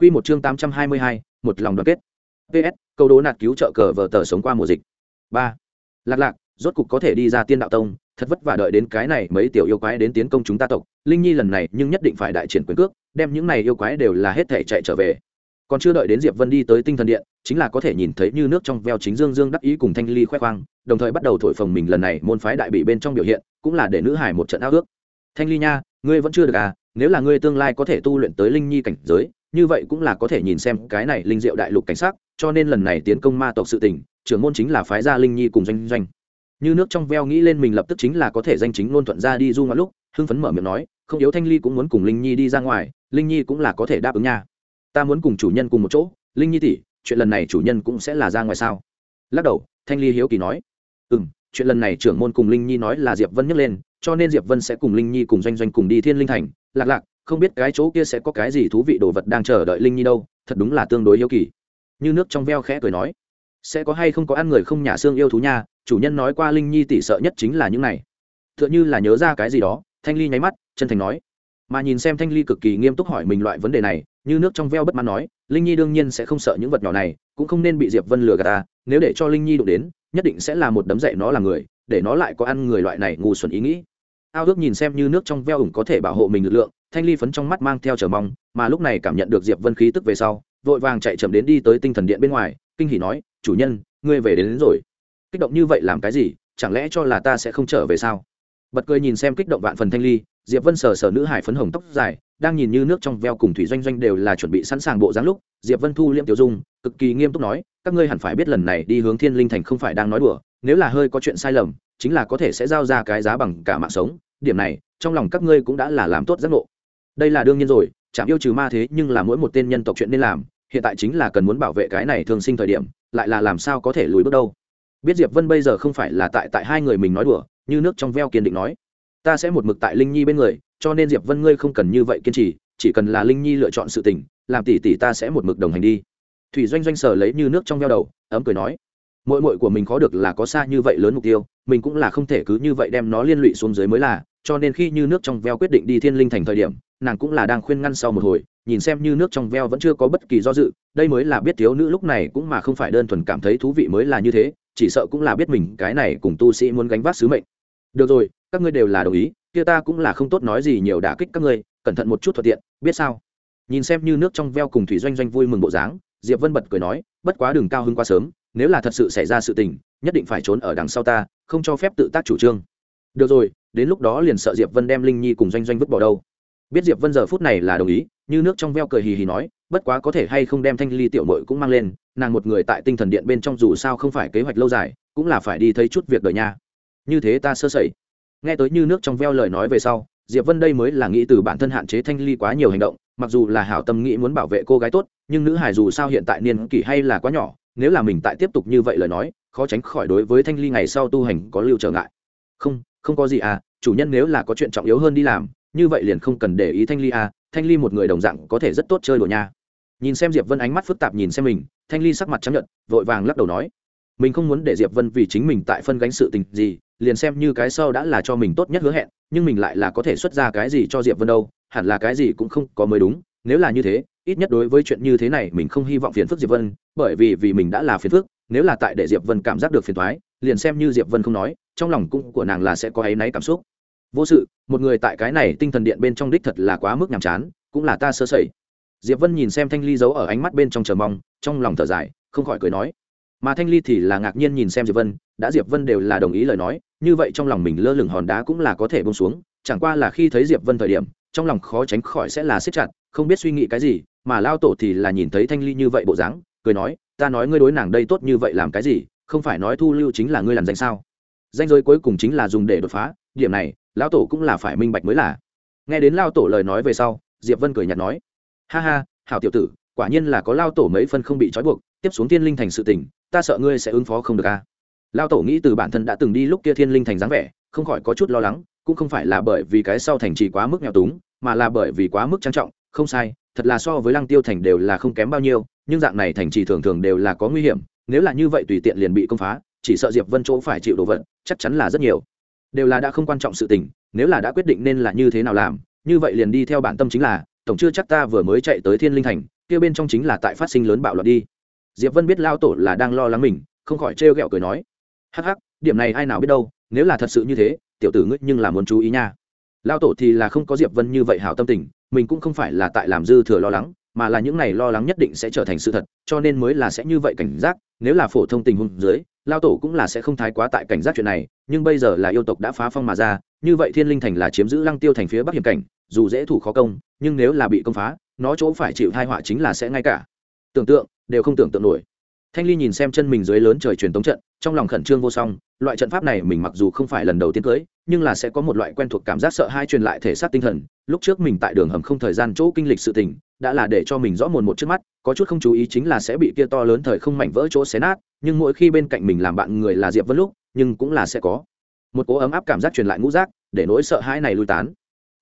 Quy một chương tám trăm hai mươi hai, một lòng đoàn kết. PS, câu đố nạt cứu trợ cờ vở tờ sống qua mùa dịch. ba Lạc lạc, rốt cục có thể đi ra tiên đạo tông, thật vất vả đợi đến cái này mấy tiểu yêu quái đến tiến công chúng ta tộc, Linh Nhi lần này nhưng nhất định phải đại triển quyền cước, đem những này yêu quái đều là hết thể chạy trở về. Còn chưa đợi đến Diệp Vân đi tới Tinh Thần Điện, chính là có thể nhìn thấy như nước trong veo chính Dương Dương đắc ý cùng Thanh Ly khoe khoang, đồng thời bắt đầu thổi phồng mình lần này môn phái đại bị bên trong biểu hiện, cũng là để nữ hải một trận ao ước. Thanh Ly nha, ngươi vẫn chưa được à, nếu là ngươi tương lai có thể tu luyện tới linh nhi cảnh giới, như vậy cũng là có thể nhìn xem cái này linh diệu đại lục cảnh sát cho nên lần này tiến công ma tộc sự tình, trưởng môn chính là phái gia linh nhi cùng doanh doanh. Như nước trong veo nghĩ lên mình lập tức chính là có thể danh chính ngôn thuận ra đi du ngoạn lúc, hưng phấn mở miệng nói, không yếu thanh ly cũng muốn cùng linh nhi đi ra ngoài, linh nhi cũng là có thể đáp ứng nha. Ta muốn cùng chủ nhân cùng một chỗ, linh nhi tỷ, chuyện lần này chủ nhân cũng sẽ là ra ngoài sao? Lắc đầu, thanh ly hiếu kỳ nói. Ừ m chuyện lần này trưởng môn cùng linh nhi nói là diệp vân nhắc lên, cho nên diệp vân sẽ cùng linh nhi cùng doanh doanh cùng đi thiên linh thành. Lạc lạc không biết cái chỗ kia sẽ có cái gì thú vị đồ vật đang chờ đợi linh nhi đâu, thật đúng là tương đối yêu kỳ. Như nước trong veo khẽ cười nói, sẽ có hay không có ăn người không nhà xương yêu thú nha, chủ nhân nói qua linh nhi tỷ sợ nhất chính là những này. T h ư ợ n h ư là nhớ ra cái gì đó, thanh ly nháy mắt, chân thành nói. Mà nhìn xem thanh ly cực kỳ nghiêm túc hỏi mình loại vấn đề này, như nước trong veo bất mãn nói, linh nhi đương nhiên sẽ không sợ những vật nhỏ này, cũng không nên bị diệp vân lừa gạt ta, nếu để cho linh nhi đụng đến, nhất định sẽ là một đấm dậy nó là người, để nó lại có ăn người loại này ngu xuẩn ý nghĩ ao ước nhìn xem như nước trong veo ủng có thể bảo hộ mình lực lượng thanh ly phấn trong mắt mang theo chờ mong mà lúc này cảm nhận được diệp vân khí tức về sau vội vàng chạy chậm đến đi tới tinh thần điện bên ngoài kinh hỉ nói chủ nhân ngươi về đến, đến rồi. Kích động như vậy làm cái gì chẳng lẽ cho là ta sẽ không trở về sao? Bật cười nhìn xem kích động vạn phần thanh ly diệp vân sờ sờ nữ hải phấn hồng tóc dài đang nhìn như nước trong veo cùng thủy doanh doanh đều là chuẩn bị sẵn sàng bộ dáng lúc diệp vân thu liễm tiểu dung cực kỳ nghiêm túc nói các ngươi hẳn phải biết lần này đi hướng thiên linh thành không phải đang nói đùa nếu là hơi có chuyện sai lầm chính là có thể sẽ giao ra cái giá bằng cả mạng sống điểm này, trong lòng các ngươi cũng đã là làm tốt giác ngộ. Đây là đương nhiên rồi, chạm yêu trừ ma thế nhưng là mỗi một tên nhân tộc chuyện nên làm, hiện tại chính là cần muốn bảo vệ cái này thường sinh thời điểm, lại là làm sao có thể lùi bước đâu. Biết diệp vân bây giờ không phải là tại tại hai người mình nói đùa, như nước trong veo kiên định nói. Ta sẽ một mực tại linh nhi bên người, cho nên diệp vân ngươi không cần như vậy kiên trì, chỉ cần là linh nhi lựa chọn sự tình, làm tỷ tỷ ta sẽ một mực đồng hành đi. Thủy doanh doanh sở lấy như nước trong veo đầu, ấm cười nói. Mội mội của mình có được là có xa như vậy lớn mục tiêu, mình cũng là không thể cứ như vậy đem nó liên lụy xuống dưới mới là cho nên khi như nước trong veo quyết định đi thiên linh thành thời điểm, nàng cũng là đang khuyên ngăn sau một hồi, nhìn xem như nước trong veo vẫn chưa có bất kỳ do dự, đây mới là biết thiếu nữ lúc này cũng mà không phải đơn thuần cảm thấy thú vị mới là như thế, chỉ sợ cũng là biết mình cái này cùng tu sĩ muốn gánh vác sứ mệnh. Được rồi, các ngươi đều là đồng ý, kia ta cũng là không tốt nói gì nhiều đả kích các ngươi, cẩn thận một chút thuận tiện, biết sao? Nhìn xem như nước trong veo cùng thủy doanh doanh vui mừng bộ dáng, diệp vân bật cười nói, bất quá đừng cao hơn quá sớm, nếu là thật sự xảy ra sự tình, nhất định phải trốn ở đằng sau ta, không cho phép tự tác chủ trương được rồi, đến lúc đó liền sợ diệp vân đem linh nhi cùng doanh doanh vứt bỏ đâu. Biết diệp vân giờ phút này là đồng ý, như nước trong veo cười hì hì nói, bất quá có thể hay không đem thanh ly tiểu mội cũng mang lên, nàng một người tại tinh thần điện bên trong dù sao không phải kế hoạch lâu dài, cũng là phải đi thấy chút việc đời nha. Như thế ta sơ sẩy. Nghe tới như nước trong veo lời nói về sau, diệp vân đây mới là nghĩ từ bản thân hạn chế thanh ly quá nhiều hành động, mặc dù là hảo tâm nghĩ muốn bảo vệ cô gái tốt, nhưng nữ hải dù sao hiện tại niên kỷ hay là quá nhỏ, nếu là mình tại tiếp tục như vậy lời nói, khó tránh khỏi đối với thanh ly ngày sau tu hành có lưu trở ngại. Không không có gì à chủ nhân nếu là có chuyện trọng yếu hơn đi làm, như vậy liền không cần để ý thanh ly à thanh ly một người đồng dạng có thể rất tốt chơi đùa nha. Nhìn xem diệp vân ánh mắt phức tạp nhìn xem mình, thanh ly sắc mặt chấp nhận vội vàng lắc đầu nói, mình không muốn để diệp vân vì chính mình tại phân gánh sự tình gì, liền xem như cái sau đã là cho mình tốt nhất hứa hẹn, nhưng mình lại là có thể xuất ra cái gì cho diệp vân đâu, hẳn là cái gì cũng không có mới đúng, nếu là như thế, ít nhất đối với chuyện như thế này mình không hy vọng phiền phức diệp vân, bởi vì vì mình đã là phiền phức nếu là tại để diệp vân cảm giác được phiền thoái liền xem như diệp vân không nói, trong lòng cũng của nàng là sẽ có áy náy cảm xúc. Vô sự, một người tại cái này tinh thần điện bên trong đích thật là quá mức nhàm chán, cũng là ta sơ sẩy. Diệp vân nhìn xem thanh ly giấu ở ánh mắt bên trong chờ mong, trong lòng thở dài, không khỏi cười nói. Mà thanh ly thì là ngạc nhiên nhìn xem diệp vân, đã diệp vân đều là đồng ý lời nói, như vậy trong lòng mình lơ lửng hòn đá cũng là có thể bông xuống, chẳng qua là khi thấy diệp vân thời điểm, trong lòng khó tránh khỏi sẽ là siết chặt, không biết suy nghĩ cái gì, mà lao tổ thì là nhìn thấy thanh ly như vậy bộ dáng, cười nói ta nói ngươi đối nàng đây tốt như vậy làm cái gì, không phải nói thu lưu chính là ngươi làm danh sao? Danh giới cuối cùng chính là dùng để đột phá, điểm này, lão tổ cũng là phải minh bạch mới là. Nghe đến lao tổ lời nói về sau, diệp vân cười nhạt nói, ha ha, hảo tiểu tử, quả nhiên là có lao tổ mấy phân không bị trói buộc, tiếp xuống thiên linh thành sự tình, ta sợ ngươi sẽ ứng phó không được a. Lao tổ nghĩ từ bản thân đã từng đi lúc kia thiên linh thành dáng vẻ, không khỏi có chút lo lắng, cũng không phải là bởi vì cái sau thành trì quá mức nghèo túng, mà là bởi vì quá mức trang trọng, không sai, thật là so với lăng tiêu thành đều là không kém bao nhiêu nhưng dạng này thành trì thường thường đều là có nguy hiểm, nếu là như vậy tùy tiện liền bị công phá, chỉ sợ diệp vân chỗ phải chịu đồ vật, chắc chắn là rất nhiều. Đều là đã không quan trọng sự tình, nếu là đã quyết định nên là như thế nào làm, như vậy liền đi theo bản tâm chính là, tổng chưa chắc ta vừa mới chạy tới thiên linh thành, kia bên trong chính là tại phát sinh lớn bạo loạn đi. Diệp vân biết lao tổ là đang lo lắng mình, không khỏi trêu ghẹo cười nói, hắc hắc, điểm này ai nào biết đâu, nếu là thật sự như thế, tiểu tử ngươi nhưng là muốn chú ý nha. Lao tổ thì là không có diệp vân như vậy hảo tâm tình, mình cũng không phải là tại làm dư thừa lo lắng mà là những này lo lắng nhất định sẽ trở thành sự thật, cho nên mới là sẽ như vậy cảnh giác, nếu là phổ thông tình huống dưới, lao tổ cũng là sẽ không thái quá tại cảnh giác chuyện này, nhưng bây giờ là yêu tộc đã phá phong mà ra, như vậy thiên linh thành là chiếm giữ lăng tiêu thành phía bắc hiểm cảnh, dù dễ thủ khó công, nhưng nếu là bị công phá, nó chỗ phải chịu hai họa chính là sẽ ngay cả. Tưởng tượng, đều không tưởng tượng nổi. Thanh ly nhìn xem chân mình dưới lớn trời truyền tống trận, trong lòng khẩn trương vô song, loại trận pháp này mình mặc dù không phải lần đầu tiên cưới nhưng là sẽ có một loại quen thuộc cảm giác sợ hai truyền lại thể xác tinh thần. Lúc trước mình tại đường hầm không thời gian chỗ kinh lịch sự tình, đã là để cho mình rõ mồn một trước mắt, có chút không chú ý chính là sẽ bị kia to lớn thời không mảnh vỡ chỗ xé nát, nhưng mỗi khi bên cạnh mình làm bạn người là diệp vân lúc, nhưng cũng là sẽ có. Một cố ấm áp cảm giác truyền lại ngũ giác, để nỗi sợ hãi này lui tán.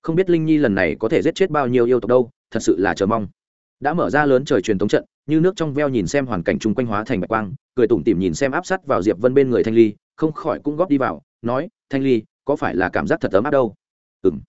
Không biết linh nhi lần này có thể giết chết bao nhiêu yêu tộc đâu, thật sự là chờ mong. Đã mở ra lớn trời truyền thống trận, như nước trong veo nhìn xem hoàn cảnh chung quanh hóa thành bạch quang, cười tủm tỉm nhìn xem áp sát vào diệp vân bên người thanh ly, không khỏi cũng góp đi vào, nói, thanh ly có phải là cảm giác thật ấm áp đâu? Ừ m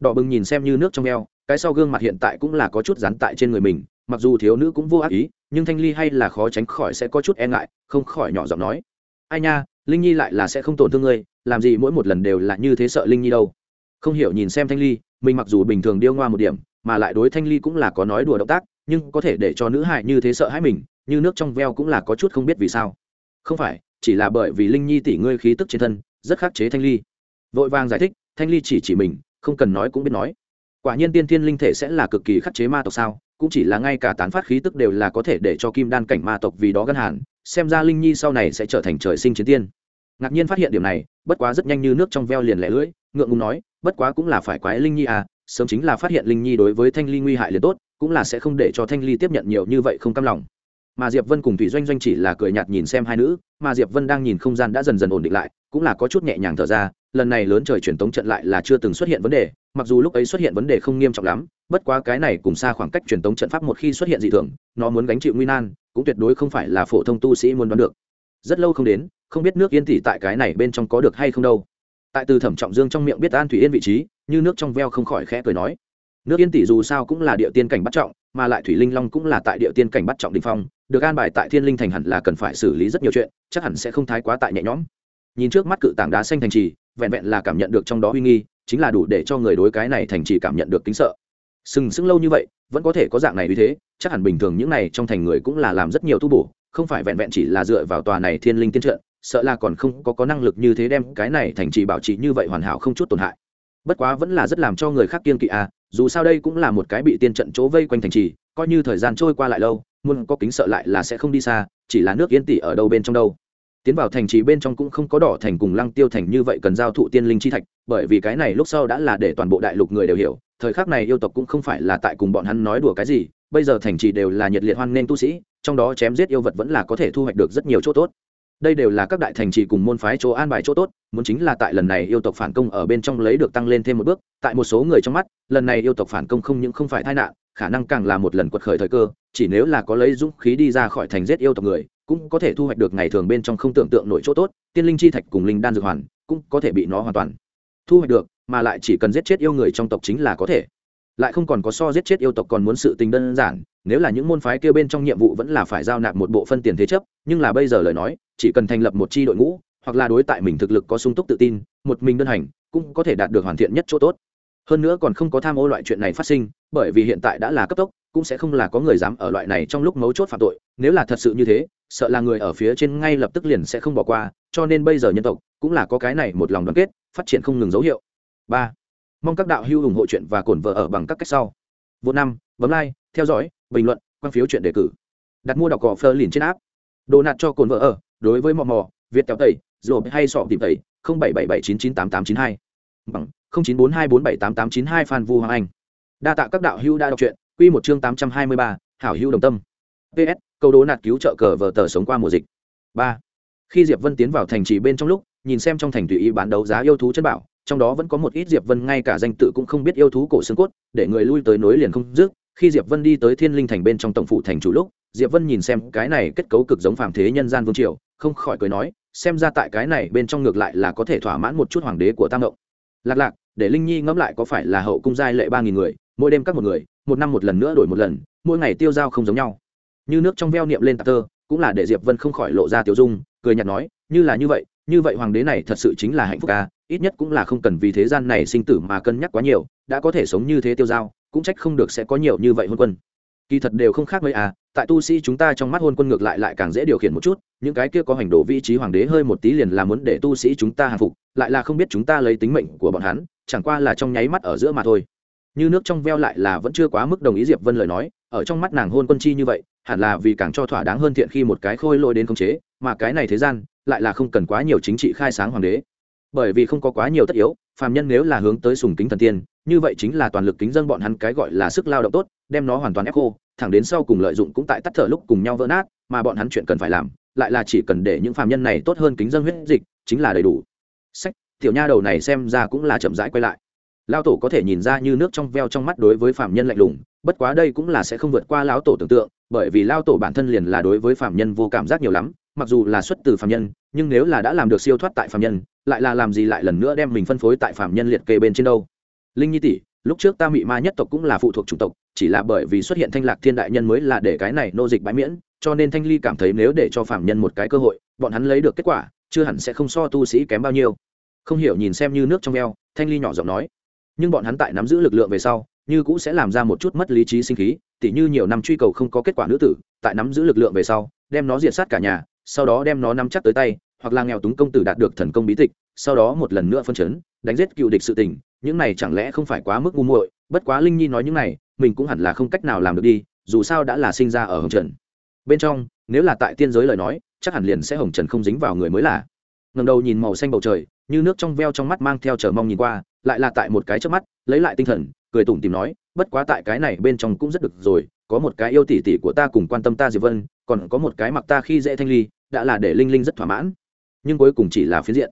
đỏ bừng nhìn xem như nước trong veo cái sau gương mặt hiện tại cũng là có chút rắn tại trên người mình, mặc dù thiếu nữ cũng vô ác ý, nhưng thanh ly hay là khó tránh khỏi sẽ có chút e ngại, không khỏi nhỏ giọng nói. Ai nha, linh nhi lại là sẽ không tổn thương ngươi, làm gì mỗi một lần đều là như thế sợ linh nhi đâu. Không hiểu nhìn xem thanh ly, mình mặc dù bình thường điêu ngoa một điểm, mà lại đối thanh ly cũng là có nói đùa động tác, nhưng có thể để cho nữ hại như thế sợ hãi mình, như nước trong veo cũng là có chút không biết vì sao. Không phải, chỉ là bởi vì linh nhi tỷ ngươi khí tức trên thân, rất khắc chế thanh ly vội vàng giải thích, thanh ly chỉ chỉ mình, không cần nói cũng biết nói. Quả nhiên tiên thiên linh thể sẽ là cực kỳ khắc chế ma tộc sao, cũng chỉ là ngay cả tán phát khí tức đều là có thể để cho kim đan cảnh ma tộc vì đó gân hàn, xem ra linh nhi sau này sẽ trở thành trời sinh chiến tiên. Ngạc nhiên phát hiện điểm này, bất quá rất nhanh như nước trong veo liền lẻ lưỡi, ngượng ngùng nói, bất quá cũng là phải quái linh nhi à sớm chính là phát hiện linh nhi đối với thanh ly nguy hại liền tốt, cũng là sẽ không để cho thanh ly tiếp nhận nhiều như vậy không cam lòng. Mà diệp vân cùng thủy doanh doanh chỉ là cười nhạt nhìn xem hai nữ, mà diệp vân đang nhìn không gian đã dần dần ổn định lại, cũng là có chút nhẹ nhàng thở ra lần này lớn trời truyền tống trận lại là chưa từng xuất hiện vấn đề, mặc dù lúc ấy xuất hiện vấn đề không nghiêm trọng lắm, bất quá cái này cùng xa khoảng cách truyền tống trận pháp một khi xuất hiện dị thường, nó muốn gánh chịu nguy nan, cũng tuyệt đối không phải là phổ thông tu sĩ muốn đoán được. Rất lâu không đến, không biết nước yên tỷ tại cái này bên trong có được hay không đâu. Tại từ thẩm trọng dương trong miệng biết an thủy yên vị trí, như nước trong veo không khỏi khẽ cười nói. Nước yên tỷ dù sao cũng là địa tiên cảnh bắt trọng, mà lại thủy linh long cũng là tại địa tiên cảnh bắt trọng đình phong, được an bài tại thiên linh thành hẳn là cần phải xử lý rất nhiều chuyện, chắc hẳn sẽ không thái quá tại nhẹ nhõm. Nhìn trước mắt cự tảng đá xanh thành trì vẹn vẹn là cảm nhận được trong đó uy nghi, chính là đủ để cho người đối cái này thành trì cảm nhận được kính sợ. Sừng sững lâu như vậy, vẫn có thể có dạng này như thế, chắc hẳn bình thường những này trong thành người cũng là làm rất nhiều tu bổ, không phải vẹn vẹn chỉ là dựa vào tòa này thiên linh tiên trận, sợ là còn không có có năng lực như thế đem cái này thành trì bảo trì như vậy hoàn hảo không chút tổn hại. Bất quá vẫn là rất làm cho người khác kiên kỵ à dù sao đây cũng là một cái bị tiên trận chỗ vây quanh thành trì, coi như thời gian trôi qua lại lâu, muốn có kính sợ lại là sẽ không đi xa, chỉ là nước yên tỷ ở đâu bên trong đâu tiến vào thành trì bên trong cũng không có đỏ thành cùng lăng tiêu thành như vậy cần giao thụ tiên linh chi thạch, bởi vì cái này lúc sau đã là để toàn bộ đại lục người đều hiểu, thời khắc này yêu tộc cũng không phải là tại cùng bọn hắn nói đùa cái gì, bây giờ thành trì đều là nhiệt liệt hoan nghênh tu sĩ, trong đó chém giết yêu vật vẫn là có thể thu hoạch được rất nhiều chỗ tốt. Đây đều là các đại thành trì cùng môn phái chỗ an bài chỗ tốt, muốn chính là tại lần này yêu tộc phản công ở bên trong lấy được tăng lên thêm một bước, tại một số người trong mắt, lần này yêu tộc phản công không những không phải tai nạn khả năng càng là một lần quật khởi thời cơ, chỉ nếu là có lấy dũng khí đi ra khỏi thành giết yêu tộc người, cũng có thể thu hoạch được ngày thường bên trong không tưởng tượng nổi chỗ tốt, tiên linh chi thạch cùng linh đan dược hoàn cũng có thể bị nó hoàn toàn thu hoạch được, mà lại chỉ cần giết chết yêu người trong tộc chính là có thể. Lại không còn có so giết chết yêu tộc còn muốn sự tình đơn giản, nếu là những môn phái kêu bên trong nhiệm vụ vẫn là phải giao nạp một bộ phân tiền thế chấp, nhưng là bây giờ lời nói, chỉ cần thành lập một chi đội ngũ, hoặc là đối tại mình thực lực có sung túc tự tin, một mình đơn hành, cũng có thể đạt được hoàn thiện nhất chỗ tốt. Hơn nữa còn không có tham ô loại chuyện này phát sinh bởi vì hiện tại đã là cấp tốc, cũng sẽ không là có người dám ở loại này trong lúc mấu chốt phạm tội. Nếu là thật sự như thế, sợ là người ở phía trên ngay lập tức liền sẽ không bỏ qua, cho nên bây giờ nhân tộc cũng là có cái này một lòng đoàn kết, phát triển không ngừng dấu hiệu. Ba, mong các đạo hữu ủng hộ chuyện và cổn vợ ở bằng các cách sau. Vô năm, bấm like, theo dõi, bình luận, quan phiếu chuyện đề cử. Đặt mua đọc cỏ phơ liền trên áp đồ nạt cho cồn vợ ở, đối với mò mò, việt kéo tẩy rồi hay sọ tìm tẩy, không bảy bảy bảy chín chín tám tám chín hai. Bằng, không chín bốn hai bốn bảy tám tám chín hai phan vu hoàng anh đa tạ các đạo hữu đã đọc truyện. Quy một chương tám trăm hai mươi ba, hảo hữu đồng tâm. Ps câu đố nạt cứu trợ cờ vờ tờ sống qua mùa dịch. Ba. Khi diệp vân tiến vào thành trì bên trong lúc, nhìn xem trong thành tùy ý bán đấu giá yêu thú chân bảo, trong đó vẫn có một ít diệp vân ngay cả danh tự cũng không biết yêu thú cổ xương cốt, để người lui tới nối liền không dứt. Khi diệp vân đi tới thiên linh thành bên trong tổng phủ thành chủ lúc, diệp vân nhìn xem cái này kết cấu cực giống phàm thế nhân gian vương triều, không khỏi cười nói, xem ra tại cái này bên trong ngược lại là có thể thỏa mãn một chút hoàng đế của tam động lạc lạc, để linh nhi ngẫm lại có phải là hậu cung giai lệ ba nghìn người mỗi đêm các một người, một năm một lần nữa đổi một lần, mỗi ngày tiêu dao không giống nhau. Như nước trong veo niệm lên tạc tơ, cũng là để diệp vân không khỏi lộ ra tiêu dung, cười nhạt nói, như là như vậy như vậy hoàng đế này thật sự chính là hạnh phúc ca ít nhất cũng là không cần vì thế gian này sinh tử mà cân nhắc quá nhiều, đã có thể sống như thế tiêu dao, cũng trách không được sẽ có nhiều như vậy hôn quân. Kỳ thật đều không khác mấy à tại tu sĩ chúng ta trong mắt hôn quân ngược lại lại càng dễ điều khiển một chút, những cái kia có hành đồ vị trí hoàng đế hơi một tí liền là muốn để tu sĩ chúng ta hàng phục, lại là không biết chúng ta lấy tính mệnh của bọn hắn, chẳng qua là trong nháy mắt ở giữa mà thôi như nước trong veo lại là vẫn chưa quá mức đồng ý diệp vân lời nói ở trong mắt nàng hôn quân chi như vậy hẳn là vì càng cho thỏa đáng hơn thiện khi một cái khôi lôi đến khống chế mà cái này thế gian lại là không cần quá nhiều chính trị khai sáng hoàng đế bởi vì không có quá nhiều tất yếu phàm nhân nếu là hướng tới sùng kính thần tiên như vậy chính là toàn lực kính dân bọn hắn cái gọi là sức lao động tốt đem nó hoàn toàn ép khô thẳng đến sau cùng lợi dụng cũng tại tắt thở lúc cùng nhau vỡ nát mà bọn hắn chuyện cần phải làm lại là chỉ cần để những phàm nhân này tốt hơn kính dân huyết dịch chính là đầy đủ sách tiểu nha đầu này xem ra cũng là chậm rãi quay lại lao tổ có thể nhìn ra như nước trong veo trong mắt đối với phạm nhân lạnh lùng, bất quá đây cũng là sẽ không vượt qua lão tổ tưởng tượng, bởi vì lao tổ bản thân liền là đối với phạm nhân vô cảm giác nhiều lắm, mặc dù là xuất từ phạm nhân, nhưng nếu là đã làm được siêu thoát tại phạm nhân, lại là làm gì lại lần nữa đem mình phân phối tại phạm nhân liệt kê bên trên đâu. Linh nhi tỷ, lúc trước ta mị ma nhất tộc cũng là phụ thuộc chủng tộc, chỉ là bởi vì xuất hiện thanh lạc thiên đại nhân mới là để cái này nô dịch bãi miễn, cho nên thanh ly cảm thấy nếu để cho phạm nhân một cái cơ hội, bọn hắn lấy được kết quả, chưa hẳn sẽ không so tu sĩ kém bao nhiêu. Không hiểu nhìn xem như nước trong eo thanh ly nhỏ giọng nói nhưng bọn hắn tại nắm giữ lực lượng về sau, như cũng sẽ làm ra một chút mất lý trí sinh khí, tỉ như nhiều năm truy cầu không có kết quả nữ tử, tại nắm giữ lực lượng về sau, đem nó diệt sát cả nhà, sau đó đem nó nắm chắc tới tay, hoặc là nghèo túng công tử đạt được thần công bí tịch, sau đó một lần nữa phân chấn, đánh giết cựu địch sự tình, những này chẳng lẽ không phải quá mức ngu muội, bất quá linh nhi nói những này, mình cũng hẳn là không cách nào làm được đi, dù sao đã là sinh ra ở hồng trần. Bên trong, nếu là tại tiên giới lời nói, chắc hẳn liền sẽ hồng trần không dính vào người mới là. Ngầm đầu nhìn màu xanh bầu trời như nước trong veo trong mắt mang theo chờ mong nhìn qua, lại là tại một cái trước mắt, lấy lại tinh thần, cười tủm tìm nói, bất quá tại cái này bên trong cũng rất được rồi, có một cái yêu tỷ tỷ của ta cùng quan tâm ta diệp vân, còn có một cái mặc ta khi dễ thanh ly, đã là để linh linh rất thỏa mãn. Nhưng cuối cùng chỉ là phiến diện.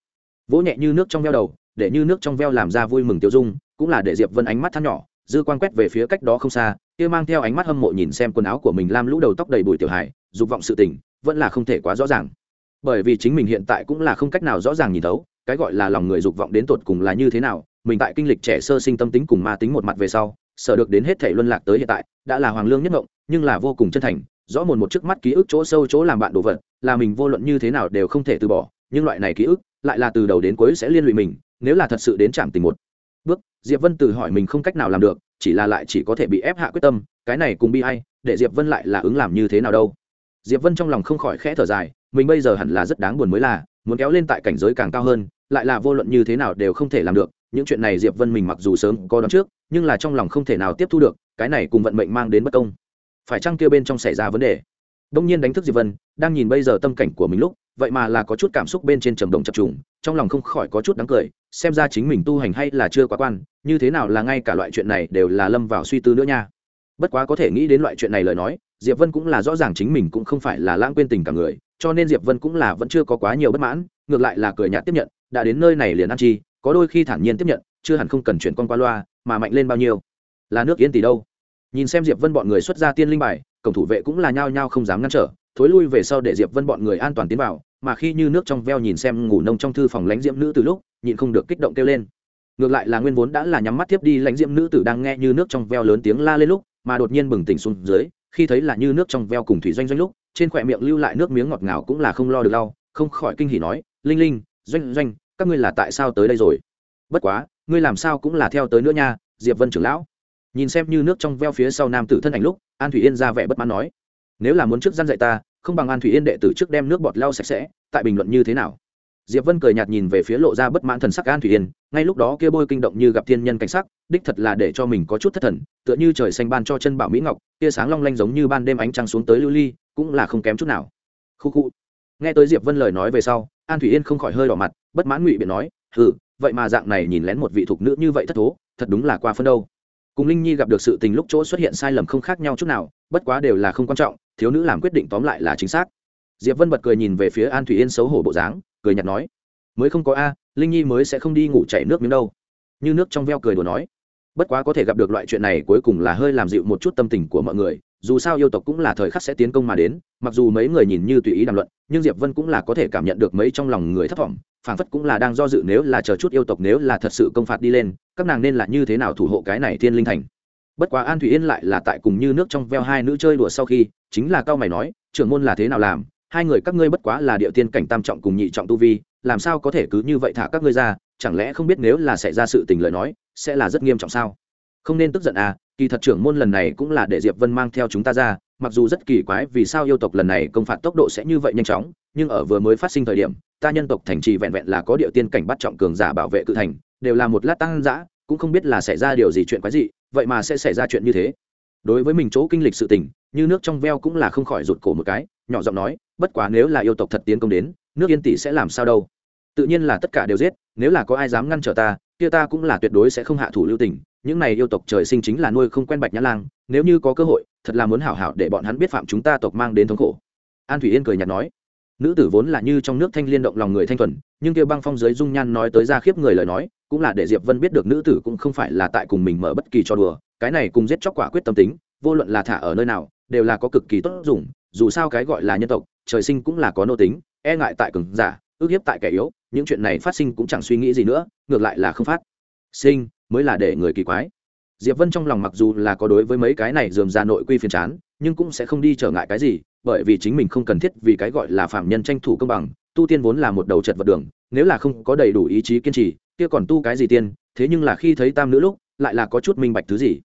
Vỗ nhẹ như nước trong veo đầu, để như nước trong veo làm ra vui mừng tiêu dung, cũng là để diệp vân ánh mắt than nhỏ, dư quan quét về phía cách đó không xa, kia mang theo ánh mắt hâm mộ nhìn xem quần áo của mình lam lũ đầu tóc đầy bụi tiểu hài, dục vọng sự tình, vẫn là không thể quá rõ ràng. Bởi vì chính mình hiện tại cũng là không cách nào rõ ràng nhìn thấu cái gọi là lòng người dục vọng đến tột cùng là như thế nào, mình tại kinh lịch trẻ sơ sinh tâm tính cùng ma tính một mặt về sau sở được đến hết thể luân lạc tới hiện tại, đã là hoàng lương nhất ngộng, nhưng là vô cùng chân thành, rõ một một trước mắt ký ức chỗ sâu chỗ làm bạn đồ vật, là mình vô luận như thế nào đều không thể từ bỏ, nhưng loại này ký ức, lại là từ đầu đến cuối sẽ liên lụy mình, nếu là thật sự đến chạm tình một bước, diệp vân tự hỏi mình không cách nào làm được, chỉ là lại chỉ có thể bị ép hạ quyết tâm, cái này cùng bi hay để diệp vân lại là ứng làm như thế nào đâu. Diệp vân trong lòng không khỏi khẽ thở dài, mình bây giờ hẳn là rất đáng buồn mới là muốn kéo lên tại cảnh giới càng cao hơn, lại là vô luận như thế nào đều không thể làm được. Những chuyện này diệp vân mình mặc dù sớm có đón trước, nhưng là trong lòng không thể nào tiếp thu được, cái này cùng vận mệnh mang đến bất công. Phải chăng kia bên trong xảy ra vấn đề? Đông nhiên đánh thức diệp vân, đang nhìn bây giờ tâm cảnh của mình lúc, vậy mà là có chút cảm xúc bên trên trầm động chập trùng, trong lòng không khỏi có chút đáng cười, xem ra chính mình tu hành hay là chưa quá quan, như thế nào là ngay cả loại chuyện này đều là lâm vào suy tư nữa nha. Bất quá có thể nghĩ đến loại chuyện này lời nói, diệp vân cũng là rõ ràng chính mình cũng không phải là lãng quên tình cả người cho nên diệp vân cũng là vẫn chưa có quá nhiều bất mãn, ngược lại là cười nhạt tiếp nhận, đã đến nơi này liền ăn chi, có đôi khi thản nhiên tiếp nhận, chưa hẳn không cần chuyển con qua loa, mà mạnh lên bao nhiêu. Là nước yên tỷ đâu? Nhìn xem diệp vân bọn người xuất ra tiên linh bài, cổng thủ vệ cũng là nhao nhao không dám ngăn trở, thối lui về sau để diệp vân bọn người an toàn tiến vào, mà khi như nước trong veo nhìn xem ngủ nông trong thư phòng lãnh diễm nữ từ lúc, nhịn không được kích động kêu lên. Ngược lại là nguyên vốn đã là nhắm mắt tiếp đi, lãnh diễm nữ tử đang nghe như nước trong veo lớn tiếng la lên lúc, mà đột nhiên bừng tỉnh xuống dưới khi thấy là như nước trong veo cùng thủy doanh doanh lúc, trên khỏe miệng lưu lại nước miếng ngọt ngào cũng là không lo được lau, không khỏi kinh hỉ nói, linh linh, doanh doanh, các ngươi là tại sao tới đây rồi? Bất quá, ngươi làm sao cũng là theo tới nữa nha, diệp vân trưởng lão. Nhìn xem như nước trong veo phía sau nam tử thân ảnh lúc, an thủy yên ra vẻ bất mãn nói, nếu là muốn trước gian dạy ta, không bằng an thủy yên đệ tử trước đem nước bọt lau sạch sẽ, tại bình luận như thế nào? Diệp vân cười nhạt nhìn về phía lộ ra bất mãn thần sắc an thủy yên, ngay lúc đó kia bôi kinh động như gặp thiên nhân cảnh sắc, đích thật là để cho mình có chút thất thần, tựa như trời xanh ban cho chân bảo mỹ ngọc kia sáng long lanh giống như ban đêm ánh trăng xuống tới lưu ly, cũng là không kém chút nào. Khu khu. Nghe tới diệp vân lời nói về sau, an thủy yên không khỏi hơi đỏ mặt, bất mãn ngụy biện nói, hừ, vậy mà dạng này nhìn lén một vị thục nữ như vậy thất thố, thật đúng là qua phân đâu. Cùng linh nhi gặp được sự tình lúc chỗ xuất hiện sai lầm không khác nhau chút nào, bất quá đều là không quan trọng, thiếu nữ làm quyết định tóm lại là chính xác. Diệp vân bật cười nhìn về phía an thủy yên xấu hổ bộ dáng cười nhạt nói, mới không có a, linh nhi mới sẽ không đi ngủ chảy nước miếng đâu. Như nước trong veo cười đùa nói, bất quá có thể gặp được loại chuyện này cuối cùng là hơi làm dịu một chút tâm tình của mọi người, dù sao yêu tộc cũng là thời khắc sẽ tiến công mà đến, mặc dù mấy người nhìn như tùy ý đàm luận, nhưng diệp vân cũng là có thể cảm nhận được mấy trong lòng người thất vọng phảng phất cũng là đang do dự nếu là chờ chút yêu tộc nếu là thật sự công phạt đi lên, các nàng nên là như thế nào thủ hộ cái này thiên linh thành? Bất quá an thủy yên lại là tại cùng như nước trong veo hai nữ chơi đùa sau khi, chính là cao mày nói, trưởng môn là thế nào làm? Hai người các ngươi bất quá là địa tiên cảnh tam trọng cùng nhị trọng tu vi, làm sao có thể cứ như vậy thả các ngươi ra? Chẳng lẽ không biết nếu là xảy ra sự tình lời nói, sẽ là rất nghiêm trọng sao? Không nên tức giận à kỳ thật trưởng môn lần này cũng là để diệp vân mang theo chúng ta ra, mặc dù rất kỳ quái vì sao yêu tộc lần này công phạt tốc độ sẽ như vậy nhanh chóng, nhưng ở vừa mới phát sinh thời điểm, ta nhân tộc thành trì vẹn vẹn là có địa tiên cảnh bắt trọng cường giả bảo vệ cự thành, đều là một lát tăng dã, cũng không biết là xảy ra điều gì chuyện quái gì vậy mà sẽ xảy ra chuyện như thế. Đối với mình chỗ kinh lịch sự tình, như nước trong veo cũng là không khỏi rụt cổ một cái nhỏ giọng nói, bất quá nếu là yêu tộc thật tiến công đến, nước yên tỷ sẽ làm sao đâu? Tự nhiên là tất cả đều giết, nếu là có ai dám ngăn trở ta, kia ta cũng là tuyệt đối sẽ không hạ thủ lưu tình. Những này yêu tộc trời sinh chính là nuôi không quen bạch nhã lang, nếu như có cơ hội, thật là muốn hảo hảo để bọn hắn biết phạm chúng ta tộc mang đến thống khổ. An thủy yên cười nhạt nói, nữ tử vốn là như trong nước thanh liên động lòng người thanh thuần, nhưng kia băng phong giới dung nhan nói tới ra khiếp người lời nói, cũng là để diệp vân biết được nữ tử cũng không phải là tại cùng mình mở bất kỳ trò đùa, cái này cùng giết chóc quả quyết tâm tính, vô luận là thả ở nơi nào, đều là có cực kỳ tốt dùng dù sao cái gọi là nhân tộc, trời sinh cũng là có nô tính e ngại tại cường giả, ước hiếp tại kẻ yếu, những chuyện này phát sinh cũng chẳng suy nghĩ gì nữa, ngược lại là không phát. Sinh, mới là để người kỳ quái. Diệp vân trong lòng mặc dù là có đối với mấy cái này dườm ra nội quy phiền chán, nhưng cũng sẽ không đi trở ngại cái gì, bởi vì chính mình không cần thiết vì cái gọi là phạm nhân tranh thủ công bằng, tu tiên vốn là một đầu chật vật đường, nếu là không có đầy đủ ý chí kiên trì, kia còn tu cái gì tiên, thế nhưng là khi thấy tam nữ lúc, lại là có chút minh bạch thứ gì.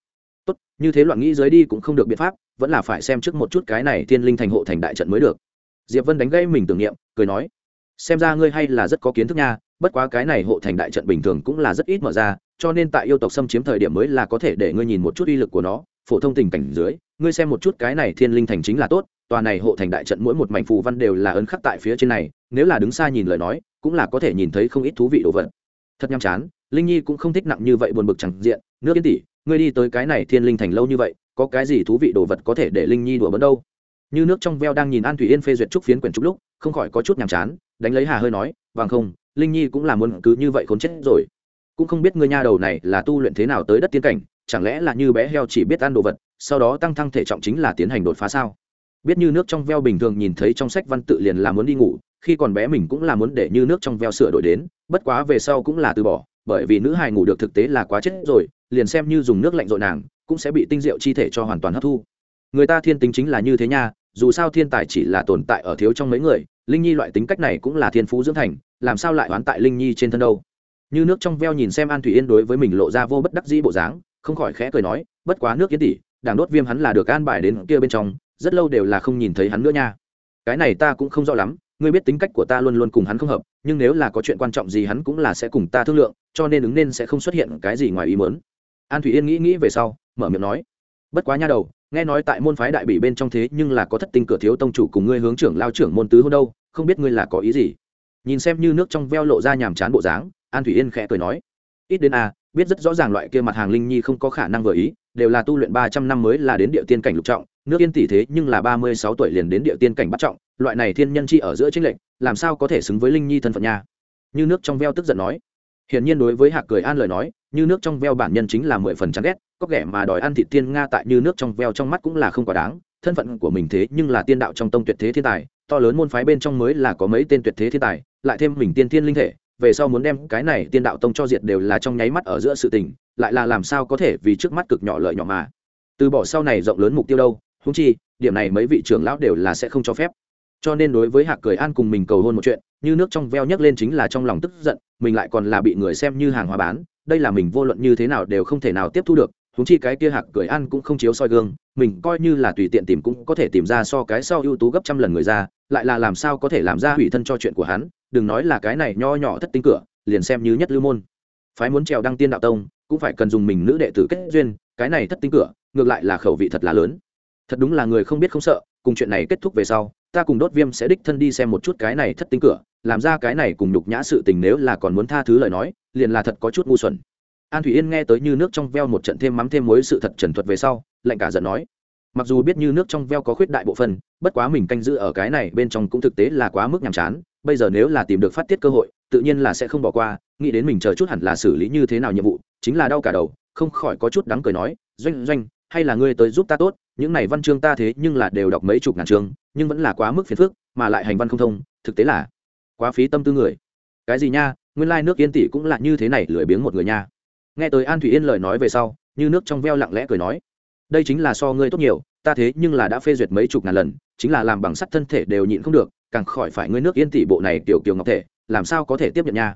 Tốt, như thế loạn nghĩ dưới đi cũng không được biện pháp vẫn là phải xem trước một chút cái này thiên linh thành hộ thành đại trận mới được. Diệp vân đánh gây mình tưởng niệm, cười nói, xem ra ngươi hay là rất có kiến thức nha, bất quá cái này hộ thành đại trận bình thường cũng là rất ít mở ra, cho nên tại yêu tộc xâm chiếm thời điểm mới là có thể để ngươi nhìn một chút uy lực của nó, phổ thông tình cảnh dưới, ngươi xem một chút cái này thiên linh thành chính là tốt, tòa này hộ thành đại trận mỗi một mảnh phù văn đều là ấn khắc tại phía trên này, nếu là đứng xa nhìn lời nói, cũng là có thể nhìn thấy không ít thú vị đồ vật. Thật nhàm chán, linh nhi cũng không thích nặng như vậy buồn bực chẳng diện, nước yên tỷ, ngươi đi tới cái này thiên linh thành lâu như vậy có cái gì thú vị đồ vật có thể để linh nhi đùa bỡn đâu? Như nước trong veo đang nhìn an thủy yên phê duyệt trúc phiến quyển trúc lúc, không khỏi có chút nhàm chán, đánh lấy hà hơi nói vàng không, linh nhi cũng là muốn cứ như vậy khốn chết rồi. Cũng không biết ngươi nha đầu này là tu luyện thế nào tới đất tiên cảnh, chẳng lẽ là như bé heo chỉ biết ăn đồ vật, sau đó tăng thăng thể trọng chính là tiến hành đột phá sao? Biết như nước trong veo bình thường nhìn thấy trong sách văn tự liền là muốn đi ngủ, khi còn bé mình cũng là muốn để như nước trong veo sửa đổi đến, bất quá về sau cũng là từ bỏ, bởi vì nữ hài ngủ được thực tế là quá chết rồi, liền xem như dùng nước lạnh rội nàng cũng sẽ bị tinh diệu chi thể cho hoàn toàn hấp thu. Người ta thiên tính chính là như thế nha, dù sao thiên tài chỉ là tồn tại ở thiếu trong mấy người, linh nhi loại tính cách này cũng là thiên phú dưỡng thành, làm sao lại oán tại linh nhi trên thân đâu? Như nước trong veo nhìn xem an thủy yên đối với mình lộ ra vô bất đắc dĩ bộ dáng, không khỏi khẽ cười nói, bất quá nước yến tỷ, đảng đốt viêm hắn là được an bài đến kia bên trong, rất lâu đều là không nhìn thấy hắn nữa nha. Cái này ta cũng không rõ lắm, ngươi biết tính cách của ta luôn luôn cùng hắn không hợp, nhưng nếu là có chuyện quan trọng gì hắn cũng là sẽ cùng ta thương lượng, cho nên ứng nên sẽ không xuất hiện cái gì ngoài ý mớn an thủy yên nghĩ nghĩ về sau mở miệng nói. Bất quá nha đầu, nghe nói tại môn phái đại bị bên trong thế nhưng là có thất tinh cửa thiếu tông chủ cùng ngươi hướng trưởng lao trưởng môn tứ hôn đâu, không biết ngươi là có ý gì. Nhìn xem như nước trong veo lộ ra nhàm chán bộ dáng, an thủy yên khẽ cười nói. Ít đến a biết rất rõ ràng loại kia mặt hàng linh nhi không có khả năng vừa ý, đều là tu luyện ba trăm năm mới là đến địa tiên cảnh lục trọng, nước yên tỷ thế nhưng là ba mươi sáu tuổi liền đến địa tiên cảnh bắt trọng, loại này thiên nhân chi ở giữa chính lệnh làm sao có thể xứng với linh nhi thân phận nha? Như nước trong veo tức giận nói. Hiển nhiên đối với hạc cười an lời nói như nước trong veo bản nhân chính là mười phần chán ghét, có ghẻ mà đòi ăn thịt tiên nga tại như nước trong veo trong mắt cũng là không quá đáng, thân phận của mình thế nhưng là tiên đạo trong tông tuyệt thế thiên tài, to lớn môn phái bên trong mới là có mấy tên tuyệt thế thiên tài, lại thêm mình tiên thiên linh thể, về sau muốn đem cái này tiên đạo tông cho diệt đều là trong nháy mắt ở giữa sự tình, lại là làm sao có thể vì trước mắt cực nhỏ lợi nhỏ mà. Từ bỏ sau này rộng lớn mục tiêu đâu húng chi, điểm này mấy vị trưởng lão đều là sẽ không cho phép cho nên đối với hạc cười an cùng mình cầu hôn một chuyện, như nước trong veo nhấc lên chính là trong lòng tức giận, mình lại còn là bị người xem như hàng hóa bán, đây là mình vô luận như thế nào đều không thể nào tiếp thu được húng chi cái kia hạc cười ăn cũng không chiếu soi gương, mình coi như là tùy tiện tìm cũng có thể tìm ra so cái sau ưu tú gấp trăm lần người ra, lại là làm sao có thể làm ra hủy thân cho chuyện của hắn, đừng nói là cái này nho nhỏ thất tinh cửa, liền xem như nhất lưu môn. Phái muốn trèo đăng tiên đạo tông, cũng phải cần dùng mình nữ đệ tử kết duyên, cái này thất tinh cửa, ngược lại là khẩu vị thật là lớn. Thật đúng là người không biết không sợ, cùng chuyện này kết thúc về sau ta cùng đốt viêm sẽ đích thân đi xem một chút cái này thất tinh cửa, làm ra cái này cùng nhục nhã sự tình nếu là còn muốn tha thứ lời nói, liền là thật có chút ngu xuẩn. An thủy yên nghe tới như nước trong veo một trận thêm mắm thêm mối sự thật trần thuật về sau, lạnh cả giận nói, mặc dù biết như nước trong veo có khuyết đại bộ phân bất quá mình canh giữ ở cái này bên trong cũng thực tế là quá mức nhàm chán, bây giờ nếu là tìm được phát tiết cơ hội, tự nhiên là sẽ không bỏ qua, nghĩ đến mình chờ chút hẳn là xử lý như thế nào nhiệm vụ, chính là đau cả đầu, không khỏi có chút đáng cười nói, doanh doanh, hay là ngươi tới giúp ta tốt những này văn chương ta thế nhưng là đều đọc mấy chục ngàn chương, nhưng vẫn là quá mức phiền phức, mà lại hành văn không thông, thực tế là quá phí tâm tư người. Cái gì nha, nguyên lai nước yên tỷ cũng là như thế này lười biếng một người nha. Nghe tới an thủy yên lời nói về sau, như nước trong veo lặng lẽ cười nói, đây chính là so ngươi tốt nhiều, ta thế nhưng là đã phê duyệt mấy chục ngàn lần, chính là làm bằng sắt thân thể đều nhịn không được, càng khỏi phải ngươi nước yên tỷ bộ này tiểu kiều ngọc thể, làm sao có thể tiếp nhận nha?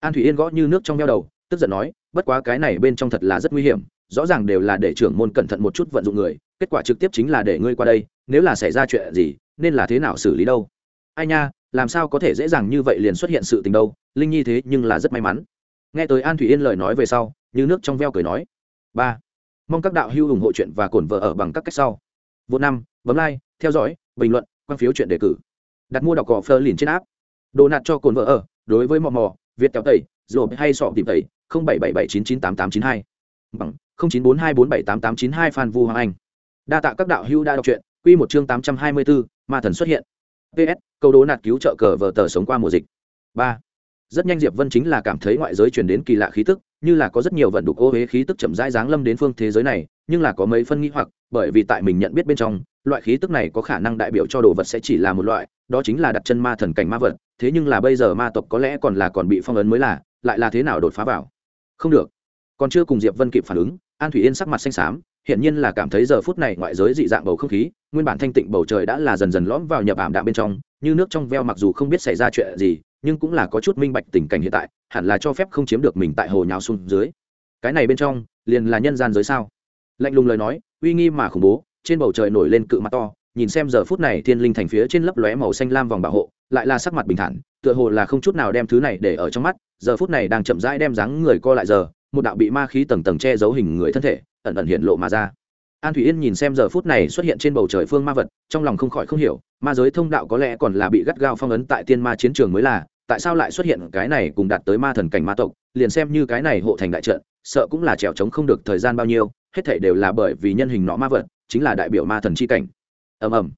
An thủy yên gõ như nước trong veo đầu, tức giận nói, bất quá cái này bên trong thật là rất nguy hiểm, rõ ràng đều là để trưởng môn cẩn thận một chút vận dụng người kết quả trực tiếp chính là để ngươi qua đây, nếu là xảy ra chuyện gì, nên là thế nào xử lý đâu? Ai nha, làm sao có thể dễ dàng như vậy liền xuất hiện sự tình đâu? Linh nhi thế nhưng là rất may mắn. Nghe tới an thủy yên lời nói về sau, như nước trong veo cười nói. Ba, mong các đạo hữu ủng hộ chuyện và cổn vợ ở bằng các cách sau. Vô năm, bấm like, theo dõi, bình luận, quan phiếu chuyện đề cử. Đặt mua đọc cỏ phơ liền trên app. Đồ nạt cho cồn vợ ở, đối với mò mò, việt kéo tẩy rồi hay sọ tìm tẩy, không bảy bảy bảy chín chín tám tám chín hai. Bằng, không chín bốn hai bốn bảy tám tám chín hai phan vu hoàng anh đa tạ các đạo hữu đã đọc truyện, quy một chương tám trăm hai mươi bốn ma thần xuất hiện. Ps câu đố nạt cứu trợ cờ vờ tờ sống qua mùa dịch. Ba. Rất nhanh diệp vân chính là cảm thấy ngoại giới truyền đến kỳ lạ khí tức, như là có rất nhiều vận đục ô huế khí tức chậm rãi giáng lâm đến phương thế giới này, nhưng là có mấy phân nghi hoặc, bởi vì tại mình nhận biết bên trong, loại khí tức này có khả năng đại biểu cho đồ vật sẽ chỉ là một loại, đó chính là đặt chân ma thần cảnh ma vật, thế nhưng là bây giờ ma tộc có lẽ còn là còn bị phong ấn mới là, lại là thế nào đột phá vào? Không được. Còn chưa cùng diệp vân kịp phản ứng, an thủy yên sắc mặt xanh xám hiển nhiên là cảm thấy giờ phút này ngoại giới dị dạng bầu không khí, nguyên bản thanh tịnh bầu trời đã là dần dần lõm vào nhập ảm đạm bên trong, như nước trong veo mặc dù không biết xảy ra chuyện gì, nhưng cũng là có chút minh bạch tình cảnh hiện tại, hẳn là cho phép không chiếm được mình tại hồ nhào xuống dưới. Cái này bên trong, liền là nhân gian giới sao? Lạnh lùng lời nói, uy nghi mà khủng bố, trên bầu trời nổi lên cự mặt to, nhìn xem giờ phút này thiên linh thành phía trên lấp lóe màu xanh lam vòng bảo hộ, lại là sắc mặt bình thản, tựa hồ là không chút nào đem thứ này để ở trong mắt, giờ phút này đang chậm rãi đem dáng người co lại giờ, một đạo bị ma khí tầng tầng che giấu hình người thân thể ẩn ẩn hiện lộ mà ra. An thủy yên nhìn xem giờ phút này xuất hiện trên bầu trời phương ma vật, trong lòng không khỏi không hiểu, ma giới thông đạo có lẽ còn là bị gắt gao phong ấn tại tiên ma chiến trường mới là, tại sao lại xuất hiện cái này cùng đạt tới ma thần cảnh ma tộc, liền xem như cái này hộ thành đại trận, sợ cũng là trèo trống không được thời gian bao nhiêu, hết thảy đều là bởi vì nhân hình nọ ma vật, chính là đại biểu ma thần chi cảnh. Ầm ầm.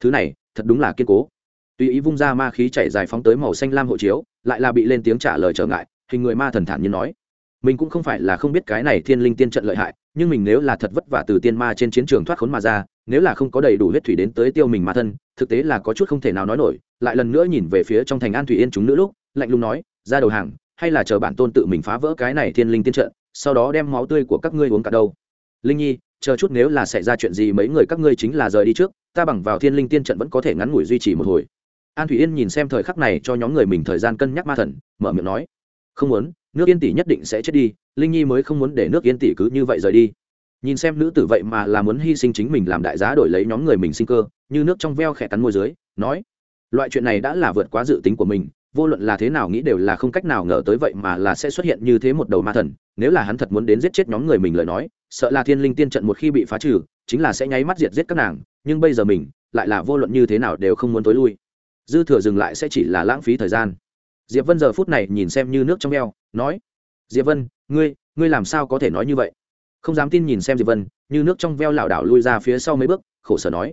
Thứ này, thật đúng là kiên cố. Tùy ý vung ra ma khí chảy dài phóng tới màu xanh lam hộ chiếu, lại là bị lên tiếng trả lời trở ngại, hình người ma thần thản nhiên nói mình cũng không phải là không biết cái này thiên linh tiên trận lợi hại, nhưng mình nếu là thật vất vả từ tiên ma trên chiến trường thoát khốn mà ra, nếu là không có đầy đủ huyết thủy đến tới tiêu mình mà thân, thực tế là có chút không thể nào nói nổi. Lại lần nữa nhìn về phía trong thành an thủy yên chúng nữ lúc, lạnh lùng nói, ra đầu hàng, hay là chờ bản tôn tự mình phá vỡ cái này thiên linh tiên trận, sau đó đem máu tươi của các ngươi uống cả đâu? Linh nhi, chờ chút nếu là xảy ra chuyện gì mấy người các ngươi chính là rời đi trước, ta bằng vào thiên linh tiên trận vẫn có thể ngắn ngủi duy trì một hồi. An thủy yên nhìn xem thời khắc này cho nhóm người mình thời gian cân nhắc ma thần, mở miệng nói không muốn, nước yên tỷ nhất định sẽ chết đi, linh nhi mới không muốn để nước yên tỷ cứ như vậy rời đi. Nhìn xem nữ tử vậy mà là muốn hy sinh chính mình làm đại giá đổi lấy nhóm người mình sinh cơ, như nước trong veo khẽ cắn môi dưới, nói, loại chuyện này đã là vượt quá dự tính của mình, vô luận là thế nào nghĩ đều là không cách nào ngờ tới vậy mà là sẽ xuất hiện như thế một đầu ma thần, nếu là hắn thật muốn đến giết chết nhóm người mình lời nói, sợ là thiên linh tiên trận một khi bị phá trừ, chính là sẽ nháy mắt diệt giết các nàng, nhưng bây giờ mình, lại là vô luận như thế nào đều không muốn tối lui. Dư thừa dừng lại sẽ chỉ là lãng phí thời gian diệp vân giờ phút này nhìn xem như nước trong eo, nói, diệp vân, ngươi ngươi làm sao có thể nói như vậy? Không dám tin nhìn xem diệp vân, như nước trong veo lảo đảo lui ra phía sau mấy bước, khổ sở nói,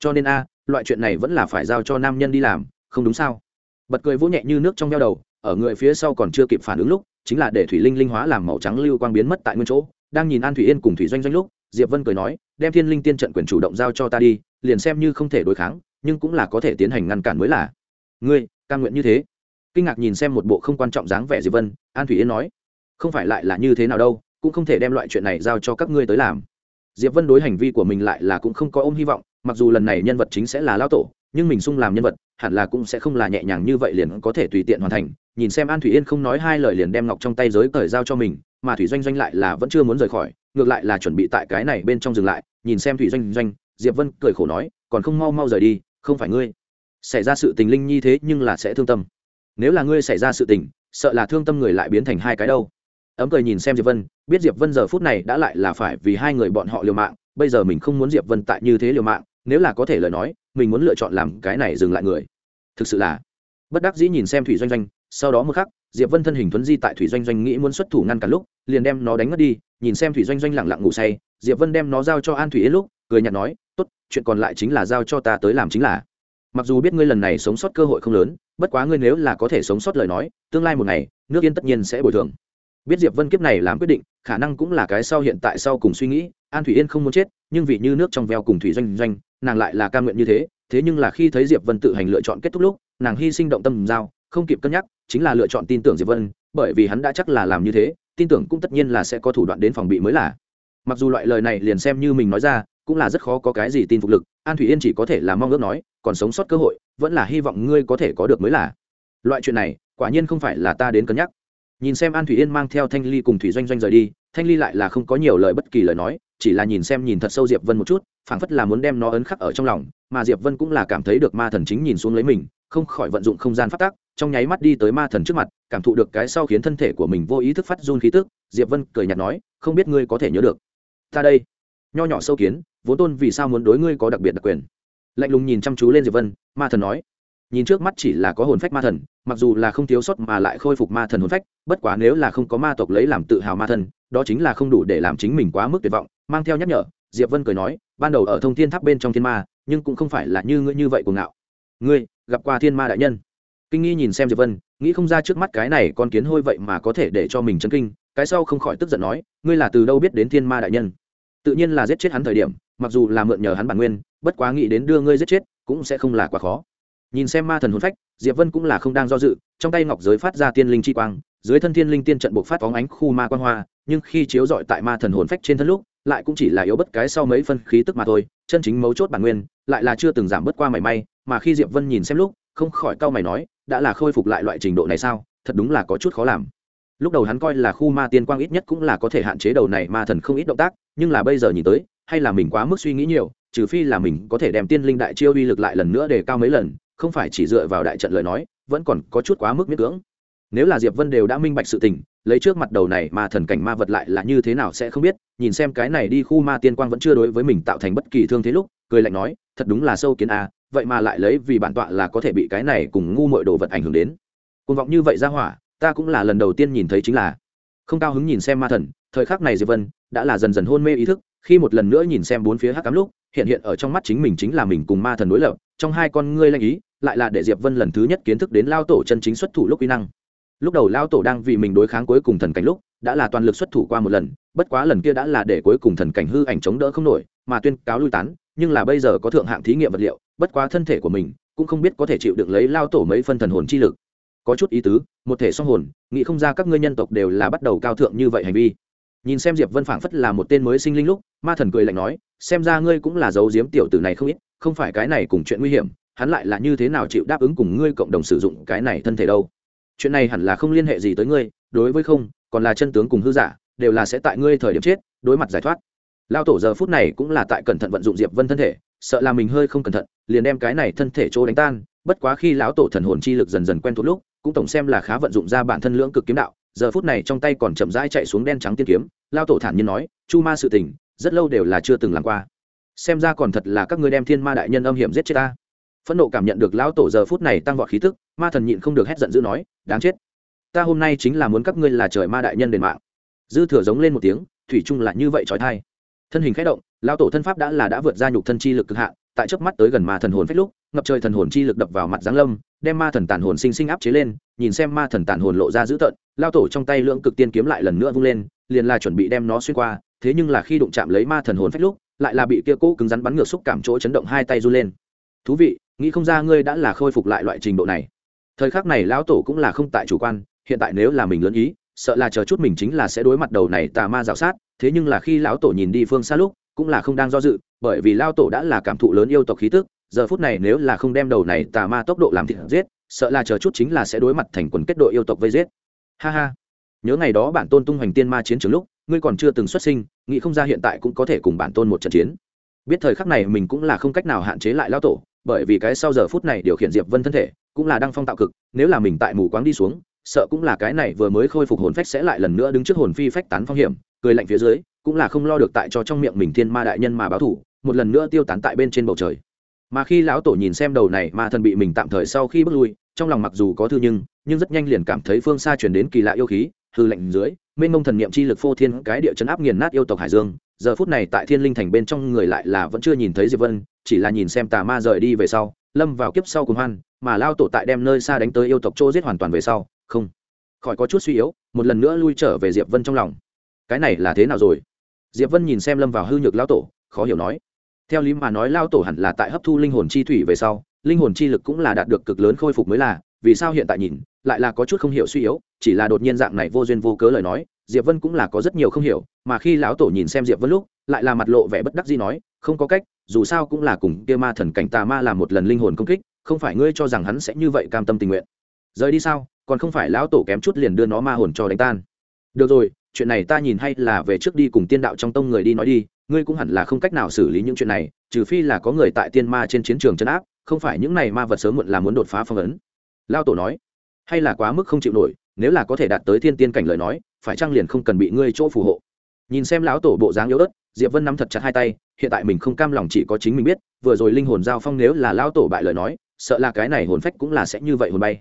cho nên a, loại chuyện này vẫn là phải giao cho nam nhân đi làm, không đúng sao? Bật cười vỗ nhẹ như nước trong veo đầu, ở người phía sau còn chưa kịp phản ứng lúc, chính là để thủy linh linh hóa làm màu trắng lưu quang biến mất tại nguyên chỗ, đang nhìn an thủy yên cùng thủy doanh doanh lúc, diệp vân cười nói, đem thiên linh tiên trận quyền chủ động giao cho ta đi, liền xem như không thể đối kháng, nhưng cũng là có thể tiến hành ngăn cản mới là. Ngươi, cam nguyện như thế kinh ngạc nhìn xem một bộ không quan trọng dáng vẻ diệp vân, an thủy yên nói, không phải lại là như thế nào đâu, cũng không thể đem loại chuyện này giao cho các ngươi tới làm. Diệp vân đối hành vi của mình lại là cũng không có ôm hy vọng, mặc dù lần này nhân vật chính sẽ là lao tổ, nhưng mình sung làm nhân vật, hẳn là cũng sẽ không là nhẹ nhàng như vậy liền có thể tùy tiện hoàn thành. Nhìn xem an thủy yên không nói hai lời liền đem ngọc trong tay giới cởi giao cho mình, mà thủy doanh doanh lại là vẫn chưa muốn rời khỏi, ngược lại là chuẩn bị tại cái này bên trong dừng lại. Nhìn xem thủy doanh doanh, diệp vân cười khổ nói, còn không mau mau rời đi, không phải ngươi. Xảy ra sự tình linh nhi thế nhưng là sẽ thương tâm nếu là ngươi xảy ra sự tình, sợ là thương tâm người lại biến thành hai cái đâu. Ấm cười nhìn xem diệp vân, biết diệp vân giờ phút này đã lại là phải vì hai người bọn họ liều mạng, bây giờ mình không muốn diệp vân tại như thế liều mạng, nếu là có thể lời nói, mình muốn lựa chọn làm cái này dừng lại người. Thực sự là, bất đắc dĩ nhìn xem thủy doanh doanh, sau đó một khắc, diệp vân thân hình thuấn di tại thủy doanh doanh nghĩ muốn xuất thủ ngăn cả lúc, liền đem nó đánh mất đi, nhìn xem thủy doanh doanh lẳng lặng ngủ say, diệp vân đem nó giao cho an thủy yên lúc, cười nhạt nói, tốt, chuyện còn lại chính là giao cho ta tới làm chính là mặc dù biết ngươi lần này sống sót cơ hội không lớn, bất quá ngươi nếu là có thể sống sót lời nói, tương lai một ngày, nước yên tất nhiên sẽ bồi thường. Biết diệp vân kiếp này làm quyết định, khả năng cũng là cái sau hiện tại sau cùng suy nghĩ, an thủy yên không muốn chết, nhưng vì như nước trong veo cùng thủy doanh doanh, nàng lại là ca nguyện như thế thế nhưng là khi thấy diệp vân tự hành lựa chọn kết thúc lúc, nàng hy sinh động tâm giao, không kịp cân nhắc, chính là lựa chọn tin tưởng diệp vân, bởi vì hắn đã chắc là làm như thế, tin tưởng cũng tất nhiên là sẽ có thủ đoạn đến phòng bị mới là. Mặc dù loại lời này liền xem như mình nói ra, cũng là rất khó có cái gì tin phục lực, an thủy yên chỉ có thể là mong ước nói còn sống sót cơ hội, vẫn là hy vọng ngươi có thể có được mới là. Loại chuyện này, quả nhiên không phải là ta đến cân nhắc. Nhìn xem an thủy yên mang theo thanh ly cùng thủy doanh doanh rời đi, thanh ly lại là không có nhiều lời bất kỳ lời nói, chỉ là nhìn xem nhìn thật sâu diệp vân một chút, phảng phất là muốn đem nó ấn khắc ở trong lòng, mà diệp vân cũng là cảm thấy được ma thần chính nhìn xuống lấy mình, không khỏi vận dụng không gian phát tác trong nháy mắt đi tới ma thần trước mặt, cảm thụ được cái sau khiến thân thể của mình vô ý thức phát run khí tức, diệp vân cười nhạt nói, không biết ngươi có thể nhớ được. Ta đây. Nho nhỏ sâu kiến, vốn tôn vì sao muốn đối ngươi có đặc biệt đặc quyền lạnh lùng nhìn chăm chú lên diệp vân ma thần nói nhìn trước mắt chỉ là có hồn phách ma thần mặc dù là không thiếu sót mà lại khôi phục ma thần hồn phách bất quá nếu là không có ma tộc lấy làm tự hào ma thần đó chính là không đủ để làm chính mình quá mức tuyệt vọng mang theo nhắc nhở diệp vân cười nói ban đầu ở thông thiên tháp bên trong thiên ma nhưng cũng không phải là như ngươi như vậy của ngạo ngươi gặp qua thiên ma đại nhân kinh nghi nhìn xem diệp vân nghĩ không ra trước mắt cái này con kiến hôi vậy mà có thể để cho mình chấn kinh cái sau không khỏi tức giận nói ngươi là từ đâu biết đến thiên ma đại nhân tự nhiên là giết chết hắn thời điểm mặc dù là mượn nhờ hắn bản nguyên bất quá nghĩ đến đưa ngươi giết chết, cũng sẽ không là quá khó. Nhìn xem ma thần hồn phách, diệp vân cũng là không đang do dự, trong tay ngọc giới phát ra tiên linh chi quang, dưới thân thiên linh tiên trận buộc phát phóng ánh khu ma quan hoa, nhưng khi chiếu dọi tại ma thần hồn phách trên thân lúc, lại cũng chỉ là yếu bất cái sau mấy phân khí tức mà thôi, chân chính mấu chốt bản nguyên, lại là chưa từng giảm bớt qua mảy may, mà khi diệp vân nhìn xem lúc, không khỏi cau mày nói, đã là khôi phục lại loại trình độ này sao? Thật đúng là có chút khó làm. Lúc đầu hắn coi là khu ma tiên quang ít nhất cũng là có thể hạn chế đầu này ma thần không ít động tác, nhưng là bây giờ nhìn tới, hay là mình quá mức suy nghĩ nhiều trừ phi là mình có thể đem tiên linh đại chiêu uy lực lại lần nữa để cao mấy lần không phải chỉ dựa vào đại trận lời nói vẫn còn có chút quá mức miễn cưỡng. Nếu là diệp vân đều đã minh bạch sự tình lấy trước mặt đầu này mà thần cảnh ma vật lại là như thế nào sẽ không biết nhìn xem cái này đi khu ma tiên quang vẫn chưa đối với mình tạo thành bất kỳ thương thế lúc cười lạnh nói thật đúng là sâu kiến a à, vậy mà lại lấy vì bản tọa là có thể bị cái này cùng ngu mọi đồ vật ảnh hưởng đến. Côn vọng như vậy ra hỏa ta cũng là lần đầu tiên nhìn thấy chính là. Không cao hứng nhìn xem ma thần thời khắc này diệp vân đã là dần dần hôn mê ý thức khi một lần nữa nhìn xem bốn phía hắc cám lúc hiện hiện ở trong mắt chính mình chính là mình cùng ma thần đối lập, trong hai con ngươi lanh ý, lại là để diệp vân lần thứ nhất kiến thức đến lao tổ chân chính xuất thủ lúc uy năng. Lúc đầu lao tổ đang vì mình đối kháng cuối cùng thần cảnh lúc, đã là toàn lực xuất thủ qua một lần, bất quá lần kia đã là để cuối cùng thần cảnh hư ảnh chống đỡ không nổi, mà tuyên cáo lui tán, nhưng là bây giờ có thượng hạng thí nghiệm vật liệu, bất quá thân thể của mình cũng không biết có thể chịu được lấy lao tổ mấy phân thần hồn chi lực. Có chút ý tứ, một thể song hồn, nghĩ không ra các ngươi nhân tộc đều là bắt đầu cao thượng như vậy hành vi nhìn xem diệp vân phảng phất là một tên mới sinh linh lúc, ma thần cười lạnh nói, xem ra ngươi cũng là giấu giếm tiểu tử này không ít, không phải cái này cùng chuyện nguy hiểm, hắn lại là như thế nào chịu đáp ứng cùng ngươi cộng đồng sử dụng cái này thân thể đâu. Chuyện này hẳn là không liên hệ gì tới ngươi, đối với không, còn là chân tướng cùng hư giả, đều là sẽ tại ngươi thời điểm chết, đối mặt giải thoát. Lao tổ giờ phút này cũng là tại cẩn thận vận dụng diệp vân thân thể, sợ là mình hơi không cẩn thận, liền đem cái này thân thể chỗ đánh tan, bất quá khi lão tổ thần hồn chi lực dần dần quen thuộc lúc, cũng tổng xem là khá vận dụng ra bản thân lưỡng cực kiếm đạo giờ phút này trong tay còn chậm rãi chạy xuống đen trắng tiên kiếm, lao tổ thản nhiên nói, chu ma sự tình, rất lâu đều là chưa từng làm qua. Xem ra còn thật là các ngươi đem thiên ma đại nhân âm hiểm giết chết ta. Phẫn nộ cảm nhận được lão tổ giờ phút này tăng vọt khí tức, ma thần nhịn không được hét giận dữ nói, đáng chết. Ta hôm nay chính là muốn các ngươi là trời ma đại nhân đền mạng. Dư thừa giống lên một tiếng, thủy chung là như vậy trói thai. Thân hình khẽ động lão tổ thân pháp đã là đã vượt ra nhục thân chi lực cực hạn, tại chớp mắt tới gần ma thần hồn phách lúc, ngập trời thần hồn chi lực đập vào mặt giáng lâm, đem ma thần tàn hồn sinh sinh áp chế lên, nhìn xem ma thần tàn hồn lộ ra dữ tợn lao tổ trong tay lưỡng cực tiên kiếm lại lần nữa vung lên, liền là chuẩn bị đem nó xuyên qua, thế nhưng là khi đụng chạm lấy ma thần hồn phách lúc, lại là bị kia cố cứng rắn bắn ngược xúc cảm chỗ chấn động hai tay run lên. Thú vị, nghĩ không ra ngươi đã là khôi phục lại loại trình độ này. Thời khắc này lão tổ cũng là không tại chủ quan, hiện tại nếu là mình lớn ý, sợ là chờ chút mình chính là sẽ đối mặt đầu này tà ma rào sát, thế nhưng là khi lão tổ nhìn đi phương xa lúc, cũng là không đang do dự, bởi vì lao tổ đã là cảm thụ lớn yêu tộc khí tức, giờ phút này nếu là không đem đầu này tà ma tốc độ làm thịt giết, sợ là chờ chút chính là sẽ đối mặt thành quần kết đội yêu tộc vây giết ha ha. Nhớ ngày đó bản tôn tung hoành tiên ma chiến trường lúc, ngươi còn chưa từng xuất sinh, nghĩ không ra hiện tại cũng có thể cùng bản tôn một trận chiến. Biết thời khắc này mình cũng là không cách nào hạn chế lại lao tổ, bởi vì cái sau giờ phút này điều khiển diệp vân thân thể, cũng là đăng phong tạo cực, nếu là mình tại mù quáng đi xuống, sợ cũng là cái này vừa mới khôi phục hồn phách sẽ lại lần nữa đứng trước hồn phi phách tán phong hiểm, cười lạnh phía dưới, cũng là không lo được tại cho trong miệng mình thiên ma đại nhân mà báo thủ, một lần nữa tiêu tán tại bên trên bầu trời. Mà khi lão tổ nhìn xem đầu này ma thần bị mình tạm thời sau khi bước lui trong lòng mặc dù có thư nhưng nhưng rất nhanh liền cảm thấy phương xa chuyển đến kỳ lạ yêu khí, hư lạnh dưới, mênh mông thần niệm chi lực phô thiên cái địa chấn áp nghiền nát yêu tộc hải dương. Giờ phút này tại thiên linh thành bên trong người lại là vẫn chưa nhìn thấy diệp vân, chỉ là nhìn xem tà ma rời đi về sau, lâm vào kiếp sau cùng hoan, mà lao tổ tại đem nơi xa đánh tới yêu tộc chỗ giết hoàn toàn về sau, không khỏi có chút suy yếu, một lần nữa lui trở về diệp vân trong lòng. Cái này là thế nào rồi? Diệp vân nhìn xem lâm vào hư nhược lao tổ, khó hiểu nói. Theo lý mà nói, lao tổ hẳn là tại hấp thu linh hồn chi thủy về sau linh hồn chi lực cũng là đạt được cực lớn khôi phục mới là, vì sao hiện tại nhìn, lại là có chút không hiểu suy yếu, chỉ là đột nhiên dạng này vô duyên vô cớ lời nói, diệp vân cũng là có rất nhiều không hiểu, mà khi lão tổ nhìn xem diệp vân lúc, lại là mặt lộ vẻ bất đắc dĩ nói, không có cách, dù sao cũng là cùng kia ma thần cảnh tà ma làm một lần linh hồn công kích, không phải ngươi cho rằng hắn sẽ như vậy cam tâm tình nguyện. Rời đi sao, còn không phải lão tổ kém chút liền đưa nó ma hồn cho đánh tan. Được rồi, chuyện này ta nhìn hay là về trước đi cùng tiên đạo trong tông người đi nói đi, ngươi cũng hẳn là không cách nào xử lý những chuyện này, trừ phi là có người tại tiên ma trên chiến trường chấn áp không phải những này ma vật sớm muộn là muốn đột phá phong ấn. Lao tổ nói, hay là quá mức không chịu nổi, nếu là có thể đạt tới thiên tiên cảnh lời nói, phải chăng liền không cần bị ngươi chỗ phù hộ? Nhìn xem lão tổ bộ dáng yếu ớt, diệp vân nắm thật chặt hai tay, hiện tại mình không cam lòng chỉ có chính mình biết, vừa rồi linh hồn giao phong nếu là lão tổ bại lời nói, sợ là cái này hồn phách cũng là sẽ như vậy hồn bay.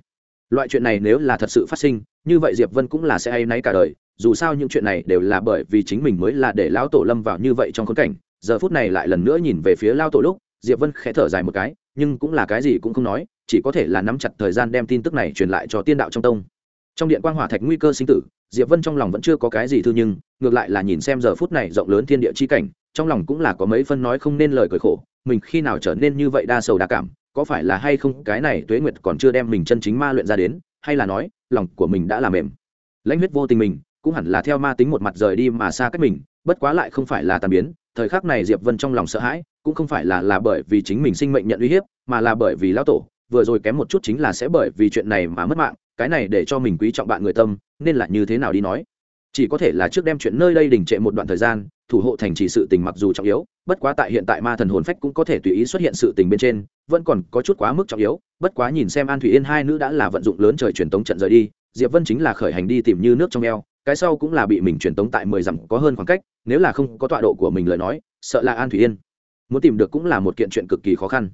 Loại chuyện này nếu là thật sự phát sinh, như vậy diệp vân cũng là sẽ hay náy cả đời, dù sao những chuyện này đều là bởi vì chính mình mới là để lão tổ lâm vào như vậy trong khốn cảnh. Giờ phút này lại lần nữa nhìn về phía lao tổ lúc, diệp vân khẽ thở dài một cái nhưng cũng là cái gì cũng không nói, chỉ có thể là nắm chặt thời gian đem tin tức này truyền lại cho tiên đạo trong tông. Trong điện quan hỏa thạch nguy cơ sinh tử, diệp vân trong lòng vẫn chưa có cái gì thư nhưng, ngược lại là nhìn xem giờ phút này rộng lớn thiên địa chi cảnh, trong lòng cũng là có mấy phân nói không nên lời cười khổ, mình khi nào trở nên như vậy đa sầu đa cảm, có phải là hay không cái này tuế nguyệt còn chưa đem mình chân chính ma luyện ra đến, hay là nói, lòng của mình đã làm mềm. Lãnh huyết vô tình mình, cũng hẳn là theo ma tính một mặt rời đi mà xa cách mình bất quá lại không phải là tàn biến, thời khắc này diệp vân trong lòng sợ hãi, cũng không phải là là bởi vì chính mình sinh mệnh nhận uy hiếp, mà là bởi vì lão tổ, vừa rồi kém một chút chính là sẽ bởi vì chuyện này mà mất mạng, cái này để cho mình quý trọng bạn người tâm, nên là như thế nào đi nói. Chỉ có thể là trước đem chuyện nơi đây đình trệ một đoạn thời gian, thủ hộ thành trì sự tình mặc dù trọng yếu, bất quá tại hiện tại ma thần hồn phách cũng có thể tùy ý xuất hiện sự tình bên trên, vẫn còn có chút quá mức trọng yếu, bất quá nhìn xem an thủy yên hai nữ đã là vận dụng lớn trời truyền tống trận rời đi, diệp vân chính là khởi hành đi tìm như nước trong eo cái sau cũng là bị mình truyền tống tại mười dặm, có hơn khoảng cách, nếu là không có tọa độ của mình lời nói, sợ là an thủy yên. Muốn tìm được cũng là một kiện chuyện cực kỳ khó khăn.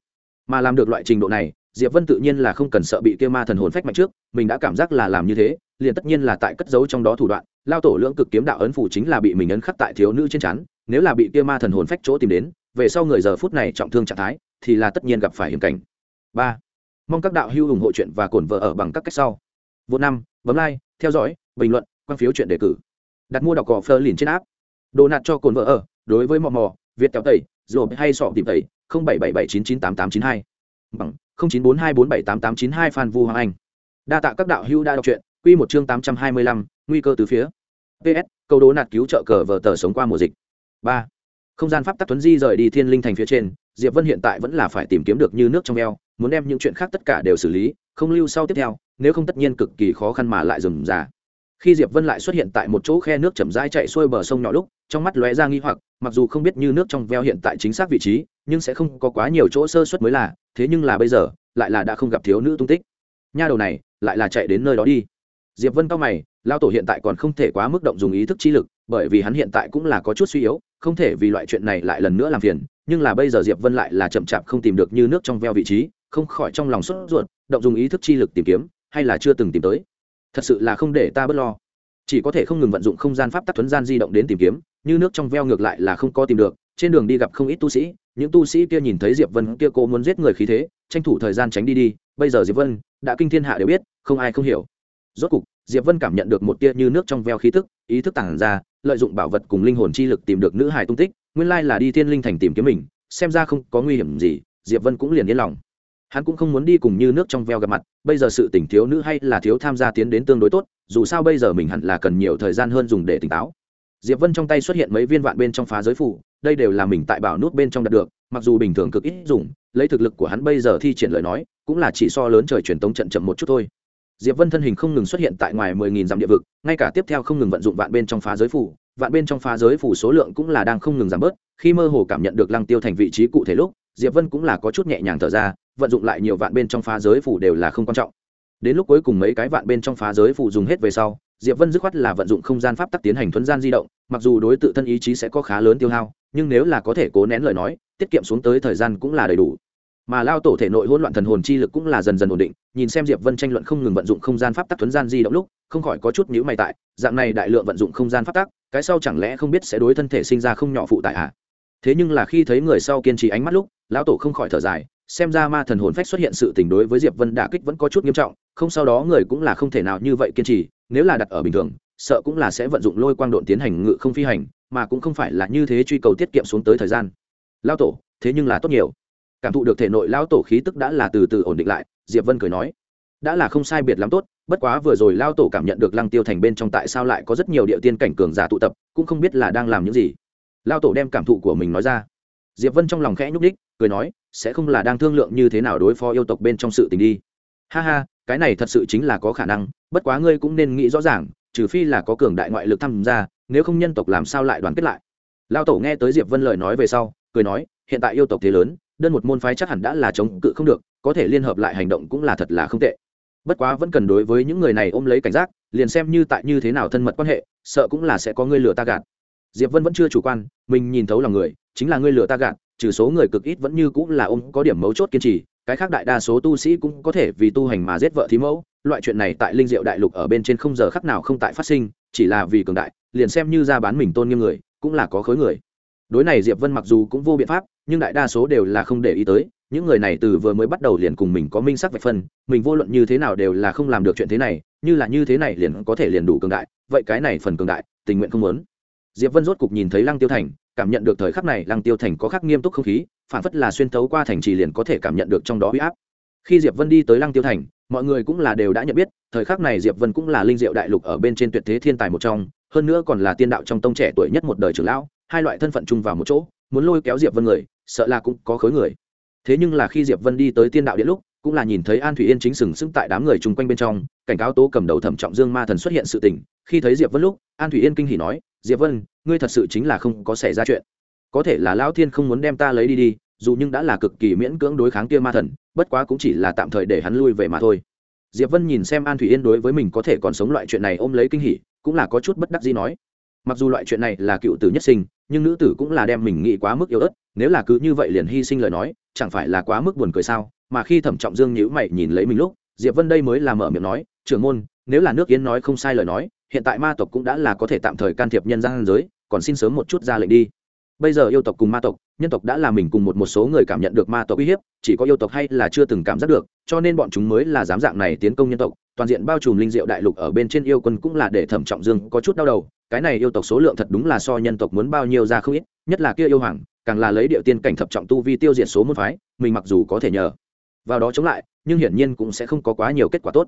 Mà làm được loại trình độ này, diệp vân tự nhiên là không cần sợ bị kia ma thần hồn phách mạnh trước, mình đã cảm giác là làm như thế, liền tất nhiên là tại cất giấu trong đó thủ đoạn. Lao tổ lưỡng cực kiếm đạo ấn phủ chính là bị mình ấn khắc tại thiếu nữ trên chắn, nếu là bị kia ma thần hồn phách chỗ tìm đến, về sau người giờ phút này trọng thương trạng thái, thì là tất nhiên gặp phải hiểm cảnh. Ba, mong các đạo hữu ủng hộ chuyện và cổn vợ ở bằng các cách sau. Vô năm, bấm like, theo dõi, bình luận quan phiếu chuyện đề cử. Đặt mua đọc cỏ phơ liền trên áp đồ nạt cho cồn vợ ở, đối với mò mò, việt kéo tẩy rồi hay sọ tìm tẩy, không bảy bảy bảy chín chín tám tám chín hai. Bằng không chín bốn hai bốn bảy tám tám chín hai phan vu hoàng anh. Đa tạ các đạo hữu đã đọc truyện, quy một chương tám trăm hai mươi lăm, nguy cơ từ phía. Ps câu đố nạt cứu trợ cờ vờ tờ sống qua mùa dịch. Ba. Không gian pháp tắc tuấn di rời đi thiên linh thành phía trên, diệp vân hiện tại vẫn là phải tìm kiếm được như nước trong eo, muốn đem những chuyện khác tất cả đều xử lý, không lưu sau tiếp theo, nếu không tất nhiên cực kỳ khó khăn mà lại dừng già khi diệp vân lại xuất hiện tại một chỗ khe nước chậm rãi chạy xuôi bờ sông nhỏ lúc, trong mắt lóe ra nghi hoặc, mặc dù không biết như nước trong veo hiện tại chính xác vị trí, nhưng sẽ không có quá nhiều chỗ sơ suất mới là, thế nhưng là bây giờ, lại là đã không gặp thiếu nữ tung tích. Nha đầu này, lại là chạy đến nơi đó đi. Diệp vân cao mày lao tổ hiện tại còn không thể quá mức động dùng ý thức chi lực, bởi vì hắn hiện tại cũng là có chút suy yếu, không thể vì loại chuyện này lại lần nữa làm phiền, nhưng là bây giờ diệp vân lại là chậm chạp không tìm được như nước trong veo vị trí, không khỏi trong lòng sốt ruột, động dùng ý thức chi lực tìm kiếm, hay là chưa từng tìm tới thật sự là không để ta bớt lo. Chỉ có thể không ngừng vận dụng không gian pháp tắc thuấn gian di động đến tìm kiếm, như nước trong veo ngược lại là không có tìm được, trên đường đi gặp không ít tu sĩ, những tu sĩ kia nhìn thấy diệp vân, kia cô muốn giết người khí thế, tranh thủ thời gian tránh đi đi, bây giờ diệp vân đã kinh thiên hạ đều biết, không ai không hiểu. Rốt cục, diệp vân cảm nhận được một tia như nước trong veo khí tức, ý thức tản ra, lợi dụng bảo vật cùng linh hồn chi lực tìm được nữ hải tung tích, nguyên lai là đi thiên linh thành tìm kiếm mình, xem ra không có nguy hiểm gì, diệp vân cũng liền yên lòng hắn cũng không muốn đi cùng như nước trong veo gặp mặt, bây giờ sự tỉnh thiếu nữ hay là thiếu tham gia tiến đến tương đối tốt, dù sao bây giờ mình hẳn là cần nhiều thời gian hơn dùng để tỉnh táo. Diệp vân trong tay xuất hiện mấy viên vạn bên trong phá giới phủ, đây đều là mình tại bảo nút bên trong đạt được, mặc dù bình thường cực ít dùng, lấy thực lực của hắn bây giờ thi triển lời nói, cũng là chỉ so lớn trời truyền tống trận chậm một chút thôi. Diệp vân thân hình không ngừng xuất hiện tại ngoài mười nghìn dặm địa vực, ngay cả tiếp theo không ngừng vận dụng vạn bên trong phá giới phủ, vạn bên trong phá giới phủ số lượng cũng là đang không ngừng giảm bớt, khi mơ hồ cảm nhận được lăng tiêu thành vị trí cụ thể lúc, diệp vân cũng là có chút nhẹ nhàng thở ra vận dụng lại nhiều vạn bên trong phá giới phủ đều là không quan trọng đến lúc cuối cùng mấy cái vạn bên trong phá giới phủ dùng hết về sau, diệp vân dứt khoát là vận dụng không gian pháp tắc tiến hành thuấn gian di động, mặc dù đối tự thân ý chí sẽ có khá lớn tiêu hao, nhưng nếu là có thể cố nén lời nói, tiết kiệm xuống tới thời gian cũng là đầy đủ mà lao tổ thể nội hỗn loạn thần hồn chi lực cũng là dần dần ổn định, nhìn xem diệp vân tranh luận không ngừng vận dụng không gian pháp tắc thuấn gian di động lúc, không khỏi có chút nhữ mày tại, dạng này đại lượng vận dụng không gian pháp tắc, cái sau chẳng lẽ không biết sẽ đối thân thể sinh ra không nhỏ phụ tại ạ à? thế nhưng là khi thấy người sau kiên trì ánh mắt lúc, lão tổ không khỏi thở dài xem ra ma thần hồn phách xuất hiện sự tình đối với diệp vân đả kích vẫn có chút nghiêm trọng, không sau đó người cũng là không thể nào như vậy kiên trì, nếu là đặt ở bình thường, sợ cũng là sẽ vận dụng lôi quang độn tiến hành ngự không phi hành, mà cũng không phải là như thế truy cầu tiết kiệm xuống tới thời gian. Lao tổ, thế nhưng là tốt nhiều. Cảm thụ được thể nội lao tổ khí tức đã là từ từ ổn định lại, diệp vân cười nói. Đã là không sai biệt lắm tốt, bất quá vừa rồi lao tổ cảm nhận được lăng tiêu thành bên trong tại sao lại có rất nhiều địa tiên cảnh cường giả tụ tập, cũng không biết là đang làm những gì. Lao tổ đem cảm thụ của mình nói ra diệp vân trong lòng khẽ nhúc đích cười nói, sẽ không là đang thương lượng như thế nào đối phó yêu tộc bên trong sự tình đi. Ha ha, cái này thật sự chính là có khả năng, bất quá ngươi cũng nên nghĩ rõ ràng, trừ phi là có cường đại ngoại lực tham gia, nếu không nhân tộc làm sao lại đoàn kết lại? Lao tổ nghe tới diệp vân lời nói về sau, cười nói, hiện tại yêu tộc thế lớn, đơn một môn phái chắc hẳn đã là chống cự không được, có thể liên hợp lại hành động cũng là thật là không tệ. Bất quá vẫn cần đối với những người này ôm lấy cảnh giác, liền xem như tại như thế nào thân mật quan hệ, sợ cũng là sẽ có người lừa ta gạt diệp vân vẫn chưa chủ quan, mình nhìn thấu lòng người, chính là ngươi lừa ta gạt, trừ số người cực ít vẫn như cũng là ông có điểm mấu chốt kiên trì, cái khác đại đa số tu sĩ cũng có thể vì tu hành mà giết vợ thí mẫu, loại chuyện này tại linh diệu đại lục ở bên trên không giờ khắc nào không tại phát sinh, chỉ là vì cường đại, liền xem như ra bán mình tôn nghiêm người, cũng là có khối người. Đối này diệp vân mặc dù cũng vô biện pháp, nhưng đại đa số đều là không để ý tới, những người này từ vừa mới bắt đầu liền cùng mình có minh sắc vạch phân, mình vô luận như thế nào đều là không làm được chuyện thế này, như là như thế này liền có thể liền đủ cường đại, vậy cái này phần cường đại, tình nguyện không muốn diệp vân rốt cục nhìn thấy lăng tiêu thành, cảm nhận được thời khắc này lăng tiêu thành có khắc nghiêm túc không khí, phản phất là xuyên thấu qua thành trì liền có thể cảm nhận được trong đó huy áp. Khi diệp vân đi tới lăng tiêu thành, mọi người cũng là đều đã nhận biết, thời khắc này diệp vân cũng là linh diệu đại lục ở bên trên tuyệt thế thiên tài một trong, hơn nữa còn là tiên đạo trong tông trẻ tuổi nhất một đời trưởng lão, hai loại thân phận chung vào một chỗ, muốn lôi kéo diệp vân người, sợ là cũng có khối người. Thế nhưng là khi diệp vân đi tới tiên đạo điện lúc, cũng là nhìn thấy an thủy yên chính sừng sững tại đám người chung quanh bên trong, cảnh cáo tố cầm đầu thẩm trọng dương ma thần xuất hiện sự tình. Khi thấy diệp vân lúc, an thủy yên kinh hỉ nói diệp vân, ngươi thật sự chính là không có xảy ra chuyện. Có thể là lão thiên không muốn đem ta lấy đi đi, dù nhưng đã là cực kỳ miễn cưỡng đối kháng kia ma thần, bất quá cũng chỉ là tạm thời để hắn lui về mà thôi. Diệp vân nhìn xem an thủy yên đối với mình có thể còn sống loại chuyện này ôm lấy kinh hỉ, cũng là có chút bất đắc gì nói. Mặc dù loại chuyện này là cựu tử nhất sinh, nhưng nữ tử cũng là đem mình nghĩ quá mức yếu ớt, nếu là cứ như vậy liền hy sinh lời nói, chẳng phải là quá mức buồn cười sao? Mà khi thẩm trọng dương nhữ mày nhìn lấy mình lúc, diệp vân đây mới là mở miệng nói, trưởng môn, nếu là nước yến nói không sai lời nói hiện tại ma tộc cũng đã là có thể tạm thời can thiệp nhân gian giới, còn xin sớm một chút ra lệnh đi. Bây giờ yêu tộc cùng ma tộc, nhân tộc đã là mình cùng một một số người cảm nhận được ma tộc uy hiếp, chỉ có yêu tộc hay là chưa từng cảm giác được, cho nên bọn chúng mới là dám dạng này tiến công nhân tộc, toàn diện bao trùm linh diệu đại lục ở bên trên yêu quân cũng là để thẩm trọng dương có chút đau đầu, cái này yêu tộc số lượng thật đúng là so nhân tộc muốn bao nhiêu ra không ít, nhất là kia yêu hoàng, càng là lấy điệu tiên cảnh thập trọng tu vi tiêu diệt số môn phái, mình mặc dù có thể nhờ vào đó chống lại, nhưng hiển nhiên cũng sẽ không có quá nhiều kết quả tốt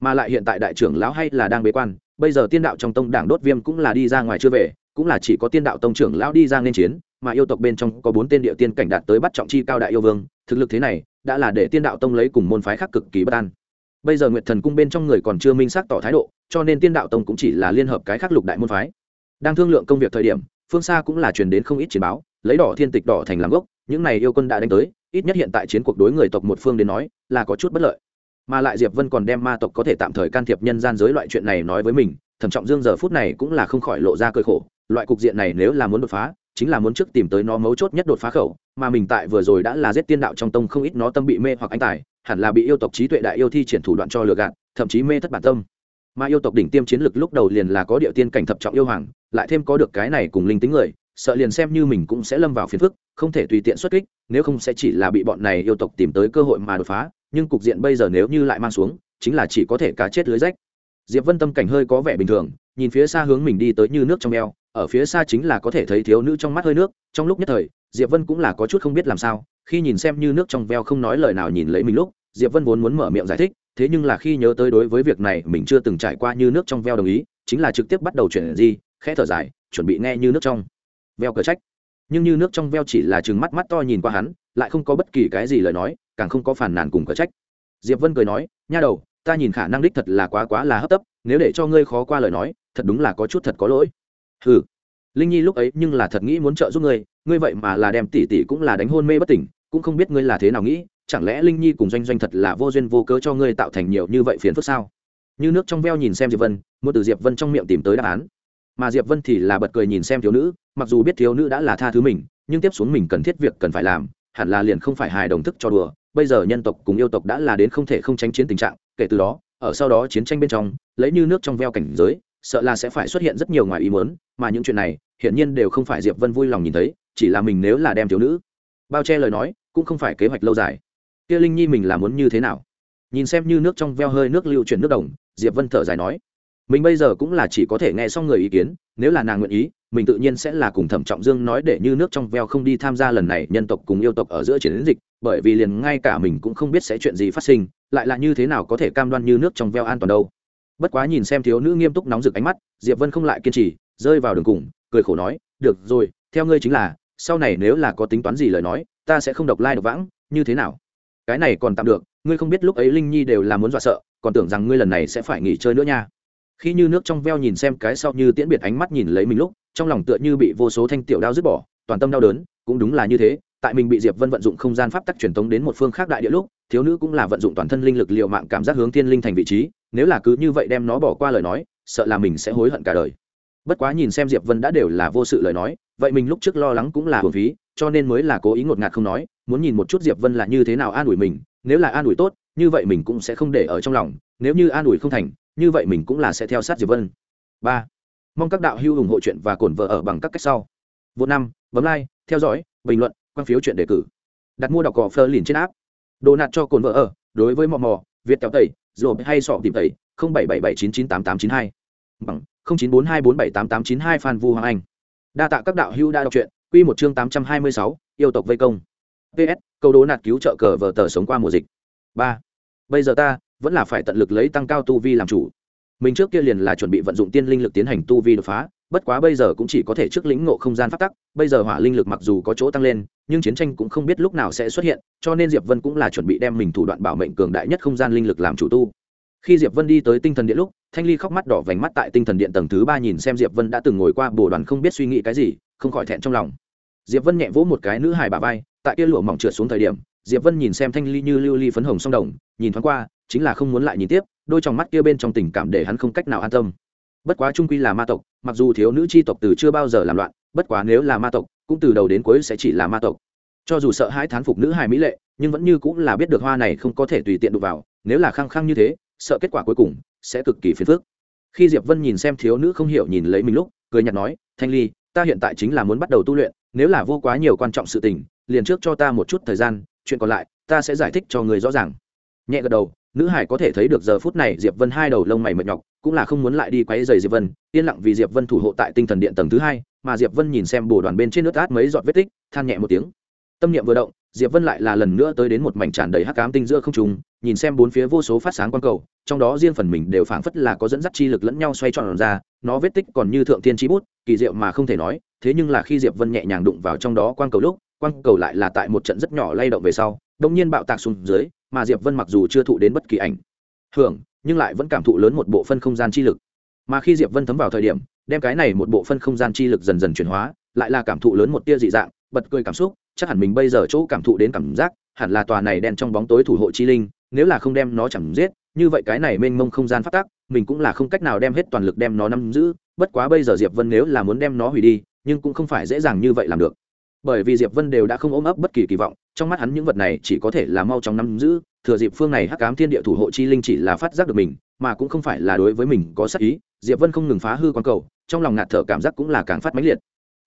mà lại hiện tại đại trưởng lão hay là đang bế quan, bây giờ tiên đạo trong tông đảng đốt viêm cũng là đi ra ngoài chưa về, cũng là chỉ có tiên đạo tông trưởng lão đi ra nên chiến, mà yêu tộc bên trong có bốn tên địa tiên cảnh đạt tới bắt trọng chi cao đại yêu vương, thực lực thế này, đã là để tiên đạo tông lấy cùng môn phái khác cực kỳ bất an. Bây giờ nguyệt thần cung bên trong người còn chưa minh xác tỏ thái độ, cho nên tiên đạo tông cũng chỉ là liên hợp cái khác lục đại môn phái. Đang thương lượng công việc thời điểm, phương xa cũng là truyền đến không ít chiến báo, lấy đỏ thiên tịch đỏ thành làm gốc, những này yêu quân đã đánh tới, ít nhất hiện tại chiến cuộc đối người tộc một phương đến nói, là có chút bất lợi mà lại diệp vân còn đem ma tộc có thể tạm thời can thiệp nhân gian giới loại chuyện này nói với mình, thẩm trọng dương giờ phút này cũng là không khỏi lộ ra cơi khổ, loại cục diện này nếu là muốn đột phá, chính là muốn trước tìm tới nó mấu chốt nhất đột phá khẩu, mà mình tại vừa rồi đã là giết tiên đạo trong tông không ít nó tâm bị mê hoặc anh tài, hẳn là bị yêu tộc trí tuệ đại yêu thi triển thủ đoạn cho lừa gạt, thậm chí mê thất bản tâm. Mà yêu tộc đỉnh tiêm chiến lực lúc đầu liền là có địa tiên cảnh thập trọng yêu hoàng, lại thêm có được cái này cùng linh tính người, sợ liền xem như mình cũng sẽ lâm vào phiền phức, không thể tùy tiện xuất kích, nếu không sẽ chỉ là bị bọn này yêu tộc tìm tới cơ hội mà đột phá nhưng cục diện bây giờ nếu như lại mang xuống, chính là chỉ có thể cá chết lưới rách. Diệp vân tâm cảnh hơi có vẻ bình thường, nhìn phía xa hướng mình đi tới như nước trong eo, ở phía xa chính là có thể thấy thiếu nữ trong mắt hơi nước, trong lúc nhất thời, diệp vân cũng là có chút không biết làm sao, khi nhìn xem như nước trong veo không nói lời nào nhìn lấy mình lúc, diệp vân vốn muốn mở miệng giải thích, thế nhưng là khi nhớ tới đối với việc này mình chưa từng trải qua như nước trong veo đồng ý, chính là trực tiếp bắt đầu chuyển gì, khẽ thở dài, chuẩn bị nghe như nước trong veo cờ trách nhưng như nước trong veo chỉ là chừng mắt mắt to nhìn qua hắn, lại không có bất kỳ cái gì lời nói, càng không có phản nàn cùng cờ trách. Diệp vân cười nói, nha đầu, ta nhìn khả năng đích thật là quá quá là hấp tấp, nếu để cho ngươi khó qua lời nói, thật đúng là có chút thật có lỗi. Ừ linh nhi lúc ấy nhưng là thật nghĩ muốn trợ giúp ngươi ngươi vậy mà là đem tỷ tỷ cũng là đánh hôn mê bất tỉnh, cũng không biết ngươi là thế nào nghĩ, chẳng lẽ linh nhi cùng doanh doanh thật là vô duyên vô cớ cho ngươi tạo thành nhiều như vậy phiền phức sao? Như nước trong veo nhìn xem diệp vân, muốn từ diệp vân trong miệng tìm tới đáp án mà diệp vân thì là bật cười nhìn xem thiếu nữ, mặc dù biết thiếu nữ đã là tha thứ mình, nhưng tiếp xuống mình cần thiết việc cần phải làm, hẳn là liền không phải hài đồng thức cho đùa. Bây giờ nhân tộc cùng yêu tộc đã là đến không thể không tranh chiến tình trạng, kể từ đó, ở sau đó chiến tranh bên trong, lấy như nước trong veo cảnh giới, sợ là sẽ phải xuất hiện rất nhiều ngoài ý muốn, mà những chuyện này, hiển nhiên đều không phải diệp vân vui lòng nhìn thấy, chỉ là mình nếu là đem thiếu nữ bao che lời nói, cũng không phải kế hoạch lâu dài. Kia linh nhi mình là muốn như thế nào? Nhìn xem như nước trong veo hơi nước lưu chuyển nước đồng, diệp vân thở dài nói mình bây giờ cũng là chỉ có thể nghe xong người ý kiến, nếu là nàng nguyện ý, mình tự nhiên sẽ là cùng thẩm trọng dương nói để như nước trong veo không đi tham gia lần này nhân tộc cùng yêu tộc ở giữa chiến dịch, bởi vì liền ngay cả mình cũng không biết sẽ chuyện gì phát sinh, lại là như thế nào có thể cam đoan như nước trong veo an toàn đâu. Bất quá nhìn xem thiếu nữ nghiêm túc nóng rực ánh mắt, diệp vân không lại kiên trì, rơi vào đường cùng, cười khổ nói, được rồi, theo ngươi chính là, sau này nếu là có tính toán gì lời nói, ta sẽ không độc lai độc vãng, như thế nào? Cái này còn tạm được, ngươi không biết lúc ấy linh nhi đều là muốn dọa sợ, còn tưởng rằng ngươi lần này sẽ phải nghỉ chơi nữa nha khi như nước trong veo nhìn xem cái sau như tiễn biệt ánh mắt nhìn lấy mình lúc, trong lòng tựa như bị vô số thanh tiểu đao dứt bỏ, toàn tâm đau đớn, cũng đúng là như thế, tại mình bị diệp vân vận dụng không gian pháp tắc truyền thống đến một phương khác đại địa lúc, thiếu nữ cũng là vận dụng toàn thân linh lực liệu mạng cảm giác hướng thiên linh thành vị trí, nếu là cứ như vậy đem nó bỏ qua lời nói, sợ là mình sẽ hối hận cả đời. Bất quá nhìn xem diệp vân đã đều là vô sự lời nói, vậy mình lúc trước lo lắng cũng là hồn phí, cho nên mới là cố ý ngột ngạt không nói, muốn nhìn một chút diệp vân là như thế nào an ủi mình, nếu là an ủi tốt, như vậy mình cũng sẽ không để ở trong lòng, nếu như an ủi không thành như vậy mình cũng là sẽ theo sát diệp vân. Ba, mong các đạo hữu ủng hộ chuyện và cổn vợ ở bằng các cách sau. Vô năm, bấm like, theo dõi, bình luận, quan phiếu chuyện đề cử. Đặt mua đọc cỏ phơ liền trên áp đồ nạt cho cồn vợ ở, đối với mò mò, việt kéo tẩy rồi hay sọ tìm tẩy, không bảy bảy bảy chín chín tám tám chín hai. Bằng, không chín bốn hai bốn bảy tám tám chín hai phan vu hoàng anh. Đa tạ các đạo hữu đã đọc truyện, quy một chương tám trăm hai mươi sáu, yêu tộc vây công. Ps câu đố nạt cứu trợ cờ vợ tờ sống qua mùa dịch. Ba, bây giờ ta vẫn là phải tận lực lấy tăng cao tu vi làm chủ. Mình trước kia liền là chuẩn bị vận dụng tiên linh lực tiến hành tu vi đột phá, bất quá bây giờ cũng chỉ có thể trước lĩnh ngộ không gian phát tắc, bây giờ hỏa linh lực mặc dù có chỗ tăng lên, nhưng chiến tranh cũng không biết lúc nào sẽ xuất hiện, cho nên diệp vân cũng là chuẩn bị đem mình thủ đoạn bảo mệnh cường đại nhất không gian linh lực làm chủ tu. Khi diệp vân đi tới tinh thần điện lúc, thanh ly khóc mắt đỏ vành mắt tại tinh thần điện tầng thứ ba nhìn xem diệp vân đã từng ngồi qua bồ đoàn không biết suy nghĩ cái gì, không khỏi thẹn trong lòng. Diệp vân nhẹ vỗ một cái nữ hài bà vai, tại kia lụa mỏng trượt xuống thời điểm diệp vân nhìn xem thanh ly như lưu ly phấn hồng song đồng, nhìn thoáng qua, chính là không muốn lại nhìn tiếp, đôi trong mắt kia bên trong tình cảm để hắn không cách nào an tâm. Bất quá trung quy là ma tộc, mặc dù thiếu nữ c h i tộc từ chưa bao giờ làm loạn, bất quá nếu là ma tộc, cũng từ đầu đến cuối sẽ chỉ là ma tộc. Cho dù sợ hãi thán phục nữ hài mỹ lệ, nhưng vẫn như cũng là biết được hoa này không có thể tùy tiện đụng vào, nếu là khăng khăng như thế, sợ kết quả cuối cùng sẽ cực kỳ phiền phức. Khi diệp vân nhìn xem thiếu nữ không hiểu nhìn lấy mình lúc, cười nhạt nói, thanh ly, ta hiện tại chính là muốn bắt đầu tu luyện, nếu là vô quá nhiều quan trọng sự tình, liền trước cho ta một chút thời gian chuyện còn lại, ta sẽ giải thích cho người rõ ràng. Nhẹ gật đầu, nữ hải có thể thấy được giờ phút này diệp vân hai đầu lông mày mệt nhọc, cũng là không muốn lại đi quấy rầy diệp vân, yên lặng vì diệp vân thủ hộ tại tinh thần điện tầng thứ hai, mà diệp vân nhìn xem bồ đoàn bên trên nước át mấy giọt vết tích, than nhẹ một tiếng. Tâm niệm vừa động, diệp vân lại là lần nữa tới đến một mảnh tràn đầy hắc ám tinh giữa không trung, nhìn xem bốn phía vô số phát sáng quang cầu, trong đó riêng phần mình đều phảng phất là có dẫn dắt chi lực lẫn nhau xoay tròn ra, nó vết tích còn như thượng thiên chi bút, kỳ diệu mà không thể nói, thế nhưng là khi diệp vân nhẹ nhàng đụng vào trong đó quang cầu lúc quang cầu lại là tại một trận rất nhỏ lay động về sau đông nhiên bạo tạc xuống dưới, mà diệp vân mặc dù chưa thụ đến bất kỳ ảnh hưởng, nhưng lại vẫn cảm thụ lớn một bộ phân không gian chi lực. Mà khi diệp vân thấm vào thời điểm, đem cái này một bộ phân không gian chi lực dần dần chuyển hóa, lại là cảm thụ lớn một tia dị dạng, bật cười cảm xúc, chắc hẳn mình bây giờ chỗ cảm thụ đến cảm giác, hẳn là tòa này đen trong bóng tối thủ hộ chi linh, nếu là không đem nó chẳng giết, như vậy cái này mênh mông không gian phát tác mình cũng là không cách nào đem hết toàn lực đem nó nắm giữ, bất quá bây giờ diệp vân nếu là muốn đem nó hủy đi, nhưng cũng không phải dễ dàng như vậy làm được bởi vì diệp vân đều đã không ôm ấp bất kỳ kỳ vọng, trong mắt hắn những vật này chỉ có thể là mau chóng nắm giữ, thừa dịp phương này hắc cám thiên địa thủ hộ chi linh chỉ là phát giác được mình, mà cũng không phải là đối với mình có sắc ý, diệp vân không ngừng phá hư quan cầu, trong lòng ngạt thở cảm giác cũng là càng phát mãnh liệt.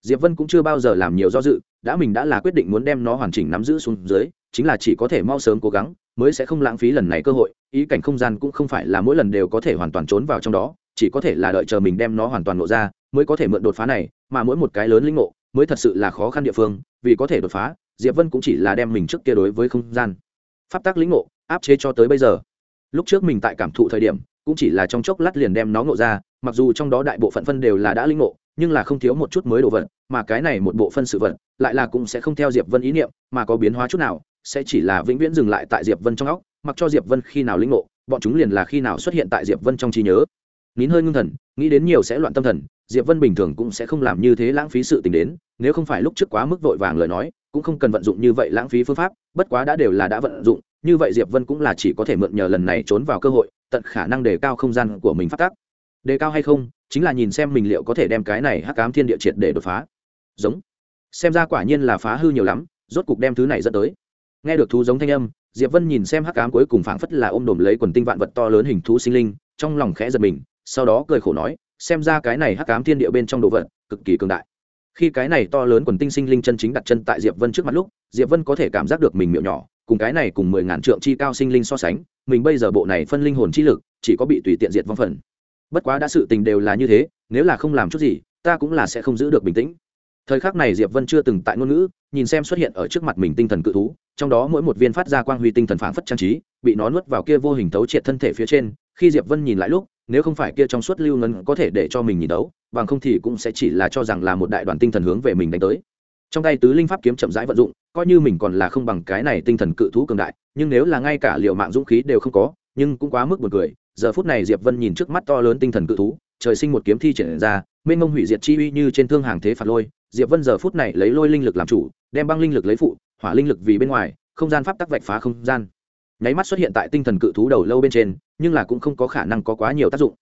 Diệp vân cũng chưa bao giờ làm nhiều do dự, đã mình đã là quyết định muốn đem nó hoàn chỉnh nắm giữ xuống dưới, chính là chỉ có thể mau sớm cố gắng, mới sẽ không lãng phí lần này cơ hội, ý cảnh không gian cũng không phải là mỗi lần đều có thể hoàn toàn trốn vào trong đó, chỉ có thể là đợi chờ mình đem nó hoàn toàn ngộ ra, mới có thể mượn đột phá này, mà mỗi một cái lớn linh ngộ mới thật sự là khó khăn địa phương, vì có thể đột phá, diệp vân cũng chỉ là đem mình trước kia đối với không gian, pháp tắc lĩnh ngộ, áp chế cho tới bây giờ. Lúc trước mình tại cảm thụ thời điểm, cũng chỉ là trong chốc lát liền đem nó ngộ ra, mặc dù trong đó đại bộ phận phân đều là đã lĩnh ngộ, nhưng là không thiếu một chút mới đồ vật, mà cái này một bộ phân sự vật, lại là cũng sẽ không theo diệp vân ý niệm, mà có biến hóa chút nào, sẽ chỉ là vĩnh viễn dừng lại tại diệp vân trong óc, mặc cho diệp vân khi nào lĩnh ngộ, bọn chúng liền là khi nào xuất hiện tại diệp vân trong trí nhớ. Nín hơi ngưng thần, nghĩ đến nhiều sẽ loạn tâm thần diệp vân bình thường cũng sẽ không làm như thế lãng phí sự tình đến, nếu không phải lúc trước quá mức vội vàng lời nói, cũng không cần vận dụng như vậy lãng phí phương pháp, bất quá đã đều là đã vận dụng, như vậy diệp vân cũng là chỉ có thể mượn nhờ lần này trốn vào cơ hội, tận khả năng đề cao không gian của mình phát tác. Đề cao hay không, chính là nhìn xem mình liệu có thể đem cái này hắc ám thiên địa triệt để đột phá. Giống. Xem ra quả nhiên là phá hư nhiều lắm, rốt cục đem thứ này dẫn tới. Nghe được thú giống thanh âm, diệp vân nhìn xem hắc ám cuối cùng phảng phất là ôm đồm lấy quần tinh vạn vật to lớn hình thú sinh linh, trong lòng khẽ giật mình, sau đó cười khổ nói xem ra cái này hắc ám thiên địa bên trong đồ vật cực kỳ cường đại. Khi cái này to lớn quần tinh sinh linh chân chính đặt chân tại diệp vân trước mặt lúc, diệp vân có thể cảm giác được mình miệng nhỏ, cùng cái này cùng mười ngàn trượng chi cao sinh linh so sánh, mình bây giờ bộ này phân linh hồn chi lực chỉ có bị tùy tiện diệt vong phần. Bất quá đã sự tình đều là như thế, nếu là không làm chút gì, ta cũng là sẽ không giữ được bình tĩnh. Thời khắc này diệp vân chưa từng tại ngôn ngữ, nhìn xem xuất hiện ở trước mặt mình tinh thần cự thú, trong đó mỗi một viên phát ra quang huy tinh thần phảng phất trang trí, bị nó nuốt vào kia vô hình thấu triệt thân thể phía trên, khi diệp vân nhìn lại lúc nếu không phải kia trong suốt lưu ngân có thể để cho mình nhìn đấu, bằng không thì cũng sẽ chỉ là cho rằng là một đại đoàn tinh thần hướng về mình đánh tới. Trong tay tứ linh pháp kiếm chậm rãi vận dụng, coi như mình còn là không bằng cái này tinh thần cự thú cường đại, nhưng nếu là ngay cả liệu mạng dũng khí đều không có, nhưng cũng quá mức buồn cười. Giờ phút này diệp vân nhìn trước mắt to lớn tinh thần cự thú, trời sinh một kiếm thi triển ra, mênh mông hủy diệt chi uy như trên thương hàng thế phạt lôi. Diệp vân giờ phút này lấy lôi linh lực làm chủ, đem băng linh lực lấy phụ, hỏa linh lực vì bên ngoài, không gian pháp tắc vạch phá không gian nháy mắt xuất hiện tại tinh thần cự thú đầu lâu bên trên, nhưng là cũng không có khả năng có quá nhiều tác dụng.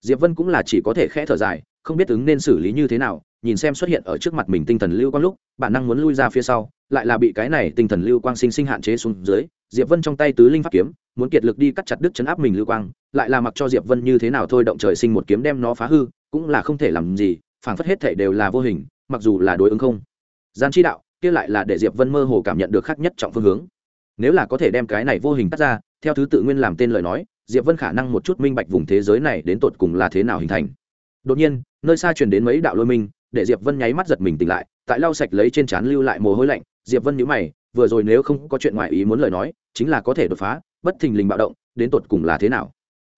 Diệp vân cũng là chỉ có thể khẽ thở dài, không biết ứng nên xử lý như thế nào, nhìn xem xuất hiện ở trước mặt mình tinh thần lưu quang lúc, bản năng muốn lui ra phía sau, lại là bị cái này tinh thần lưu quang sinh sinh hạn chế xuống dưới, diệp vân trong tay tứ linh pháp kiếm, muốn kiệt lực đi cắt chặt đứt chấn áp mình lưu quang, lại là mặc cho diệp vân như thế nào thôi động trời sinh một kiếm đem nó phá hư, cũng là không thể làm gì, phảng phất hết thể đều là vô hình, mặc dù là đối ứng không. Gian chi đạo, kia lại là để diệp vân mơ hồ cảm nhận được khác nhất trọng phương hướng nếu là có thể đem cái này vô hình cắt ra, theo thứ tự nguyên làm tên lời nói, diệp vân khả năng một chút minh bạch vùng thế giới này đến tột cùng là thế nào hình thành. Đột nhiên, nơi xa truyền đến mấy đạo lôi minh, để diệp vân nháy mắt giật mình tỉnh lại, tại lau sạch lấy trên trán lưu lại mồ hôi lạnh, diệp vân nhíu mày, vừa rồi nếu không có chuyện ngoại ý muốn lời nói, chính là có thể đột phá, bất thình lình bạo động, đến tột cùng là thế nào?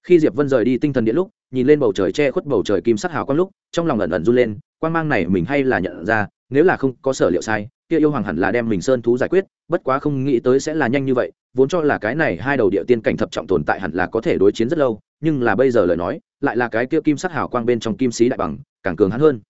Khi diệp vân rời đi tinh thần điện lúc, nhìn lên bầu trời che khuất bầu trời kim sắc hào quang lúc, trong lòng ẩn ẩn run lên quan mang này mình hay là nhận ra, nếu là không có sở liệu sai kia yêu hoàng hẳn là đem mình sơn thú giải quyết, bất quá không nghĩ tới sẽ là nhanh như vậy, vốn cho là cái này hai đầu địa tiên cảnh thập trọng tồn tại hẳn là có thể đối chiến rất lâu, nhưng là bây giờ lời nói, lại là cái kia kim sắc hào quang bên trong kim sĩ đại bằng, càng cường hắn hơn.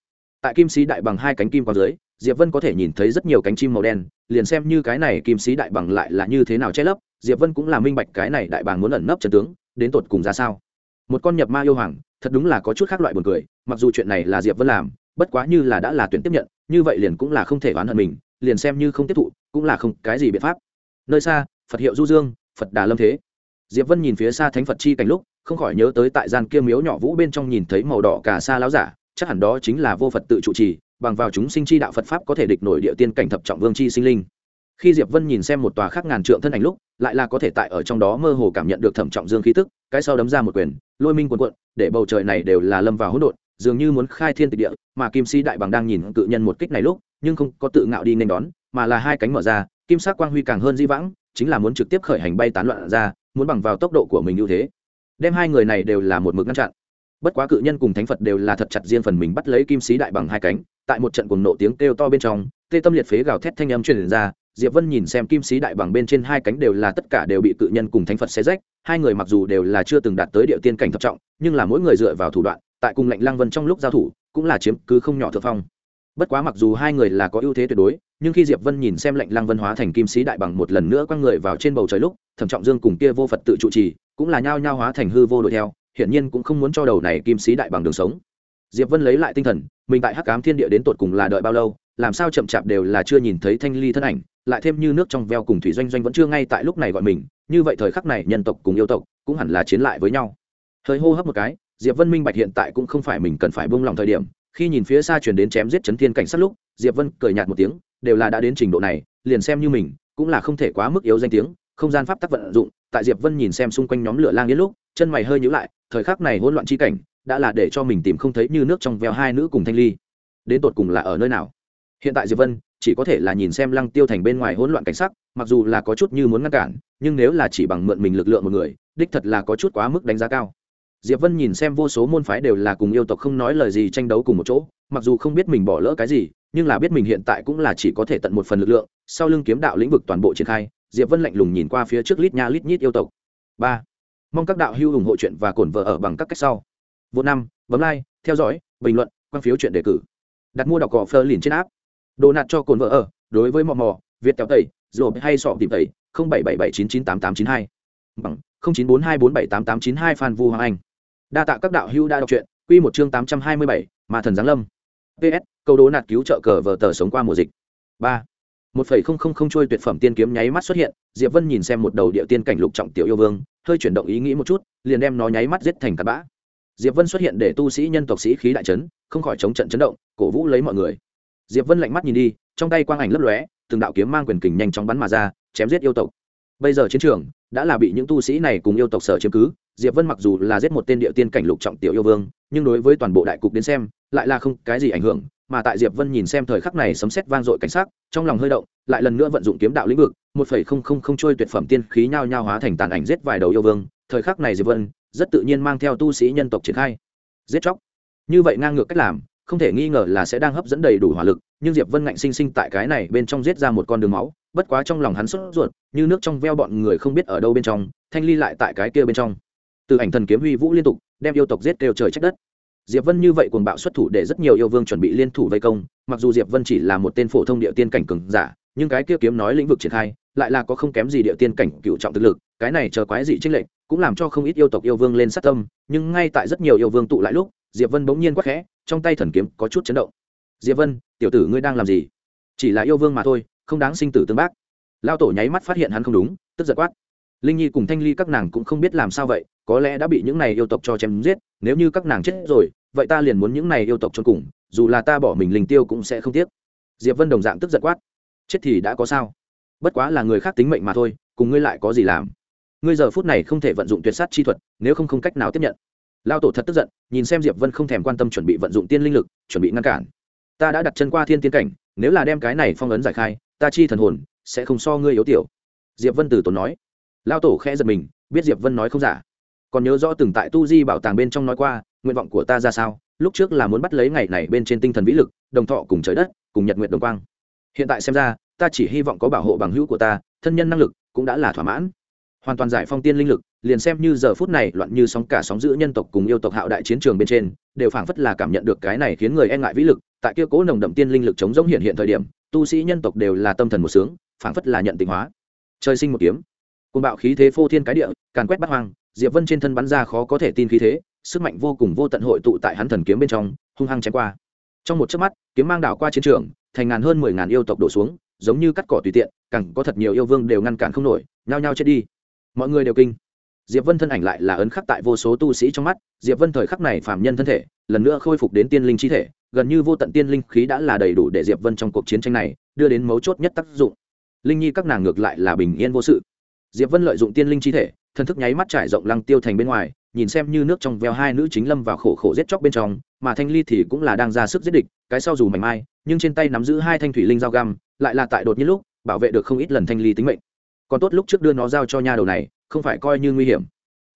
Tại kim sĩ đại bằng hai cánh kim qua dưới, diệp vân có thể nhìn thấy rất nhiều cánh chim màu đen, liền xem như cái này kim sĩ đại bằng lại là như thế nào che lấp, diệp vân cũng là minh bạch cái này đại bàng muốn ẩn nấp trần tướng, đến tột cùng ra sao. Một con nhập ma yêu hoàng, thật đúng là có chút khác loại buồn cười, mặc dù chuyện này là diệp vân làm, bất quá như là đã là tuyển tiếp nhận, như vậy liền cũng là không thể oán hận mình liền xem như không tiếp thụ, cũng là không cái gì biện pháp. Nơi xa, phật hiệu du dương, phật đà lâm thế. Diệp vân nhìn phía xa thánh phật chi cảnh lúc, không khỏi nhớ tới tại gian kia miếu nhỏ vũ bên trong nhìn thấy màu đỏ cả xa láo giả, chắc hẳn đó chính là vô phật tự trụ trì, bằng vào chúng sinh chi đạo phật pháp có thể địch nổi địa tiên cảnh thập trọng vương chi sinh linh. Khi diệp vân nhìn xem một tòa khác ngàn trượng thân ảnh lúc, lại là có thể tại ở trong đó mơ hồ cảm nhận được thẩm trọng dương khí tức, cái sau đấm ra một quyền, lôi minh quần quận để bầu trời này đều là lâm vào hỗn độn dường như muốn khai thiên tịch địa, mà kim sĩ đại bằng đang nhìn cự nhân một kích này lúc, nhưng không có tự ngạo đi nên đón, mà là hai cánh mở ra, kim sắc quang huy càng hơn di vãng, chính là muốn trực tiếp khởi hành bay tán loạn ra, muốn bằng vào tốc độ của mình ưu thế. Đem hai người này đều là một mực ngăn chặn. Bất quá cự nhân cùng thánh phật đều là thật chặt riêng phần mình bắt lấy kim sĩ đại bằng hai cánh, tại một trận cuồng nộ tiếng kêu to bên trong, tê tâm liệt phế gào thét thanh âm truyền ra, diệp vân nhìn xem kim sĩ đại bằng bên trên hai cánh đều là tất cả đều bị cự nhân cùng thánh phật xé rách, hai người mặc dù đều là chưa từng đạt tới địa tiên cảnh thập trọng, nhưng là mỗi người dựa vào thủ đoạn tại cùng lệnh lăng vân trong lúc giao thủ, cũng là chiếm cứ không nhỏ thượng phong. Bất quá mặc dù hai người là có ưu thế tuyệt đối, nhưng khi diệp vân nhìn xem lệnh lăng vân hóa thành kim sĩ đại bằng một lần nữa quăng người vào trên bầu trời lúc, thẩm trọng dương cùng kia vô phật tự trụ trì, cũng là nhao nhao hóa thành hư vô đuổi theo, hiển nhiên cũng không muốn cho đầu này kim sĩ đại bằng đường sống. Diệp vân lấy lại tinh thần, mình tại hắc ám thiên địa đến tột cùng là đợi bao lâu, làm sao chậm chạp đều là chưa nhìn thấy thanh ly thân ảnh, lại thêm như nước trong veo cùng thủy doanh doanh vẫn chưa ngay tại lúc này gọi mình, như vậy thời khắc này nhân tộc cùng yêu tộc cũng hẳn là chiến lại với nhau. Thời hô hấp một cái diệp vân minh bạch hiện tại cũng không phải mình cần phải buông lòng thời điểm, khi nhìn phía xa chuyển đến chém giết chấn thiên cảnh sát lúc, diệp vân cười nhạt một tiếng, đều là đã đến trình độ này, liền xem như mình, cũng là không thể quá mức yếu danh tiếng, không gian pháp tắc vận dụng, tại diệp vân nhìn xem xung quanh nhóm lửa lang yên lúc, chân mày hơi nhíu lại, thời khắc này hỗn loạn chi cảnh, đã là để cho mình tìm không thấy như nước trong veo hai nữ cùng thanh ly. Đến tột cùng là ở nơi nào? Hiện tại diệp vân chỉ có thể là nhìn xem lăng tiêu thành bên ngoài hỗn loạn cảnh sắc, mặc dù là có chút như muốn ngăn cản, nhưng nếu là chỉ bằng mượn mình lực lượng một người, đích thật là có chút quá mức đánh giá cao diệp vân nhìn xem vô số môn phái đều là cùng yêu tộc không nói lời gì tranh đấu cùng một chỗ, mặc dù không biết mình bỏ lỡ cái gì, nhưng là biết mình hiện tại cũng là chỉ có thể tận một phần lực lượng, sau lưng kiếm đạo lĩnh vực toàn bộ triển khai, diệp vân lạnh lùng nhìn qua phía trước lít nha lít nhít yêu tộc. Ba, mong các đạo hữu ủng hộ chuyện và cổn vợ ở bằng các cách sau. Vô năm, bấm like, theo dõi, bình luận, quan phiếu chuyện đề cử. Đặt mua đọc cỏ phơ liền trên app. Đồ nạt cho cồn vợ ở, đối với mò mò, việt kéo tẩy rồi hay sọ tìm tẩy, không bảy bảy bảy chín chín tám tám chín hai. Bằng, không chín bốn hai bốn bảy tám tám chín hai phan vu hoàng anh đa tạ các đạo hữu đã đọc truyện, quy một chương tám trăm hai mươi bảy mà thần giáng lâm. Ps câu đố nạt cứu trợ cờ vờ tờ sống qua mùa dịch. Ba. Một phẩy không không không trôi tuyệt phẩm tiên kiếm nháy mắt xuất hiện, diệp vân nhìn xem một đầu địa tiên cảnh lục trọng tiểu yêu vương, hơi chuyển động ý nghĩ một chút, liền đem nó nháy mắt giết thành cát bã. Diệp vân xuất hiện để tu sĩ nhân tộc sĩ khí đại trấn không khỏi chống trận chấn động, cổ vũ lấy mọi người. Diệp vân lạnh mắt nhìn đi, trong tay quang ảnh lấp lóe, từng đạo kiếm mang quyền kình nhanh chóng bắn mà ra, chém giết yêu tộc bây giờ chiến trường đã là bị những tu sĩ này cùng yêu tộc sở chiếm cứ. Diệp vân mặc dù là giết một tên địa tiên cảnh lục trọng tiểu yêu vương, nhưng đối với toàn bộ đại cục đến xem, lại là không cái gì ảnh hưởng. Mà tại diệp vân nhìn xem thời khắc này sấm sét vang dội cảnh sắc, trong lòng hơi động, lại lần nữa vận dụng kiếm đạo lĩnh vực, một phẩy không không không trôi tuyệt phẩm tiên khí nhao nhao hóa thành tàn ảnh giết vài đầu yêu vương. Thời khắc này diệp vân rất tự nhiên mang theo tu sĩ nhân tộc triển khai. Giết chóc. Như vậy ngang ngược cách làm, không thể nghi ngờ là sẽ đang hấp dẫn đầy đủ hỏa lực, nhưng diệp vân ngạnh sinh sinh tại cái này bên trong giết ra một con đường máu bất quá trong lòng hắn sốt ruột, như nước trong veo bọn người không biết ở đâu bên trong, thanh ly lại tại cái kia bên trong. Từ ảnh thần kiếm huy vũ liên tục, đem yêu tộc giết đều trời trách đất. Diệp vân như vậy cuồng bạo xuất thủ để rất nhiều yêu vương chuẩn bị liên thủ vây công, mặc dù diệp vân chỉ là một tên phổ thông địa tiên cảnh cường giả, nhưng cái kia kiếm nói lĩnh vực triển khai, lại là có không kém gì địa tiên cảnh cựu trọng thực lực, cái này chờ quái dị trinh lệnh cũng làm cho không ít yêu tộc yêu vương lên sát tâm, nhưng ngay tại rất nhiều yêu vương tụ lại lúc, diệp vân bỗng nhiên quắc khẽ, trong tay thần kiếm có chút chấn động. Diệp vân, tiểu tử ngươi đang làm gì? Chỉ là yêu vương mà thôi không đáng sinh tử tương bác. Lao tổ nháy mắt phát hiện hắn không đúng, tức giật quát. Linh nhi cùng thanh ly các nàng cũng không biết làm sao vậy, có lẽ đã bị những này yêu tộc cho chém giết, nếu như các nàng chết rồi, vậy ta liền muốn những này yêu tộc cho cùng, dù là ta bỏ mình linh tiêu cũng sẽ không tiếc. Diệp vân đồng dạng tức giật quát. Chết thì đã có sao? Bất quá là người khác tính mệnh mà thôi, cùng ngươi lại có gì làm? Ngươi giờ phút này không thể vận dụng tuyệt sát chi thuật, nếu không không cách nào tiếp nhận. Lao tổ thật tức giận, nhìn xem diệp vân không thèm quan tâm chuẩn bị vận dụng tiên linh lực, chuẩn bị ngăn cản. Ta đã đặt chân qua thiên tiên cảnh, nếu là đem cái này phong ấn giải khai ta chi thần hồn, sẽ không so ngươi yếu tiểu. Diệp vân Tử tốn nói. Lao tổ khẽ giật mình, biết diệp vân nói không giả. Còn nhớ rõ từng tại tu di bảo tàng bên trong nói qua, nguyện vọng của ta ra sao? Lúc trước là muốn bắt lấy ngày này bên trên tinh thần vĩ lực, đồng thọ cùng trời đất, cùng nhật nguyện đồng quang. Hiện tại xem ra, ta chỉ hy vọng có bảo hộ bằng hữu của ta, thân nhân năng lực cũng đã là thỏa mãn. Hoàn toàn giải phong tiên linh lực, liền xem như giờ phút này loạn như sóng cả sóng giữ nhân tộc cùng yêu tộc hạo đại chiến trường bên trên, đều phảng phất là cảm nhận được cái này khiến người e ngại vĩ lực, tại kia cố nồng đậm tiên linh lực chống giống hiện hiện thời điểm tu sĩ nhân tộc đều là tâm thần một sướng, phảng phất là nhận tịnh hóa. Trời sinh một kiếm. Côn bạo khí thế phô thiên cái địa, càn quét bắt hoang, diệp vân trên thân bắn ra khó có thể tin khí thế, sức mạnh vô cùng vô tận hội tụ tại hắn thần kiếm bên trong, hung hăng chém qua. Trong một chớp mắt, kiếm mang đảo qua chiến trường, thành ngàn hơn mười ngàn yêu tộc đổ xuống, giống như cắt cỏ tùy tiện, càng có thật nhiều yêu vương đều ngăn cản không nổi, nhao nhao chết đi. Mọi người đều kinh. Diệp vân thân ảnh lại là ấn khắc tại vô số tu sĩ trong mắt, diệp vân thời khắc này phàm nhân thân thể, lần nữa khôi phục đến tiên linh chi thể gần như vô tận tiên linh khí đã là đầy đủ để diệp vân trong cuộc chiến tranh này đưa đến mấu chốt nhất tác dụng. Linh nhi các nàng ngược lại là bình yên vô sự. Diệp vân lợi dụng tiên linh chi thể thân thức nháy mắt trải rộng lăng tiêu thành bên ngoài, nhìn xem như nước trong veo hai nữ chính lâm vào khổ khổ giết chóc bên trong, mà thanh ly thì cũng là đang ra sức giết địch, cái sau dù mảnh mai, nhưng trên tay nắm giữ hai thanh thủy linh dao găm, lại là tại đột nhiên lúc, bảo vệ được không ít lần thanh ly tính mệnh. Còn tốt lúc trước đưa nó giao cho nha đầu này, không phải coi như nguy hiểm.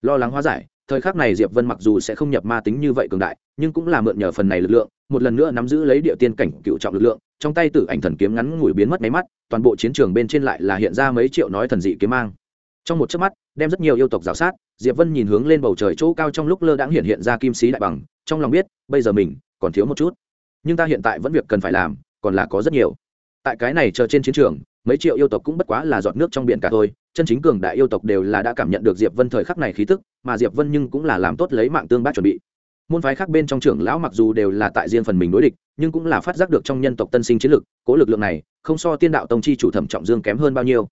Lo lắng hóa giải thời khắc này diệp vân mặc dù sẽ không nhập ma tính như vậy cường đại, nhưng cũng là mượn nhờ phần này lực lượng, một lần nữa nắm giữ lấy địa tiên cảnh cựu trọng lực lượng, trong tay tử ảnh thần kiếm ngắn ngủi biến mất máy mắt, toàn bộ chiến trường bên trên lại là hiện ra mấy triệu nói thần dị kiếm mang. Trong một chớp mắt, đem rất nhiều yêu tộc rào sát, diệp vân nhìn hướng lên bầu trời chỗ cao trong lúc lơ đãng hiện hiện ra kim sĩ đại bằng, trong lòng biết, bây giờ mình còn thiếu một chút. Nhưng ta hiện tại vẫn việc cần phải làm, còn là có rất nhiều. Tại cái này chờ trên chiến trường, mấy triệu yêu tộc cũng bất quá là giọt nước trong biển cả thôi chân chính cường đại yêu tộc đều là đã cảm nhận được diệp vân thời khắc này khí tức, mà diệp vân nhưng cũng là làm tốt lấy mạng tương bác chuẩn bị. Môn phái khác bên trong trưởng lão mặc dù đều là tại riêng phần mình đối địch, nhưng cũng là phát giác được trong nhân tộc tân sinh chiến lực, cố lực lượng này, không so tiên đạo tông chi chủ thẩm trọng dương kém hơn bao nhiêu.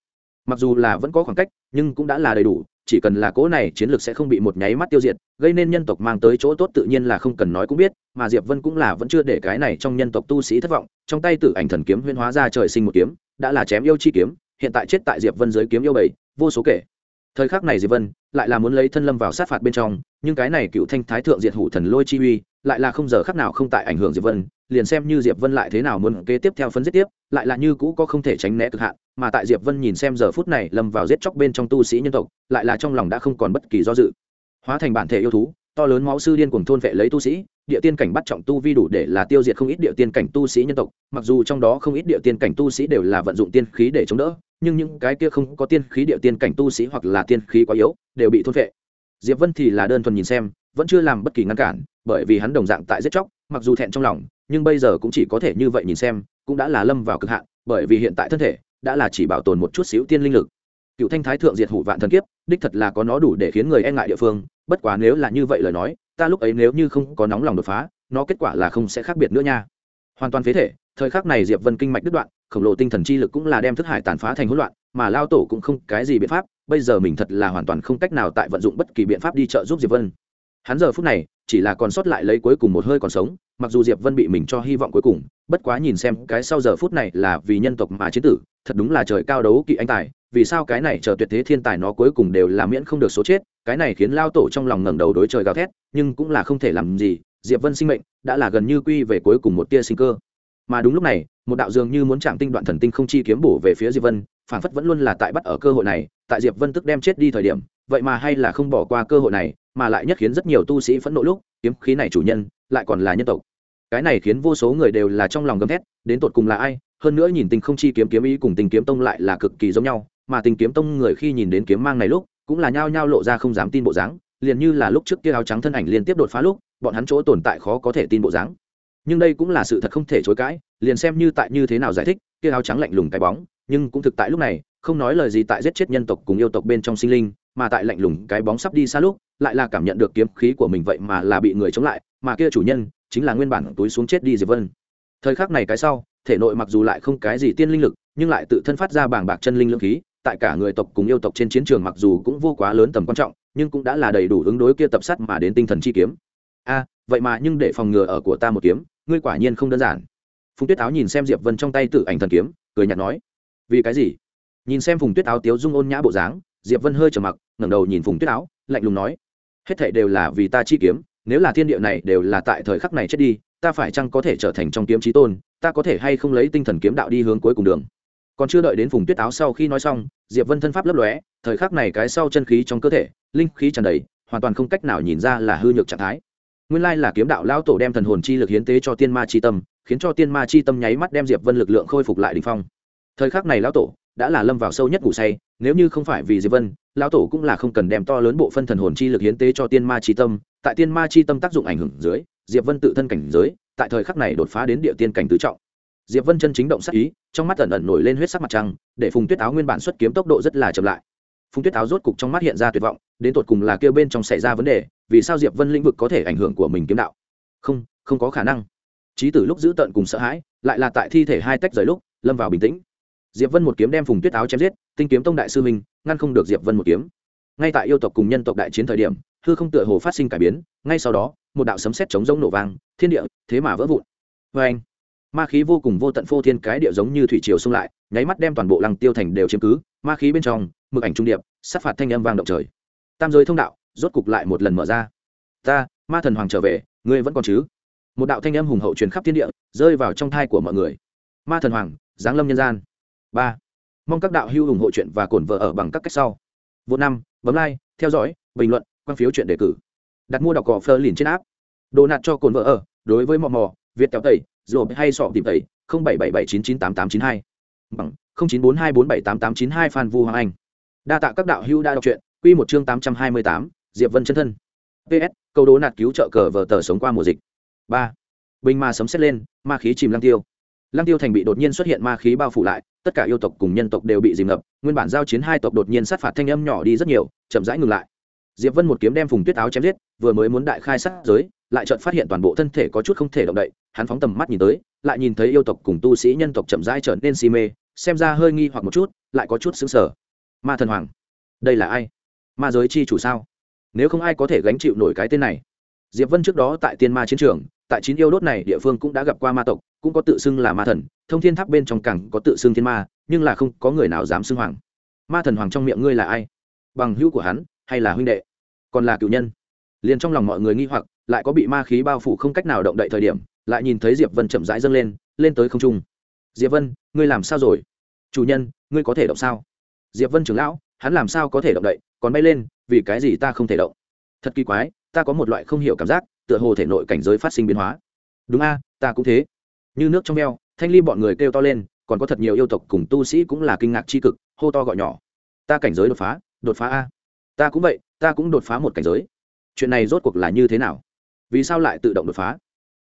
Mặc dù là vẫn có khoảng cách, nhưng cũng đã là đầy đủ, chỉ cần là cố này chiến lược sẽ không bị một nháy mắt tiêu diệt, gây nên nhân tộc mang tới chỗ tốt tự nhiên là không cần nói cũng biết, mà diệp vân cũng là vẫn chưa để cái này trong nhân tộc tu sĩ thất vọng, trong tay tử ảnh thần kiếm huyên hóa ra trời sinh một kiếm, đã là chém yêu chi kiếm hiện tại chết tại diệp vân dưới kiếm yêu bảy, vô số kể. Thời khắc này diệp vân lại là muốn lấy thân lâm vào sát phạt bên trong, nhưng cái này cựu thanh thái thượng diệt hủ thần lôi chi uy, lại là không giờ khắc nào không tại ảnh hưởng diệp vân, liền xem như diệp vân lại thế nào muốn kế tiếp theo phân giết tiếp, lại là như cũ có không thể tránh né cực hạn, mà tại diệp vân nhìn xem giờ phút này lâm vào giết chóc bên trong tu sĩ nhân tộc, lại là trong lòng đã không còn bất kỳ do dự. Hóa thành bản thể yêu thú, to lớn máu sư điên cuồng thôn vệ lấy tu sĩ, địa tiên cảnh bắt trọng tu vi đủ để là tiêu diệt không ít địa tiên cảnh tu sĩ nhân tộc, mặc dù trong đó không ít địa tiên cảnh tu sĩ đều là vận dụng tiên khí để chống đỡ nhưng những cái kia không có tiên khí địa tiên cảnh tu sĩ hoặc là tiên khí quá yếu, đều bị thôn vệ diệp vân thì là đơn thuần nhìn xem, vẫn chưa làm bất kỳ ngăn cản, bởi vì hắn đồng dạng tại giết chóc, mặc dù thẹn trong lòng, nhưng bây giờ cũng chỉ có thể như vậy nhìn xem, cũng đã là lâm vào cực hạn, bởi vì hiện tại thân thể đã là chỉ bảo tồn một chút xíu tiên linh lực. Cựu thanh thái thượng diệt hủ vạn thần kiếp, đích thật là có nó đủ để khiến người e ngại địa phương, bất quá nếu là như vậy lời nói, ta lúc ấy nếu như không có nóng lòng đột phá, nó kết quả là không sẽ khác biệt nữa nha. Hoàn toàn phế thể, thời khắc này diệp vân kinh mạch đứt đoạn khổng lồ tinh thần chi lực cũng là đem thức hải tàn phá thành hỗn loạn, mà lao tổ cũng không cái gì biện pháp, bây giờ mình thật là hoàn toàn không cách nào tại vận dụng bất kỳ biện pháp đi trợ giúp diệp vân. Hắn giờ phút này, chỉ là còn sót lại lấy cuối cùng một hơi còn sống, mặc dù diệp vân bị mình cho hy vọng cuối cùng, bất quá nhìn xem cái sau giờ phút này là vì nhân tộc mà chiến tử, thật đúng là trời cao đấu kỵ anh tài, vì sao cái này chờ tuyệt thế thiên tài nó cuối cùng đều là miễn không được số chết, cái này khiến lao tổ trong lòng ngẩng đầu đối trời gào thét, nhưng cũng là không thể làm gì, diệp vân sinh mệnh đã là gần như quy về cuối cùng một tia sinh cơ. Mà đúng lúc này một đạo dường như muốn chạm tinh đoạn thần tinh không chi kiếm bổ về phía diệp vân phản phất vẫn luôn là tại bắt ở cơ hội này, tại diệp vân tức đem chết đi thời điểm, vậy mà hay là không bỏ qua cơ hội này, mà lại nhất khiến rất nhiều tu sĩ phẫn nộ lúc, kiếm khí này chủ nhân lại còn là nhân tộc. Cái này khiến vô số người đều là trong lòng gầm thét, đến tột cùng là ai? Hơn nữa nhìn tinh không chi kiếm kiếm ý cùng tình kiếm tông lại là cực kỳ giống nhau, mà tình kiếm tông người khi nhìn đến kiếm mang này lúc, cũng là nhao nhao lộ ra không dám tin bộ dáng, liền như là lúc trước kia áo trắng thân ảnh liên tiếp đột phá lúc, bọn hắn chỗ tồn tại khó có thể tin bộ dáng nhưng đây cũng là sự thật không thể chối cãi, liền xem như tại như thế nào giải thích, kia áo trắng lạnh lùng cái bóng, nhưng cũng thực tại lúc này, không nói lời gì tại giết chết nhân tộc cùng yêu tộc bên trong sinh linh, mà tại lạnh lùng cái bóng sắp đi xa lúc, lại là cảm nhận được kiếm khí của mình vậy mà là bị người chống lại, mà kia chủ nhân chính là nguyên bản túi xuống chết đi diệp vân. Thời khắc này cái sau, thể nội mặc dù lại không cái gì tiên linh lực, nhưng lại tự thân phát ra bảng bạc chân linh lượng khí, tại cả người tộc cùng yêu tộc trên chiến trường mặc dù cũng vô quá lớn tầm quan trọng, nhưng cũng đã là đầy đủ ứng đối kia tập sát mà đến tinh thần chi kiếm. A, vậy mà nhưng để phòng ngừa ở của ta một kiếm ngươi quả nhiên không đơn giản. Phùng tuyết áo nhìn xem diệp vân trong tay tự ảnh thần kiếm, cười nhạt nói, vì cái gì? Nhìn xem phùng tuyết áo tiếu dung ôn nhã bộ dáng, diệp vân hơi trầm mặc, ngẩng đầu nhìn phùng tuyết áo, lạnh lùng nói, hết thảy đều là vì ta chi kiếm, nếu là thiên địa này đều là tại thời khắc này chết đi, ta phải chăng có thể trở thành trong kiếm trí tôn, ta có thể hay không lấy tinh thần kiếm đạo đi hướng cuối cùng đường. Còn chưa đợi đến phùng tuyết áo sau khi nói xong, diệp vân thân pháp lấp lóe, thời khắc này cái sau chân khí trong cơ thể, linh khí tràn đầy, hoàn toàn không cách nào nhìn ra là hư nhược trạng thái nguyên lai là kiếm đạo lão tổ đem thần hồn chi lực hiến tế cho tiên ma chi tâm, khiến cho tiên ma chi tâm nháy mắt đem diệp vân lực lượng khôi phục lại đỉnh phong. Thời khắc này lão tổ đã là lâm vào sâu nhất ngủ say, nếu như không phải vì diệp vân, lão tổ cũng là không cần đem to lớn bộ phân thần hồn chi lực hiến tế cho tiên ma chi tâm. Tại tiên ma chi tâm tác dụng ảnh hưởng dưới, diệp vân tự thân cảnh giới tại thời khắc này đột phá đến địa tiên cảnh tứ trọng. Diệp vân chân chính động sắc ý, trong mắt ẩn ẩn nổi lên huyết sắc mặt trăng, để phùng tuyết áo nguyên bản xuất kiếm tốc độ rất là chậm lại. Phùng tuyết áo rốt cục trong mắt hiện ra tuyệt vọng, đến tột cùng là kêu bên trong xảy ra vấn đề vì sao diệp vân lĩnh vực có thể ảnh hưởng của mình kiếm đạo? Không không có khả năng. Trí tử lúc giữ tận cùng sợ hãi, lại là tại thi thể hai tách rời lúc, lâm vào bình tĩnh. Diệp vân một kiếm đem phùng tuyết áo chém giết, tinh kiếm tông đại sư minh ngăn không được diệp vân một kiếm. Ngay tại yêu tộc cùng nhân tộc đại chiến thời điểm, hư không tựa hồ phát sinh cải biến, ngay sau đó, một đạo sấm sét chống rông nổ vang, thiên địa, thế mà vỡ vụn. Vê anh, ma khí vô cùng vô tận phô thiên cái địa giống như thủy triều xung lại, nháy mắt đem toàn bộ lăng tiêu thành đều chiếm cứ, ma khí bên trong, mực ảnh trung điệp, sát phạt thanh âm vang động trời. Tam giới thông đạo rốt cục lại một lần mở ra. Ta, ma thần hoàng trở về, ngươi vẫn còn chứ? Một đạo thanh âm hùng hậu truyền khắp thiên địa, rơi vào trong thai của mọi người. Ma thần hoàng, giáng lâm nhân gian. Ba. Mong các đạo hữu ủng hộ chuyện và cổn vợ ở bằng các cách sau. Vô năm, bấm like, theo dõi, bình luận, quan phiếu chuyện đề cử. Đặt mua đọc cỏ phơ liền trên áp đồ nạt cho cồn vợ ở, đối với mò mò, việt kéo tẩy rồi hay sọ tìm tẩy, không bảy bảy bảy chín chín tám tám chín hai. Bằng, không chín bốn hai bốn bảy tám tám chín hai phan vu hoàng anh. Đa tạ các đạo hữu đã đọc truyện, quy một chương tám trăm hai mươi tám diệp vân chân thân. Ps câu đố nạt cứu trợ cờ vờ tờ sống qua mùa dịch. Ba, bình ma sấm xét lên, ma khí chìm lăng tiêu. Lăng tiêu thành bị đột nhiên xuất hiện ma khí bao phủ lại, tất cả yêu tộc cùng nhân tộc đều bị dìm ngập, nguyên bản giao chiến hai tộc đột nhiên sát phạt thanh âm nhỏ đi rất nhiều, chậm rãi ngừng lại. Diệp vân một kiếm đem phùng tuyết áo chém giết, vừa mới muốn đại khai sát giới, lại chợt phát hiện toàn bộ thân thể có chút không thể động đậy, hắn phóng tầm mắt nhìn tới, lại nhìn thấy yêu tộc cùng tu sĩ nhân tộc chậm rãi trở nên si mê, xem ra hơi nghi hoặc một chút, lại có chút xứng sở ma thần hoàng, đây là ai? Ma giới chi chủ sao? Nếu không ai có thể gánh chịu nổi cái tên này. Diệp vân trước đó tại tiên ma chiến trường, tại chín yêu đốt này địa phương cũng đã gặp qua ma tộc, cũng có tự xưng là ma thần, thông thiên tháp bên trong cẳng có tự xưng thiên ma, nhưng là không có người nào dám xưng hoàng. Ma thần hoàng trong miệng ngươi là ai? Bằng hữu của hắn, hay là huynh đệ? Còn là cựu nhân? Liền trong lòng mọi người nghi hoặc, lại có bị ma khí bao phủ không cách nào động đậy thời điểm, lại nhìn thấy diệp vân chậm rãi dâng lên lên tới không trung. Diệp vân, ngươi làm sao rồi? Chủ nhân, ngươi có thể động sao? Diệp vân trưởng lão, hắn làm sao có thể động đậy? Còn bay lên vì cái gì ta không thể động? Thật kỳ quái, ta có một loại không hiểu cảm giác, tựa hồ thể nội cảnh giới phát sinh biến hóa. Đúng a, ta cũng thế. Như nước trong veo, thanh ly bọn người kêu to lên, còn có thật nhiều yêu tộc cùng tu sĩ cũng là kinh ngạc c h i cực, hô to gọi nhỏ. Ta cảnh giới đột phá đột phá a. Ta cũng vậy, ta cũng đột phá một cảnh giới. Chuyện này rốt cuộc là như thế nào? Vì sao lại tự động đột phá?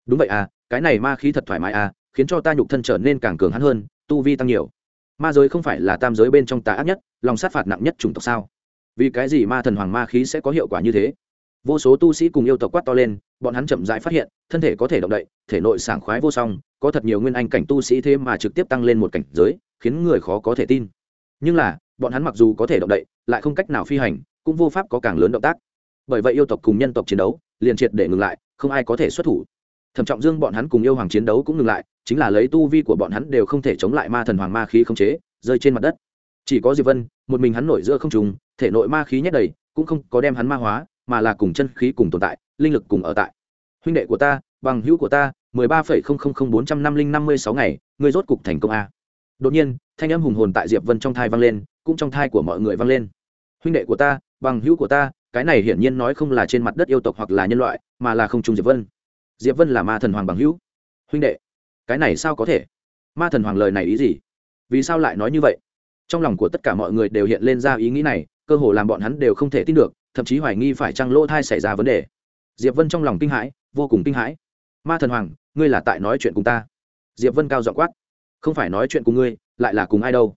Đúng vậy à cái này ma khí thật thoải mái à khiến cho ta nhục thân trở nên càng cường hắn hơn, tu vi tăng nhiều. Ma giới không phải là tam giới bên trong tà ác nhất, lòng sát phạt nặng nhất chủng tộc sao? Vì cái gì ma thần hoàng ma khí sẽ có hiệu quả như thế? Vô số tu sĩ cùng yêu tộc quát to lên, bọn hắn chậm rãi phát hiện, thân thể có thể động đậy, thể nội sảng khoái vô song, có thật nhiều nguyên anh cảnh tu sĩ thế mà trực tiếp tăng lên một cảnh giới, khiến người khó có thể tin. Nhưng là, bọn hắn mặc dù có thể động đậy, lại không cách nào phi hành, cũng vô pháp có càng lớn động tác. Bởi vậy yêu tộc cùng nhân tộc chiến đấu, liền triệt để ngừng lại, không ai có thể xuất thủ. Thẩm trọng dương bọn hắn cùng yêu hoàng chiến đấu cũng ngừng lại, chính là lấy tu vi của bọn hắn đều không thể chống lại ma thần hoàng ma khí không chế, rơi trên mặt đất. Chỉ có diệp vân, một mình hắn nổi giữa không trùng thể nội ma khí nhét đầy, cũng không có đem hắn ma hóa, mà là cùng chân khí cùng tồn tại, linh lực cùng ở tại. Huynh đệ của ta, bằng hữu của ta, mười ba phẩy không không không bốn trăm năm linh năm mươi sáu ngày, ngươi rốt cục thành công a. Đột nhiên, thanh âm hùng hồn tại diệp vân trong thai vang lên, cũng trong thai của mọi người vang lên. Huynh đệ của ta, bằng hữu của ta, cái này hiển nhiên nói không là trên mặt đất yêu tộc hoặc là nhân loại, mà là không trung diệp vân. Diệp vân là ma thần hoàng bằng hữu. Huynh đệ, cái này sao có thể? Ma thần hoàng lời này ý gì? Vì sao lại nói như vậy? Trong lòng của tất cả mọi người đều hiện lên ra ý nghĩ này cơ hồ làm bọn hắn đều không thể tin được, thậm chí hoài nghi phải chăng lỗ thai xảy ra vấn đề. Diệp vân trong lòng kinh hãi, vô cùng kinh hãi. Ma thần hoàng, ngươi là tại nói chuyện cùng ta? Diệp vân cao giọng quát. Không phải nói chuyện cùng ngươi, lại là cùng ai đâu?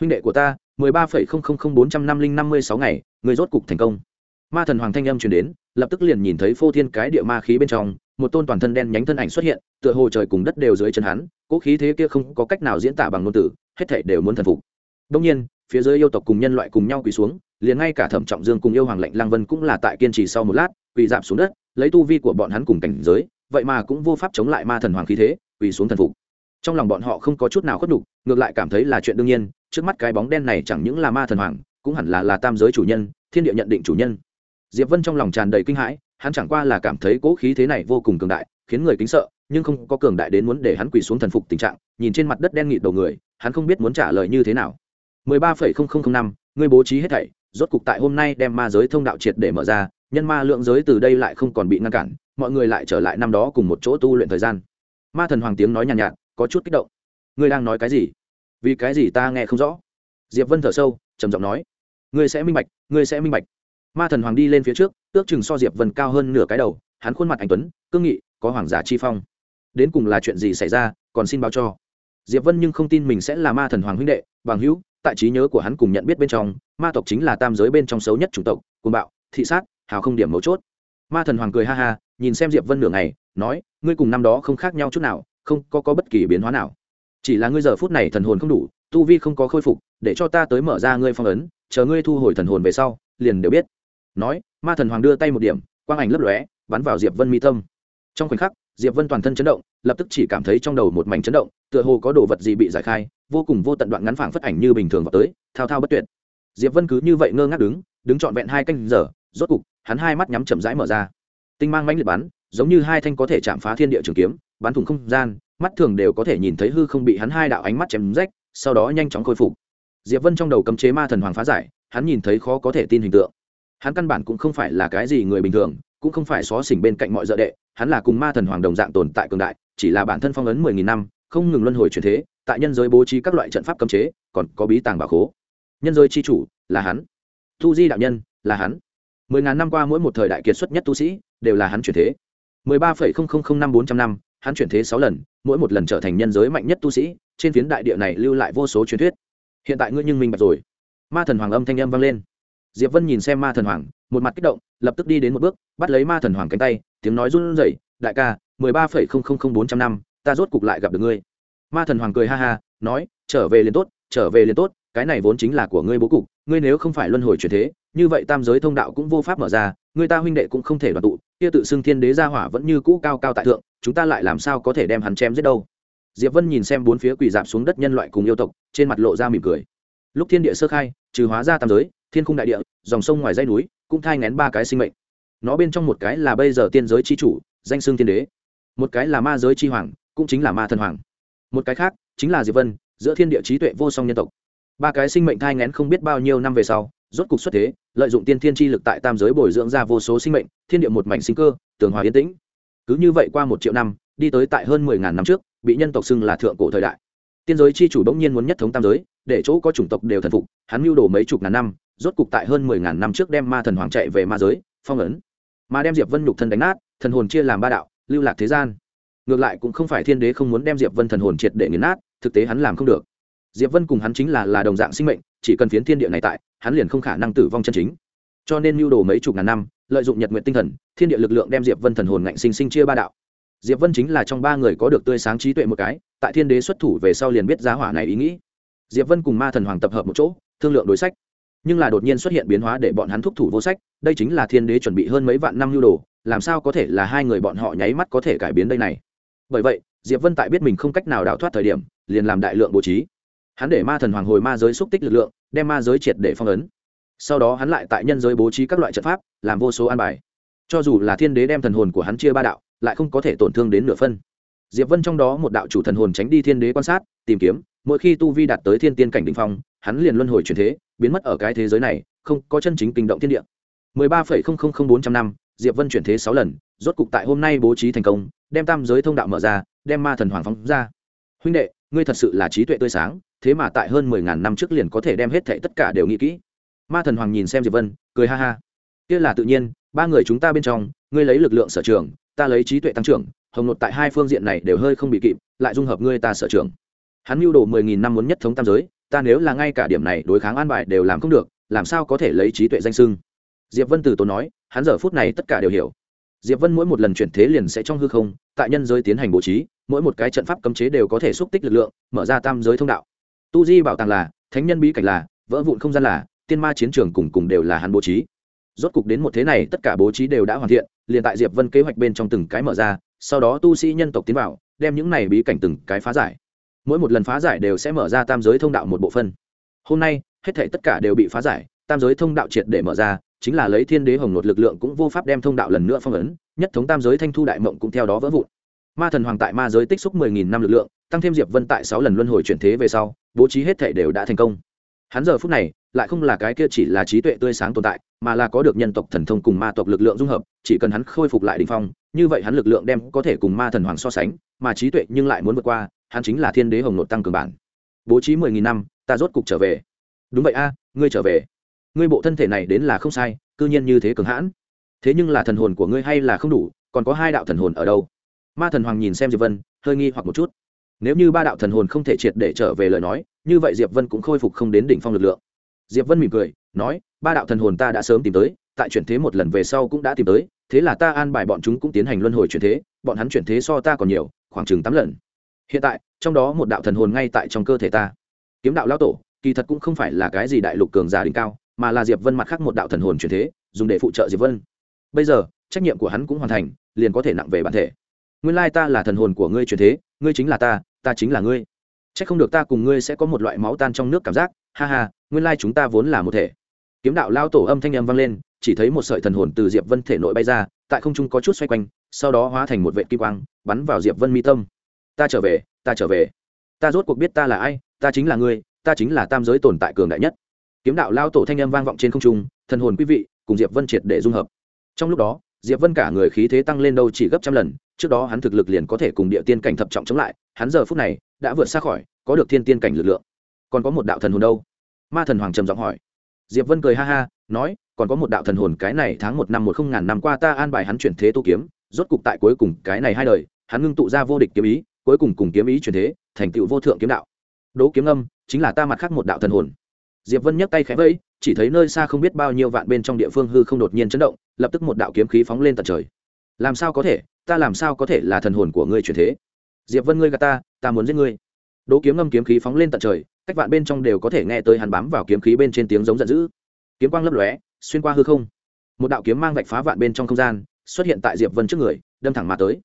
Huynh đệ của ta, mười ba phẩy không không không bốn trăm năm linh năm mươi sáu ngày, ngươi rốt cục thành công. Ma thần hoàng thanh âm truyền đến, lập tức liền nhìn thấy phô thiên cái địa ma khí bên trong, một tôn toàn thân đen nhánh thân ảnh xuất hiện, tựa hồ trời cùng đất đều dưới chân hắn cỗ khí thế kia không có cách nào diễn tả bằng ngôn từ, hết thảy đều muốn thần phục. Đông nhiên phía dưới yêu tộc cùng nhân loại cùng nhau quỳ xuống, liền ngay cả thẩm trọng dương cùng yêu hoàng lệnh lang vân cũng là tại kiên trì sau một lát, quỳ dạp xuống đất, lấy tu vi của bọn hắn cùng cảnh giới, vậy mà cũng vô pháp chống lại ma thần hoàng khí thế, quỳ xuống thần phục. Trong lòng bọn họ không có chút nào khuất nhục, ngược lại cảm thấy là chuyện đương nhiên, trước mắt cái bóng đen này chẳng những là ma thần hoàng, cũng hẳn là là tam giới chủ nhân, thiên địa nhận định chủ nhân. Diệp vân trong lòng tràn đầy kinh hãi, hắn chẳng qua là cảm thấy cỗ khí thế này vô cùng cường đại, khiến người kính sợ, nhưng không có cường đại đến muốn để hắn quỳ xuống thần phục tình trạng, nhìn trên mặt đất đen nghịt đầu người, hắn không biết muốn trả lời như thế nào. 13,0005, ngươi bố trí hết thảy rốt cục tại hôm nay đem ma giới thông đạo triệt để mở ra nhân ma lượng giới từ đây lại không còn bị ngăn cản mọi người lại trở lại năm đó cùng một chỗ tu luyện thời gian. Ma thần hoàng tiếng nói nhàn nhạt, nhạt có chút kích động. Ngươi đang nói cái gì? Vì cái gì ta nghe không rõ? Diệp vân thở sâu trầm giọng nói. Ngươi sẽ minh bạch ngươi sẽ minh bạch. Ma thần hoàng đi lên phía trước ước chừng so diệp vân cao hơn nửa cái đầu hắn khuôn mặt anh tuấn cương nghị có hoàng giả chi phong. Đến cùng là chuyện gì xảy ra còn xin báo cho. Diệp vân nhưng không tin mình sẽ là ma thần hoàng huynh đệ bằng hữu tại trí nhớ của hắn cùng nhận biết bên trong ma tộc chính là tam giới bên trong xấu nhất chủng tộc côn bạo thị sát hào không điểm mấu chốt. Ma thần hoàng cười ha ha nhìn xem diệp vân nửa ngày nói ngươi cùng năm đó không khác nhau chút nào không có, có bất kỳ biến hóa nào. Chỉ là ngươi giờ phút này thần hồn không đủ tu vi không có khôi phục để cho ta tới mở ra ngươi phong ấn chờ ngươi thu hồi thần hồn về sau liền đều biết. Nói ma thần hoàng đưa tay một điểm quang ảnh lấp lóe bắn vào diệp vân mi tâm. Trong khoảnh khắc diệp vân toàn thân chấn động lập tức chỉ cảm thấy trong đầu một mảnh chấn động, tựa hồ có đồ vật gì bị giải khai, vô cùng vô tận đoạn ngắn phảng phất ảnh như bình thường vào tới, thao thao bất tuyệt. Diệp vân cứ như vậy ngơ ngác đứng đứng trọn vẹn hai canh giờ, rốt cục, hắn hai mắt nhắm chậm rãi mở ra. Tinh mang mãnh liệt bắn, giống như hai thanh có thể chạm phá thiên địa trường kiếm, bắn thủng không gian, mắt thường đều có thể nhìn thấy hư không bị hắn hai đạo ánh mắt chém rách, sau đó nhanh chóng khôi phục. Diệp vân trong đầu cấm chế ma thần hoàng phá giải, hắn nhìn thấy khó có thể tin hình tượng. Hắn căn bản cũng không phải là cái gì người bình thường, cũng không phải xó xỉnh bên cạnh mọi dợ đệ, hắn là cùng ma thần hoàng đồng dạng tồn tại cường đại chỉ là bản thân phong ấn mười nghìn năm, không ngừng luân hồi chuyển thế, tại nhân giới bố trí các loại trận pháp cấm chế, còn có bí tàng bảo khố. Nhân giới c h i chủ là hắn. Thu di đạo nhân là hắn. Mười ngàn năm qua mỗi một thời đại kiệt xuất nhất tu sĩ đều là hắn chuyển thế. mười ba phẩy không không không năm bốn trăm năm, hắn chuyển thế sáu lần, mỗi một lần trở thành nhân giới mạnh nhất tu sĩ, trên phiến đại địa này lưu lại vô số truyền thuyết. Hiện tại ngươi nhưng minh bạch rồi. Ma thần hoàng âm thanh âm vang lên. Diệp vân nhìn xem ma thần hoàng, một mặt kích động, lập tức đi đến một bước, bắt lấy ma thần hoàng cánh tay, tiếng nói run rẩy, đại ca mười ba phẩy không không không bốn trăm năm, ta rốt cục lại gặp được ngươi. Ma thần hoàng cười ha ha, nói, trở về liền tốt, trở về liền tốt, cái này vốn chính là của ngươi bố cục, ngươi nếu không phải luân hồi chuyển thế, như vậy tam giới thông đạo cũng vô pháp mở ra người ta huynh đệ cũng không thể đoàn tụ, kia tự xưng thiên đế gia hỏa vẫn như cũ cao cao tại thượng, chúng ta lại làm sao có thể đem hắn chém giết đâu? Diệp vân nhìn xem bốn phía quỳ dạp xuống đất nhân loại cùng yêu tộc, trên mặt lộ ra mỉm cười. Lúc thiên địa sơ khai, trừ hóa ra tam giới, thiên khung đại địa, dòng sông ngoài dãy núi, cũng thai ngén ba cái sinh mệnh. Nó bên trong một cái là bây giờ tiên giới chi chủ, danh xưng thiên đế một cái là ma giới chi hoàng, cũng chính là ma thần hoàng. Một cái khác, chính là diệp vân, giữa thiên địa trí tuệ vô song nhân tộc. Ba cái sinh mệnh thai ngén không biết bao nhiêu năm về sau, rốt cục xuất thế, lợi dụng tiên thiên chi lực tại tam giới bồi dưỡng ra vô số sinh mệnh, thiên địa một mảnh sinh cơ, tường hòa yên tĩnh. Cứ như vậy qua một triệu năm, đi tới tại hơn mười ngàn năm trước, bị nhân tộc xưng là thượng cổ thời đại. Tiên giới chi chủ bỗng nhiên muốn nhất thống tam giới, để chỗ có chủng tộc đều thần phục, hắn mưu đồ mấy chục ngàn năm, rốt cục tại hơn mười ngàn năm trước đem ma thần hoàng chạy về ma giới, phong ấn. Mà đem diệp vân nhục thân đánh nát, thần hồn chia làm ba đạo lưu lạc thế gian. Ngược lại cũng không phải thiên đế không muốn đem diệp vân thần hồn triệt để nghiền nát, thực tế hắn làm không được. Diệp vân cùng hắn chính là là đồng dạng sinh mệnh, chỉ cần phiến thiên địa này tại, hắn liền không khả năng tử vong chân chính. Cho nên mưu đồ mấy chục ngàn năm, lợi dụng nhật nguyện tinh thần, thiên địa lực lượng đem diệp vân thần hồn ngạnh sinh sinh chia ba đạo. Diệp vân chính là trong ba người có được tươi sáng trí tuệ một cái, tại thiên đế xuất thủ về sau liền biết giá hỏa này ý nghĩ. Diệp vân cùng ma thần hoàng tập hợp một chỗ, thương lượng đối sách. Nhưng là đột nhiên xuất hiện biến hóa để bọn hắn thúc thủ vô sách, đây chính là thiên đế chuẩn bị hơn mấy vạn năm nhu đồ làm sao có thể là hai người bọn họ nháy mắt có thể cải biến đây này? Bởi vậy diệp vân tại biết mình không cách nào đào thoát thời điểm liền làm đại lượng bố trí. Hắn để ma thần hoàng hồi ma giới xúc tích lực lượng đem ma giới triệt để phong ấn. Sau đó hắn lại tại nhân giới bố trí các loại trận pháp làm vô số an bài. Cho dù là thiên đế đem thần hồn của hắn chia ba đạo lại không có thể tổn thương đến nửa phân. Diệp vân trong đó một đạo chủ thần hồn tránh đi thiên đế quan sát tìm kiếm mỗi khi tu vi đạt tới thiên tiên cảnh đ ỉ n h phong hắn liền luân hồi chuyển thế biến mất ở cái thế giới này không có chân chính kinh động thiên địa. 13,000400 năm diệp vân chuyển thế sáu lần, rốt cục tại hôm nay bố trí thành công, đem tam giới thông đạo mở ra, đem ma thần hoàng phóng ra. Huynh đệ, ngươi thật sự là trí tuệ tươi sáng, thế mà tại hơn mười ngàn năm trước liền có thể đem hết thệ tất cả đều nghĩ kỹ. Ma thần hoàng nhìn xem diệp vân, cười ha ha. Kia là tự nhiên, ba người chúng ta bên trong, ngươi lấy lực lượng sở trường, ta lấy trí tuệ tăng trưởng, hồng nột tại hai phương diện này đều hơi không bị kịp, lại dung hợp ngươi ta sở trường. Hắn mưu đồ mười nghìn năm muốn nhất thống tam giới, ta nếu là ngay cả điểm này đối kháng an bài đều làm không được, làm sao có thể lấy trí tuệ danh sưng diệp vân từ tốn nói hắn giờ phút này tất cả đều hiểu. Diệp vân mỗi một lần chuyển thế liền sẽ trong hư không, tại nhân giới tiến hành bố trí, mỗi một cái trận pháp cấm chế đều có thể xúc tích lực lượng, mở ra tam giới thông đạo. Tu di bảo tàng là, thánh nhân bí cảnh là, vỡ vụn không gian là, tiên ma chiến trường cùng cùng đều là hắn bố trí. Rốt cục đến một thế này, tất cả bố trí đều đã hoàn thiện, liền tại diệp vân kế hoạch bên trong từng cái mở ra, sau đó tu sĩ nhân tộc tiến vào, đem những này bí cảnh từng cái phá giải. Mỗi một lần phá giải đều sẽ mở ra tam giới thông đạo một bộ phân hôm nay, hết thể tất cả đều bị phá giải tam giới thông đạo triệt để mở ra, chính là lấy thiên đế hồng nột lực lượng cũng vô pháp đem thông đạo lần nữa phong ấn, nhất thống tam giới thanh thu đại mộng cũng theo đó vỡ vụn. Ma thần hoàng tại ma giới tích xúc mười nghìn năm lực lượng, tăng thêm diệp vân tại sáu lần luân hồi chuyển thế về sau, bố trí hết thể đều đã thành công. Hắn giờ phút này, lại không là cái kia chỉ là trí tuệ tươi sáng tồn tại, mà là có được nhân tộc thần thông cùng ma tộc lực lượng dung hợp, chỉ cần hắn khôi phục lại đ ỉ n h phong, như vậy hắn lực lượng đem có thể cùng ma thần hoàng so sánh, mà trí tuệ nhưng lại muốn vượt qua, hắn chính là thiên đế hồng Nột tăng cường bản. Bố trí mười nghìn năm, ta rốt cục trở về. Đúng vậy a, ngươi trở về ngươi bộ thân thể này đến là không sai, cư nhiên như thế cường hãn. Thế nhưng là thần hồn của ngươi hay là không đủ, còn có hai đạo thần hồn ở đâu? Ma thần hoàng nhìn xem diệp vân, hơi nghi hoặc một chút. Nếu như ba đạo thần hồn không thể triệt để trở về lời nói, như vậy diệp vân cũng khôi phục không đến đỉnh phong lực lượng. Diệp vân mỉm cười, nói, ba đạo thần hồn ta đã sớm tìm tới, tại chuyển thế một lần về sau cũng đã tìm tới, thế là ta an bài bọn chúng cũng tiến hành luân hồi chuyển thế, bọn hắn chuyển thế so ta còn nhiều, khoảng chừng tám lần. Hiện tại, trong đó một đạo thần hồn ngay tại trong cơ thể ta. Kiếm đạo lão tổ, kỳ thật cũng không phải là cái gì đại lục cường giả đỉnh cao mà là diệp vân mặt khác một đạo thần hồn chuyển thế dùng để phụ trợ diệp vân bây giờ trách nhiệm của hắn cũng hoàn thành liền có thể nặng về bản thể nguyên lai ta là thần hồn của ngươi chuyển thế ngươi chính là ta ta chính là ngươi Chắc không được ta cùng ngươi sẽ có một loại máu tan trong nước cảm giác, ha ha, nguyên lai chúng ta vốn là một thể. Kiếm đạo lao tổ âm thanh âm vang lên, chỉ thấy một sợi thần hồn từ Diệp Vân thể nội bay ra, tại không trung có chút xoay quanh, sau đó hóa thành một vệ kim quang, bắn vào Diệp Vân mi tâm. Ta trở về, ta trở về. Ta rốt cuộc biết ta là ai, ta chính là ngươi, ta chính là tam giới tồn tại cường đại nhất. Kiếm đạo lao tổ thanh âm vang vọng trên không trung, thần hồn quý vị, cùng Diệp Vân triệt để dung hợp. Trong lúc đó, Diệp Vân cả người khí thế tăng lên đâu chỉ gấp trăm lần, trước đó hắn thực lực liền có thể cùng địa tiên cảnh thập trọng chống lại, hắn giờ phút này đã vượt xa khỏi có được thiên tiên cảnh lực lượng. Còn có một đạo thần hồn đâu? Ma thần hoàng trầm giọng hỏi. Diệp vân cười ha ha nói còn có một đạo thần hồn cái này tháng một năm một không ngàn năm qua ta an bài hắn chuyển thế tu kiếm rốt cục tại cuối cùng cái này hai đời hắn ngưng tụ ra vô địch kiếm ý cuối cùng cùng kiếm ý chuyển thế thành tựu vô thượng kiếm đạo. Đỗ kiếm âm chính là ta mặt khác một đạo thần hồn diệp vân nhấc tay khẽ vẫy, chỉ thấy nơi xa không biết bao nhiêu vạn bên trong địa phương hư không đột nhiên chấn động, lập tức một đạo kiếm khí phóng lên tận trời. Làm sao có thể? Ta làm sao có thể là thần hồn của ngươi chuyển thế? Diệp vân ngươi gà ta ta muốn giết ngươi. Đỗ kiếm ngâm kiếm khí phóng lên tận trời, cách vạn bên trong đều có thể nghe tới hắn bám vào kiếm khí bên trên tiếng giống giận dữ. Kiếm quang lấp lóe, xuyên qua hư không. Một đạo kiếm mang vạch phá vạn bên trong không gian, xuất hiện tại diệp vân trước người, đâm thẳng mà tới.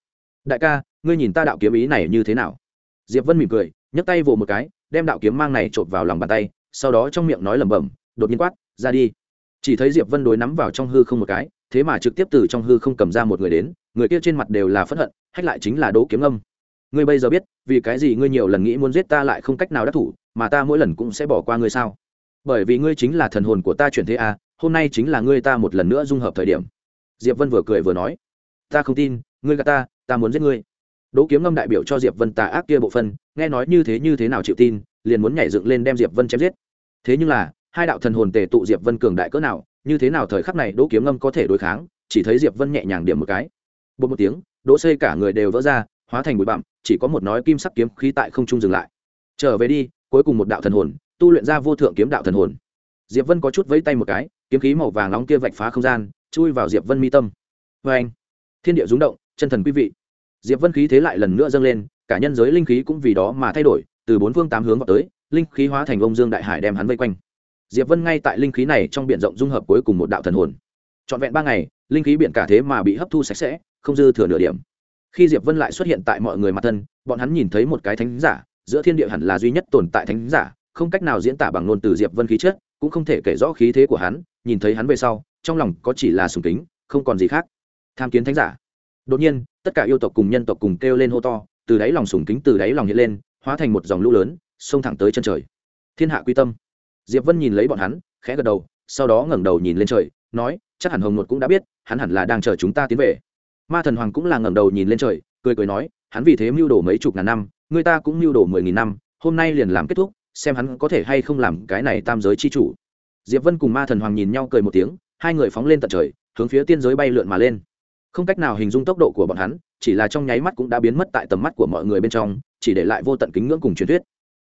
Đại ca, ngươi nhìn ta đạo kiếm ý này như thế nào? Diệp vân mỉm cười, nhấc tay vồ một cái, đem đạo kiếm mang này chộp vào lòng bàn tay sau đó trong miệng nói lẩm bẩm, đột nhiên quát, ra đi. Chỉ thấy diệp vân đối nắm vào trong hư không một cái, thế mà trực tiếp từ trong hư không cầm ra một người đến, người kia trên mặt đều là phẫn hận, hách lại chính là đỗ kiếm âm. Ngươi bây giờ biết, vì cái gì ngươi nhiều lần nghĩ muốn giết ta lại không cách nào đắc thủ, mà ta mỗi lần cũng sẽ bỏ qua ngươi sao? Bởi vì ngươi chính là thần hồn của ta chuyển thế a, hôm nay chính là ngươi ta một lần nữa dung hợp thời điểm. Diệp vân vừa cười vừa nói, ta không tin, ngươi gạt ta ta muốn giết ngươi. Đỗ kiếm ngâm đại biểu cho diệp vân tà ác kia bộ phân nghe nói như thế như thế nào chịu tin liền muốn nhảy dựng lên đem diệp vân chém giết. Thế nhưng là, hai đạo thần hồn tề tụ diệp vân cường đại cỡ nào, như thế nào thời khắc này đỗ kiếm ngâm có thể đối kháng, chỉ thấy diệp vân nhẹ nhàng điểm một cái. Bột một tiếng, đỗ xây cả người đều vỡ ra, hóa thành bụi bặm, chỉ có một nói kim sắc kiếm khí tại không trung dừng lại. Trở về đi, cuối cùng một đạo thần hồn, tu luyện ra vô thượng kiếm đạo thần hồn. Diệp vân có chút vẫy tay một cái, kiếm khí màu vàng nóng kia vạch phá không gian, chui vào diệp vân mi tâm. Vê anh, thiên địa rúng động, chân thần quý vị. Diệp vân khí thế lại lần nữa dâng lên, cả nhân giới linh khí cũng vì đó mà thay đổi từ bốn phương tám hướng vào tới, linh khí hóa thành ông dương đại hải đem hắn vây quanh. Diệp vân ngay tại linh khí này trong biển rộng dung hợp cuối cùng một đạo thần hồn. Trọn vẹn ba ngày, linh khí biển cả thế mà bị hấp thu sạch sẽ, không dư thừa nửa điểm. Khi diệp vân lại xuất hiện tại mọi người mặt thân, bọn hắn nhìn thấy một cái thánh giả, giữa thiên địa hẳn là duy nhất tồn tại thánh giả, không cách nào diễn tả bằng ngôn từ diệp vân khí chất, cũng không thể kể rõ khí thế của hắn, nhìn thấy hắn về sau, trong lòng có chỉ là sùng kính, không còn gì khác. Tham kiến thánh giả. Đột nhiên, tất cả yêu tộc cùng nhân tộc cùng kêu lên hô to, từ đáy lòng sùng kính, từ đáy lòng hiện lên hóa thành một dòng lũ lớn, xông thẳng tới chân trời. Thiên hạ quy tâm. Diệp vân nhìn lấy bọn hắn, khẽ gật đầu, sau đó ngẩng đầu nhìn lên trời, nói, chắc hẳn hồng một cũng đã biết, hắn hẳn là đang chờ chúng ta tiến về. Ma thần hoàng cũng là ngẩng đầu nhìn lên trời, cười cười nói, hắn vì thế mưu đồ mấy chục ngàn năm, người ta cũng mưu đồ mười nghìn năm, hôm nay liền làm kết thúc, xem hắn có thể hay không làm cái này tam giới chi chủ. Diệp vân cùng ma thần hoàng nhìn nhau cười một tiếng, hai người phóng lên tận trời, hướng phía tiên giới bay lượn mà lên. Không cách nào hình dung tốc độ của bọn hắn, chỉ là trong nháy mắt cũng đã biến mất tại tầm mắt của mọi người bên trong chỉ để lại vô tận kính ngưỡng cùng truyền thuyết.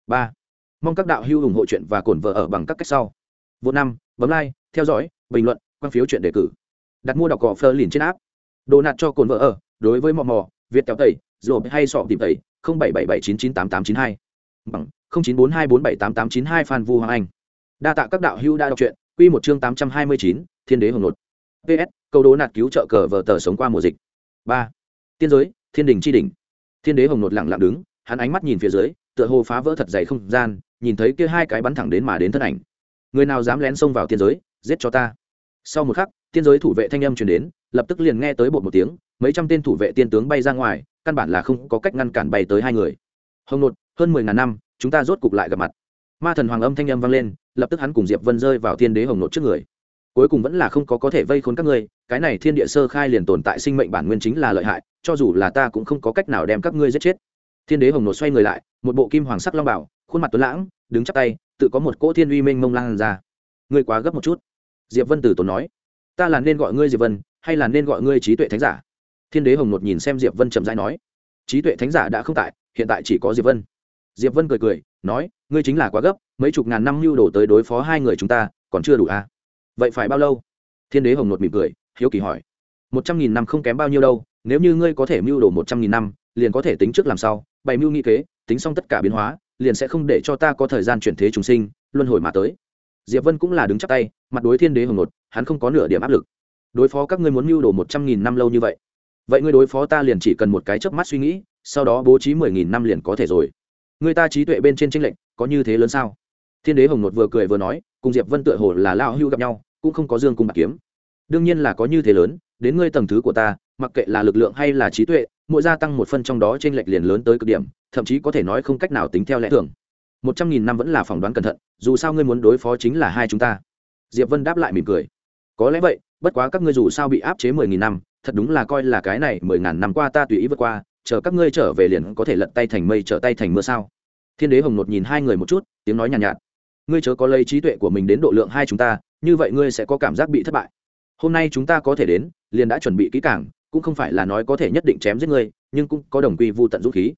Ba, mong các đạo hữu ủng hộ chuyện và cổn vợ ở bằng các cách sau. Vô năm, bấm like, theo dõi, bình luận, quan phiếu chuyện đề cử. Đặt mua đọc cỏ phơ liền trên áp đồ nạt cho cồn vợ ở, đối với mò mò, việt kéo tẩy rồi hay sọ tìm tẩy, không bảy bảy bảy chín chín tám tám chín hai. Bằng, không chín bốn hai bốn bảy tám tám chín hai phan vu hoàng anh. Đa tạ các đạo hữu đã đọc truyện, quy một chương tám trăm hai mươi chín, thiên đế hồng nột. Ps câu đố nạt cứu trợ cờ vợ tờ sống qua mùa dịch. Ba, tiên giới, thiên đình chi đỉnh. Thiên đế hồng nột lặng lặng đứng hắn ánh mắt nhìn phía dưới, tựa hồ phá vỡ thật dày không gian, nhìn thấy kia hai cái bắn thẳng đến mà đến thân ảnh. Người nào dám lén xông vào tiên giới, giết cho ta. Sau một khắc, tiên giới thủ vệ thanh âm truyền đến, lập tức liền nghe tới bột một tiếng, mấy trăm tên thủ vệ tiên tướng bay ra ngoài, căn bản là không có cách ngăn cản bay tới hai người. Hồng nột, hơn mười ngàn năm, chúng ta rốt cục lại gặp mặt. Ma thần hoàng âm thanh âm vang lên, lập tức hắn cùng diệp vân rơi vào thiên đế hồng nột trước người. Cuối cùng vẫn là không có có thể vây khốn các ngươi, cái này thiên địa sơ khai liền tồn tại sinh mệnh bản nguyên chính là lợi hại, cho dù là ta cũng không có cách nào đem các ngươi giết chết thiên đế hồng nột xoay người lại, một bộ kim hoàng sắc long bảo, khuôn mặt tuấn lãng, đứng chắp tay, tự có một cỗ thiên uy minh mông lan ra. Ngươi quá gấp một chút. Diệp vân tử tốn nói, ta là nên gọi ngươi diệp vân, hay là nên gọi ngươi trí tuệ thánh giả? Thiên đế hồng nột nhìn xem diệp vân chậm rãi nói, trí tuệ thánh giả đã không tại, hiện tại chỉ có diệp vân. Diệp vân cười cười, nói, ngươi chính là quá gấp, mấy chục ngàn năm mưu đồ tới đối phó hai người chúng ta, còn chưa đủ à? Vậy phải bao lâu? Thiên đế hồng nột mỉm cười, hiếu kỳ hỏi, một trăm nghìn năm không kém bao nhiêu đâu, nếu như ngươi có thể mưu đồ một trăm nghìn năm, liền có thể tính trước làm sao bày mưu nghị kế, tính xong tất cả biến hóa, liền sẽ không để cho ta có thời gian chuyển thế chúng sinh, luân hồi mà tới. Diệp vân cũng là đứng chắc tay, mặt đối thiên đế hồng ngột hắn không có nửa điểm áp lực. Đối phó các ngươi muốn mưu đồ một trăm nghìn năm lâu như vậy. Vậy ngươi đối phó ta liền chỉ cần một cái chớp mắt suy nghĩ, sau đó bố trí mười nghìn năm liền có thể rồi. Người ta trí tuệ bên trên tranh lệnh có như thế lớn sao? Thiên đế hồng nột vừa cười vừa nói, cùng diệp vân tựa hồ là lao hưu gặp nhau, cũng không có dương cung bạc kiếm. Đương nhiên là có như thế lớn, đến ngươi tầng thứ của ta, mặc kệ là lực lượng hay là trí tuệ mỗi gia tăng một phân trong đó trên lệch liền lớn tới cực điểm thậm chí có thể nói không cách nào tính theo lẽ thường. Một trăm nghìn năm vẫn là phỏng đoán cẩn thận dù sao ngươi muốn đối phó chính là hai chúng ta. Diệp vân đáp lại mỉm cười. Có lẽ vậy bất quá các ngươi dù sao bị áp chế mười nghìn năm thật đúng là coi là cái này mười ngàn năm qua ta tùy ý vượt qua chờ các ngươi trở về liền có thể lật tay thành mây trở tay thành mưa sao? Thiên đế hồng nột nhìn hai người một chút tiếng nói nhàn nhạt, nhạt. Ngươi chớ có lấy trí tuệ của mình đến độ lượng hai chúng ta như vậy ngươi sẽ có cảm giác bị thất bại. Hôm nay chúng ta có thể đến liền đã chuẩn bị kỹ càng cũng không phải là nói có thể nhất định chém giết ngươi, nhưng cũng có đồng quy vô tận dũng khí.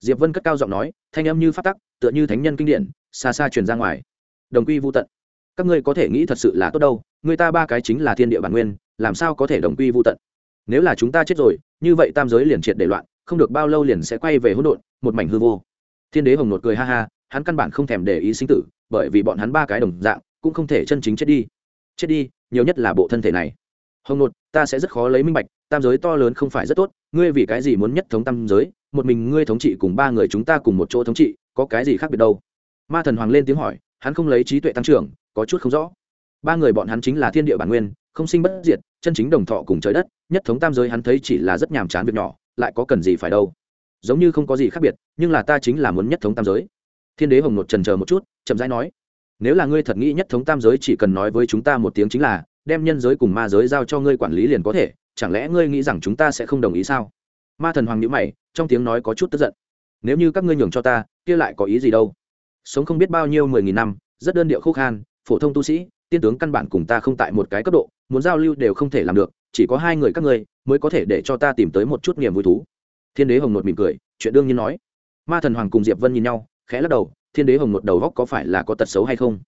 Diệp vân cất cao giọng nói, thanh âm như phát tắc, tựa như thánh nhân kinh điển, xa xa truyền ra ngoài. Đồng quy vô tận. Các ngươi có thể nghĩ thật sự là tốt đâu, người ta ba cái chính là thiên địa bản nguyên, làm sao có thể đồng quy vô tận? Nếu là chúng ta chết rồi, như vậy tam giới liền triệt để loạn, không được bao lâu liền sẽ quay về hỗn độn, một mảnh hư vô. Thiên đế hồng nột cười ha ha, hắn căn bản không thèm để ý sinh tử, bởi vì bọn hắn ba cái đồng dạng, cũng không thể chân chính chết đi. Chết đi, nhiều nhất là bộ thân thể này. Hồng nột, ta sẽ rất khó lấy minh bạch tam giới to lớn không phải rất tốt, ngươi vì cái gì muốn nhất thống tam giới, một mình ngươi thống trị cùng ba người chúng ta cùng một chỗ thống trị, có cái gì khác biệt đâu? Ma thần hoàng lên tiếng hỏi, hắn không lấy trí tuệ tăng trưởng, có chút không rõ. Ba người bọn hắn chính là thiên địa bản nguyên, không sinh bất diệt, chân chính đồng thọ cùng trời đất, nhất thống tam giới hắn thấy chỉ là rất nhàm chán việc nhỏ, lại có cần gì phải đâu? Giống như không có gì khác biệt, nhưng là ta chính là muốn nhất thống tam giới. Thiên đế hồng nột trần chờ một chút, chậm rãi nói, nếu là ngươi thật nghĩ nhất thống tam giới chỉ cần nói với chúng ta một tiếng chính là đem nhân giới cùng ma giới giao cho ngươi quản lý liền có thể, chẳng lẽ ngươi nghĩ rằng chúng ta sẽ không đồng ý sao? Ma thần hoàng nhữ mày, trong tiếng nói có chút tức giận. Nếu như các ngươi nhường cho ta, kia lại có ý gì đâu? Sống không biết bao nhiêu mười nghìn năm, rất đơn điệu khô khan, phổ thông tu sĩ, tiên tướng căn bản cùng ta không tại một cái cấp độ, muốn giao lưu đều không thể làm được, chỉ có hai người các ngươi mới có thể để cho ta tìm tới một chút niềm vui thú. Thiên đế hồng nột mỉm cười, chuyện đương nhiên nói. Ma thần hoàng cùng diệp vân nhìn nhau, khẽ lắc đầu, thiên đế hồng nột đầu góc có phải là có tật xấu hay không?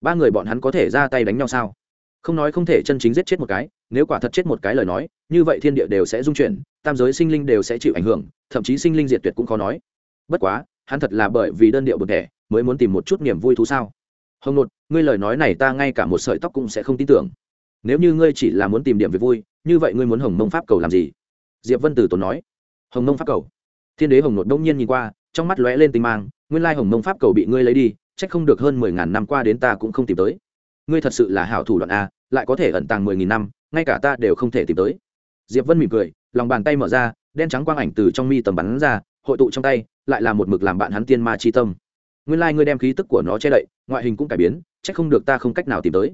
Ba người bọn hắn có thể ra tay đánh nhau sao? Không nói không thể chân chính giết chết một cái, nếu quả thật chết một cái lời nói, như vậy thiên địa đều sẽ dung chuyển, tam giới sinh linh đều sẽ chịu ảnh hưởng, thậm chí sinh linh diệt tuyệt cũng khó nói. Bất quá, hắn thật là bởi vì đơn điệu bực đẻ mới muốn tìm một chút niềm vui thú sao. Hồng nột, ngươi lời nói này ta ngay cả một sợi tóc cũng sẽ không tin tưởng. Nếu như ngươi chỉ là muốn tìm điểm về vui, như vậy ngươi muốn hồng mông pháp cầu làm gì? Diệp vân tử tốn nói. Hồng mông pháp cầu. Thiên đế hồng nột đông nhiên nhìn qua, trong mắt lóe lên tinh mang, nguyên lai hồng mông pháp cầu bị ngươi lấy đi trách không được hơn mười ngàn năm qua đến ta cũng không tìm tới ngươi thật sự là hảo thủ đoạn a, lại có thể ẩn tàng mười nghìn năm, ngay cả ta đều không thể tìm tới. Diệp vân mỉm cười, lòng bàn tay mở ra, đen trắng quang ảnh từ trong mi tầm bắn ra, hội tụ trong tay, lại là một mực làm bạn hắn tiên ma chi tâm. Nguyên lai ngươi đem khí tức của nó che đậy, ngoại hình cũng cải biến, chắc không được ta không cách nào tìm tới.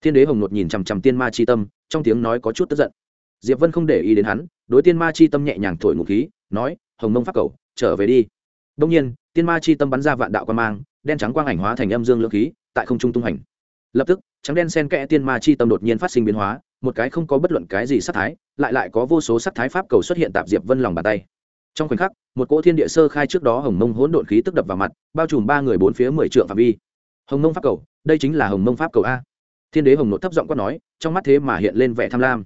Thiên đế hồng nột nhìn chằm chằm tiên ma chi tâm, trong tiếng nói có chút tức giận. Diệp vân không để ý đến hắn, đối tiên ma chi tâm nhẹ nhàng thổi ngụ khí, nói, hồng mông pháp cầu, trở về đi. Đông nhiên, tiên ma chi tâm bắn ra vạn đạo quan mang, đen trắng quang ảnh hóa thành âm dương lượng khí, tại không trung tung hành lập tức, trắng đen sen kẽ tiên ma chi tâm đột nhiên phát sinh biến hóa, một cái không có bất luận cái gì sắc thái, lại lại có vô số sắc thái pháp cầu xuất hiện tạp diệp vân lòng bàn tay. Trong khoảnh khắc, một cỗ thiên địa sơ khai trước đó hồng mông hỗn độn khí tức đập vào mặt, bao trùm ba người bốn phía mười trượng phạm vi. Hồng mông pháp cầu, đây chính là hồng mông pháp cầu a. Thiên đế hồng nội thấp giọng quát nói, trong mắt thế mà hiện lên vẻ tham lam.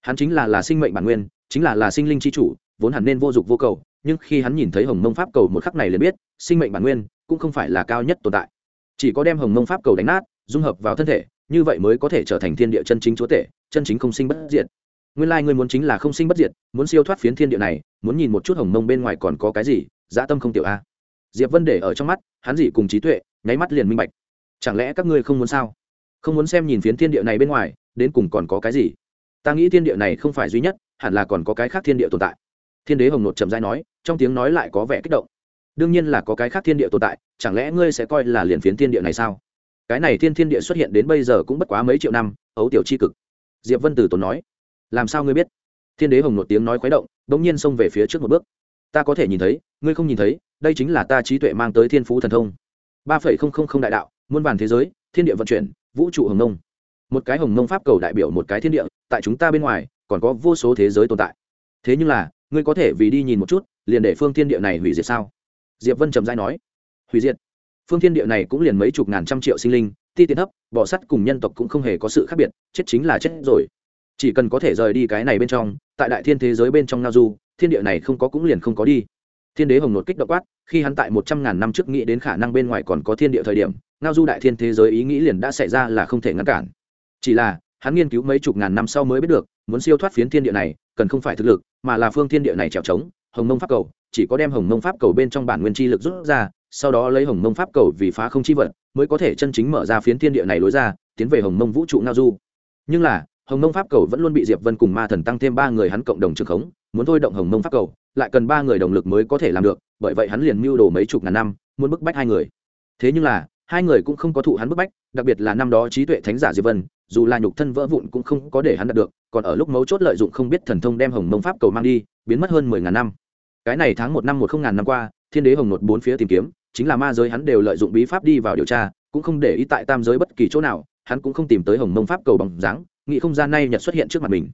Hắn chính là là sinh mệnh bản nguyên, chính là là sinh linh c h i chủ, vốn hẳn nên vô dụng vô cầu, nhưng khi hắn nhìn thấy hồng mông pháp cầu một khắc này liền biết, sinh mệnh bản nguyên cũng không phải là cao nhất tồn tại. Chỉ có đem hồng mông pháp cầu đánh nát dung hợp vào thân thể, như vậy mới có thể trở thành thiên địa chân chính chúa tể, chân chính không sinh bất diệt. Nguyên lai、like、ngươi muốn chính là không sinh bất diệt, muốn siêu thoát phiến thiên địa này, muốn nhìn một chút hồng mông bên ngoài còn có cái gì dã tâm không tiểu a. Diệp vân để ở trong mắt, hắn gì cùng trí tuệ, nháy mắt liền minh bạch. Chẳng lẽ các ngươi không muốn sao? Không muốn xem nhìn phiến thiên địa này bên ngoài, đến cùng còn có cái gì? Ta nghĩ thiên địa này không phải duy nhất, hẳn là còn có cái khác thiên địa tồn tại. Thiên đế hồng nột trầm dai nói, trong tiếng nói lại có vẻ kích động. Đương nhiên là có cái khác thiên địa tồn tại, chẳng lẽ ngươi sẽ coi là liền phiến thiên địa này sao? Cái này thiên thiên địa xuất hiện đến bây giờ cũng bất quá mấy triệu năm, ấu tiểu c h i cực. Diệp vân tử tốn nói, làm sao ngươi biết? Thiên đế hồng nột tiếng nói khuấy động đ ỗ n g nhiên xông về phía trước một bước. Ta có thể nhìn thấy, ngươi không nhìn thấy, đây chính là ta trí tuệ mang tới thiên phú thần thông. Ba phẩy không không không đại đạo, muôn vàn thế giới, thiên địa vận chuyển, vũ trụ hồng nông một cái hồng nông pháp cầu đại biểu một cái thiên địa, tại chúng ta bên ngoài, còn có vô số thế giới tồn tại. Thế nhưng là, ngươi có thể vì đi nhìn một chút, liền để phương thiên địa này hủy diệt sao? Diệp vân trầm dai nói. Hủy diệt phương thiên địa này cũng liền mấy chục ngàn trăm triệu sinh linh, ti tiến thấp bỏ sắt cùng nhân tộc cũng không hề có sự khác biệt, chết chính là chết rồi. Chỉ cần có thể rời đi cái này bên trong, tại đại thiên thế giới bên trong ngao du, thiên địa này không có cũng liền không có đi. Thiên đế hồng nột kích động quát, khi hắn tại một trăm ngàn năm trước nghĩ đến khả năng bên ngoài còn có thiên địa thời điểm, ngao du đại thiên thế giới ý nghĩ liền đã xảy ra là không thể ngăn cản. Chỉ là, hắn nghiên cứu mấy chục ngàn năm sau mới biết được, muốn siêu thoát phiến thiên địa này, cần không phải thực lực, mà là phương thiên địa này trèo trống, hồng mông pháp cầu, chỉ có đem hồng mông pháp cầu bên trong bản nguyên chi lực rút ra sau đó lấy hồng mông pháp cầu vì phá không chi vật, mới có thể chân chính mở ra phiến thiên địa này lối ra, tiến về hồng mông vũ trụ ngao du. Nhưng là, hồng mông pháp cầu vẫn luôn bị diệp vân cùng ma thần tăng thêm ba người hắn cộng đồng trường khống, muốn thôi động hồng mông pháp cầu, lại cần ba người đồng lực mới có thể làm được, bởi vậy hắn liền mưu đồ mấy chục ngàn năm, muốn bức bách hai người. Thế nhưng là, hai người cũng không có thụ hắn bức bách, đặc biệt là năm đó trí tuệ thánh giả diệp vân, dù là nhục thân vỡ vụn cũng không có để hắn đạt được, còn ở lúc mấu chốt lợi dụng không biết thần thông đem hồng mông pháp cầu mang đi, biến mất hơn mười ngàn năm. Cái này tháng một năm một không ngàn năm qua, thiên đế hồng nột bốn phía tìm kiếm chính là ma giới hắn đều lợi dụng bí pháp đi vào điều tra, cũng không để ý tại tam giới bất kỳ chỗ nào, hắn cũng không tìm tới hồng mông pháp cầu bằng dáng nghị không gian nay nhật xuất hiện trước mặt mình.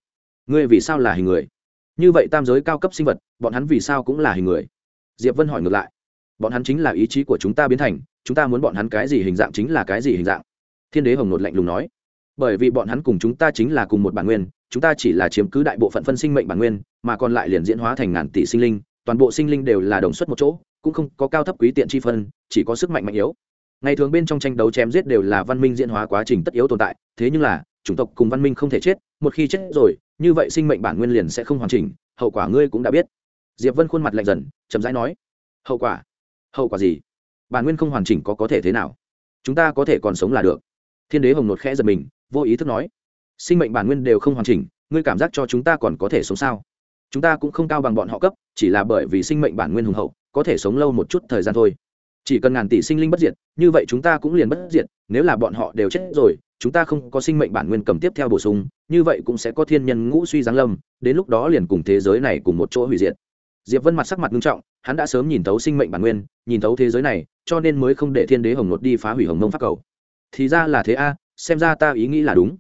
Ngươi vì sao là hình người? Như vậy tam giới cao cấp sinh vật, bọn hắn vì sao cũng là hình người? Diệp vân hỏi ngược lại. Bọn hắn chính là ý chí của chúng ta biến thành, chúng ta muốn bọn hắn cái gì hình dạng chính là cái gì hình dạng. Thiên đế hồng nột lạnh lùng nói. Bởi vì bọn hắn cùng chúng ta chính là cùng một bản nguyên, chúng ta chỉ là chiếm cứ đại bộ phận phân sinh mệnh bản nguyên, mà còn lại liền diễn hóa thành ngàn tỷ sinh linh toàn bộ sinh linh đều là đồng xuất một chỗ, cũng không có cao thấp quý tiện chi phân, chỉ có sức mạnh mạnh yếu. Ngày thường bên trong tranh đấu chém giết đều là văn minh diễn hóa quá trình tất yếu tồn tại, thế nhưng là, chủng tộc cùng văn minh không thể chết, một khi chết rồi, như vậy sinh mệnh bản nguyên liền sẽ không hoàn chỉnh, hậu quả ngươi cũng đã biết. Diệp vân khuôn mặt lạnh dần, chậm rãi nói, hậu quả? Hậu quả gì? Bản nguyên không hoàn chỉnh có có thể thế nào? Chúng ta có thể còn sống là được. Thiên đế hồng nột khẽ giật mình, vô ý thức nói, sinh mệnh bản nguyên đều không hoàn chỉnh, ngươi cảm giác cho chúng ta còn có thể sống sao? Chúng ta cũng không cao bằng bọn họ cấp, chỉ là bởi vì sinh mệnh bản nguyên hùng hậu, có thể sống lâu một chút thời gian thôi. Chỉ cần ngàn tỷ sinh linh bất diệt, như vậy chúng ta cũng liền bất diệt, nếu là bọn họ đều chết rồi, chúng ta không có sinh mệnh bản nguyên cầm tiếp theo bổ sung, như vậy cũng sẽ có thiên nhân ngũ suy giáng lâm, đến lúc đó liền cùng thế giới này cùng một chỗ hủy diệt. Diệp vân mặt sắc mặt nghiêm trọng, hắn đã sớm nhìn thấu sinh mệnh bản nguyên, nhìn thấu thế giới này, cho nên mới không để thiên đế hồng nột đi phá hủy hồng mông pháp cầu. Thì ra là thế a, xem ra ta ý nghĩ là đúng.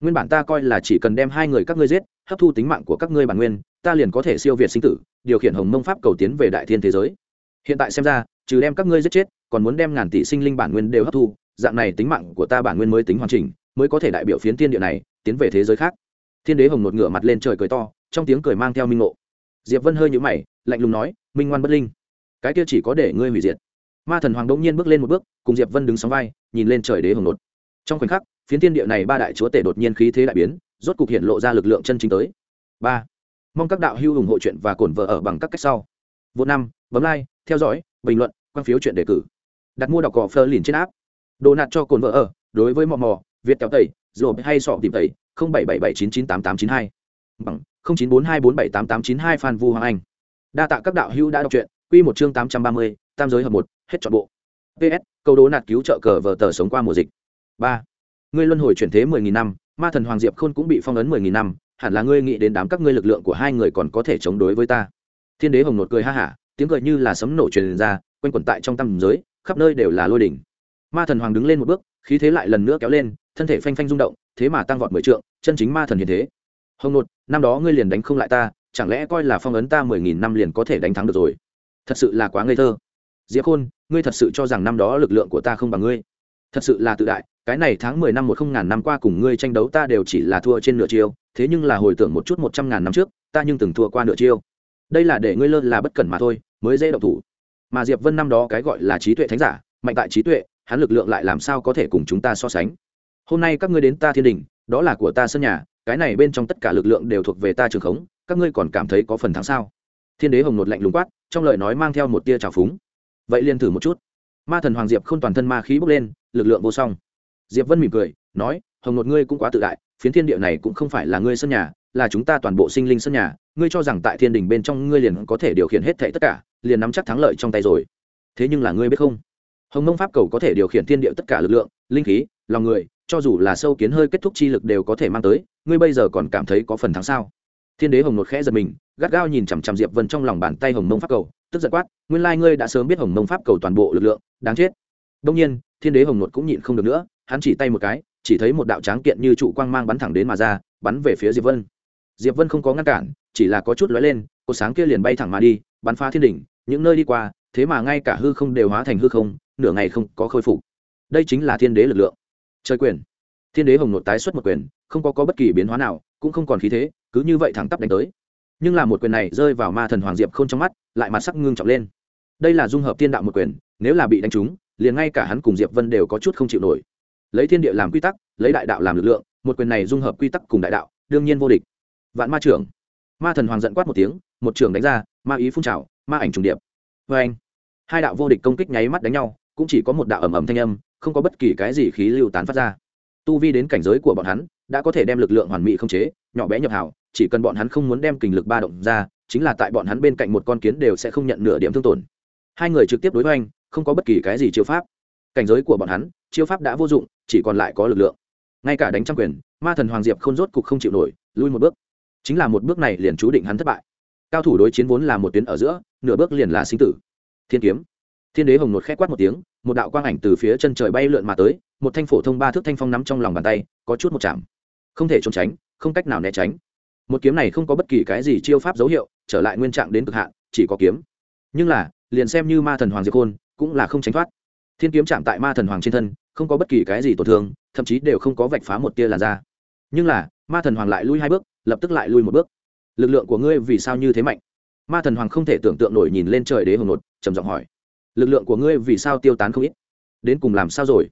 Nguyên bản ta coi là chỉ cần đem hai người các ngươi giết, hấp thu tính mạng của các ngươi bản nguyên ta liền có thể siêu việt sinh tử, điều khiển hồng mông pháp cầu tiến về đại thiên thế giới. Hiện tại xem ra, trừ đem các ngươi giết chết, còn muốn đem ngàn tỷ sinh linh bản nguyên đều hấp thu, dạng này tính mạng của ta bản nguyên mới tính hoàn chỉnh, mới có thể đại biểu phiến thiên địa này, tiến về thế giới khác. Thiên đế hồng một ngửa mặt lên trời cười to, trong tiếng cười mang theo minh ngộ. Diệp vân hơi nhũ mày, lạnh lùng nói, minh ngoan bất linh, cái kia chỉ có để ngươi hủy diệt. Ma thần hoàng đông nhiên bước lên một bước, cùng diệp vân đứng sóng vai, nhìn lên trời đế hồng nột. Trong khoảnh khắc, phiến thiên địa này ba đại chúa tể đột nhiên khí thế đại biến, rốt cục hiện lộ ra lực lượng chân chính tới. Ba mong các đạo hữu ủng hộ chuyện và cổn vợ ở bằng các cách sau. Vô năm, bấm like, theo dõi, bình luận, quan phiếu chuyện đề cử. Đặt mua đọc cỏ phơ liền trên áp đồ nạt cho cồn vợ ở, đối với mò mò, việt kéo tẩy rồi hay sọ tìm tẩy, không bảy bảy bảy chín chín tám tám chín hai. Bằng, không chín bốn hai bốn bảy tám tám chín hai phan vu hoàng anh. Đa tạ các đạo hữu đã đọc truyện, quy một chương tám trăm ba mươi, tam giới hợp một, hết trọn bộ. Ps câu đố nạt cứu trợ cờ vợ tờ sống qua mùa dịch. Ba ngươi luân hồi chuyển thế mười nghìn năm, ma thần hoàng diệp khôn cũng bị phong ấn mười nghìn năm hẳn là ngươi nghĩ đến đám các ngươi lực lượng của hai người còn có thể chống đối với ta. Thiên đế hồng nột cười ha hả, tiếng cười như là sấm nổ truyền ra, quanh quẩn tại trong tâm giới, khắp nơi đều là lôi đỉnh. Ma thần hoàng đứng lên một bước, khí thế lại lần nữa kéo lên, thân thể phanh phanh rung động, thế mà tăng vọt mười trượng, chân chính ma thần hiện thế. Hồng nột, năm đó ngươi liền đánh không lại ta, chẳng lẽ coi là phong ấn ta mười nghìn năm liền có thể đánh thắng được rồi? Thật sự là quá ngây thơ. Diệp khôn, ngươi thật sự cho rằng năm đó lực lượng của ta không bằng ngươi? Thật sự là tự đại, cái này tháng mười năm một không ngàn năm qua cùng ngươi tranh đấu ta đều chỉ là thua trên nửa chiêu, thế nhưng là hồi tưởng một chút một trăm ngàn năm trước, ta nhưng từng thua qua nửa chiêu. Đây là để ngươi lơ là bất cẩn mà thôi, mới dễ động thủ. Mà diệp vân năm đó cái gọi là trí tuệ thánh giả, mạnh tại trí tuệ, hắn lực lượng lại làm sao có thể cùng chúng ta so sánh? Hôm nay các ngươi đến ta thiên đình, đó là của ta sân nhà, cái này bên trong tất cả lực lượng đều thuộc về ta trường khống, các ngươi còn cảm thấy có phần thắng sao? Thiên đế hồng nột lạnh lùng quát, trong lời nói mang theo một tia trào phúng. Vậy liền thử một chút. Ma thần hoàng diệp không toàn thân ma khí bốc lên lực lượng vô song. Diệp vân mỉm cười, nói, hồng nột ngươi cũng quá tự đại, phiến thiên địa này cũng không phải là ngươi sân nhà, là chúng ta toàn bộ sinh linh sân nhà. Ngươi cho rằng tại thiên đình bên trong ngươi liền có thể điều khiển hết thệ tất cả, liền nắm chắc thắng lợi trong tay rồi. Thế nhưng là ngươi biết không? Hồng mông pháp cầu có thể điều khiển thiên địa tất cả lực lượng, linh khí, lòng người, cho dù là sâu kiến hơi kết thúc chi lực đều có thể mang tới, ngươi bây giờ còn cảm thấy có phần thắng sao? Thiên đế hồng nột khẽ giật mình, gắt gao nhìn chằm chằm diệp vân trong lòng bàn tay hồng mông pháp cầu, tức giật quát, nguyên lai ngươi đã sớm biết hồng mông pháp cầu toàn bộ lực lượng, đáng chết. Đông nhiên thiên đế hồng nột cũng nhịn không được nữa hắn chỉ tay một cái chỉ thấy một đạo tráng kiện như trụ quang mang bắn thẳng đến mà ra bắn về phía diệp vân. Diệp vân không có ngăn cản chỉ là có chút lóe lên cột sáng kia liền bay thẳng mà đi bắn phá thiên đỉnh những nơi đi qua thế mà ngay cả hư không đều hóa thành hư không nửa ngày không có khôi phục. Đây chính là thiên đế lực lượng. Trời quyền. Thiên đế hồng nột tái xuất một quyền không có, có bất kỳ biến hóa nào cũng không còn khí thế cứ như vậy thẳng tắp đánh tới. Nhưng là một quyền này rơi vào ma thần hoàng diệp không trong mắt lại mặt sắc ngưng trọng lên. Đây là dung hợp thiên đạo một quyền nếu là bị đánh trúng liền ngay cả hắn cùng diệp vân đều có chút không chịu nổi. Lấy thiên địa làm quy tắc, lấy đại đạo làm lực lượng, một quyền này dung hợp quy tắc cùng đại đạo, đương nhiên vô địch. Vạn ma trưởng. Ma thần hoàng giận quát một tiếng, một trưởng đánh ra, ma ý phun trào, ma ảnh trùng điệp. Vê anh, hai đạo vô địch công kích nháy mắt đánh nhau, cũng chỉ có một đạo ầm ầm thanh âm, không có bất kỳ cái gì khí lưu tán phát ra. Tu vi đến cảnh giới của bọn hắn, đã có thể đem lực lượng hoàn mỹ không chế, nhỏ bé nhập hảo chỉ cần bọn hắn không muốn đem kình lực ba động ra, chính là tại bọn hắn bên cạnh một con kiến đều sẽ không nhận nửa điểm thương tổn. Hai người trực tiếp đối với anh không có bất kỳ cái gì chiêu pháp. Cảnh giới của bọn hắn, chiêu pháp đã vô dụng, chỉ còn lại có lực lượng. Ngay cả đánh trăm quyền, ma thần hoàng diệp không rốt cục không chịu nổi, lui một bước. Chính là một bước này liền chú định hắn thất bại. Cao thủ đối chiến vốn là một tuyến ở giữa, nửa bước liền là sinh tử. Thiên kiếm. Thiên đế hồng nột khét quát một tiếng, một đạo quang ảnh từ phía chân trời bay lượn mà tới, một thanh phổ thông ba thước thanh phong nắm trong lòng bàn tay, có chút một chạm. Không thể trốn tránh, không cách nào né tránh. Một kiếm này không có bất kỳ cái gì chiêu pháp dấu hiệu, trở lại nguyên trạng đến cực hạn, chỉ có kiếm. Nhưng là, liền xem như ma thần hoàng diệp khôn cũng là không tránh thoát. Thiên kiếm chạm tại ma thần hoàng trên thân, không có bất kỳ cái gì tổn thương, thậm chí đều không có vạch phá một tia làn da. Nhưng là, ma thần hoàng lại lui hai bước, lập tức lại lui một bước. Lực lượng của ngươi vì sao như thế mạnh? Ma thần hoàng không thể tưởng tượng nổi nhìn lên trời đế hồng nột, trầm giọng hỏi. Lực lượng của ngươi vì sao tiêu tán không ít? Đến cùng làm sao rồi?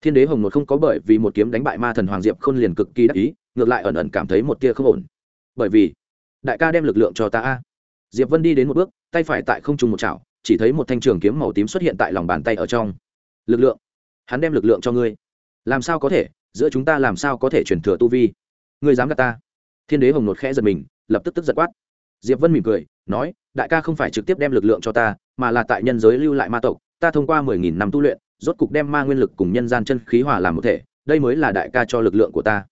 Thiên đế hồng nột không có bởi vì một kiếm đánh bại ma thần hoàng diệp khôn liền cực kỳ đắc ý, ngược lại ẩn ẩn cảm thấy một tia không ổn. Bởi vì, đại ca đem lực lượng cho ta a. Diệp vân đi đến một bước, tay phải tại không trùng một chảo chỉ thấy một thanh trường kiếm màu tím xuất hiện tại lòng bàn tay ở trong. Lực lượng. Hắn đem lực lượng cho ngươi. Làm sao có thể? Giữa chúng ta làm sao có thể chuyển thừa tu vi? Ngươi dám gạt ta? Thiên đế hồng nột khẽ giật mình, lập tức tức giật quát. Diệp vân mỉm cười, nói, đại ca không phải trực tiếp đem lực lượng cho ta, mà là tại nhân giới lưu lại ma tộc. Ta thông qua mười nghìn năm tu luyện, rốt cục đem ma nguyên lực cùng nhân gian chân khí hòa làm một thể, đây mới là đại ca cho lực lượng của ta.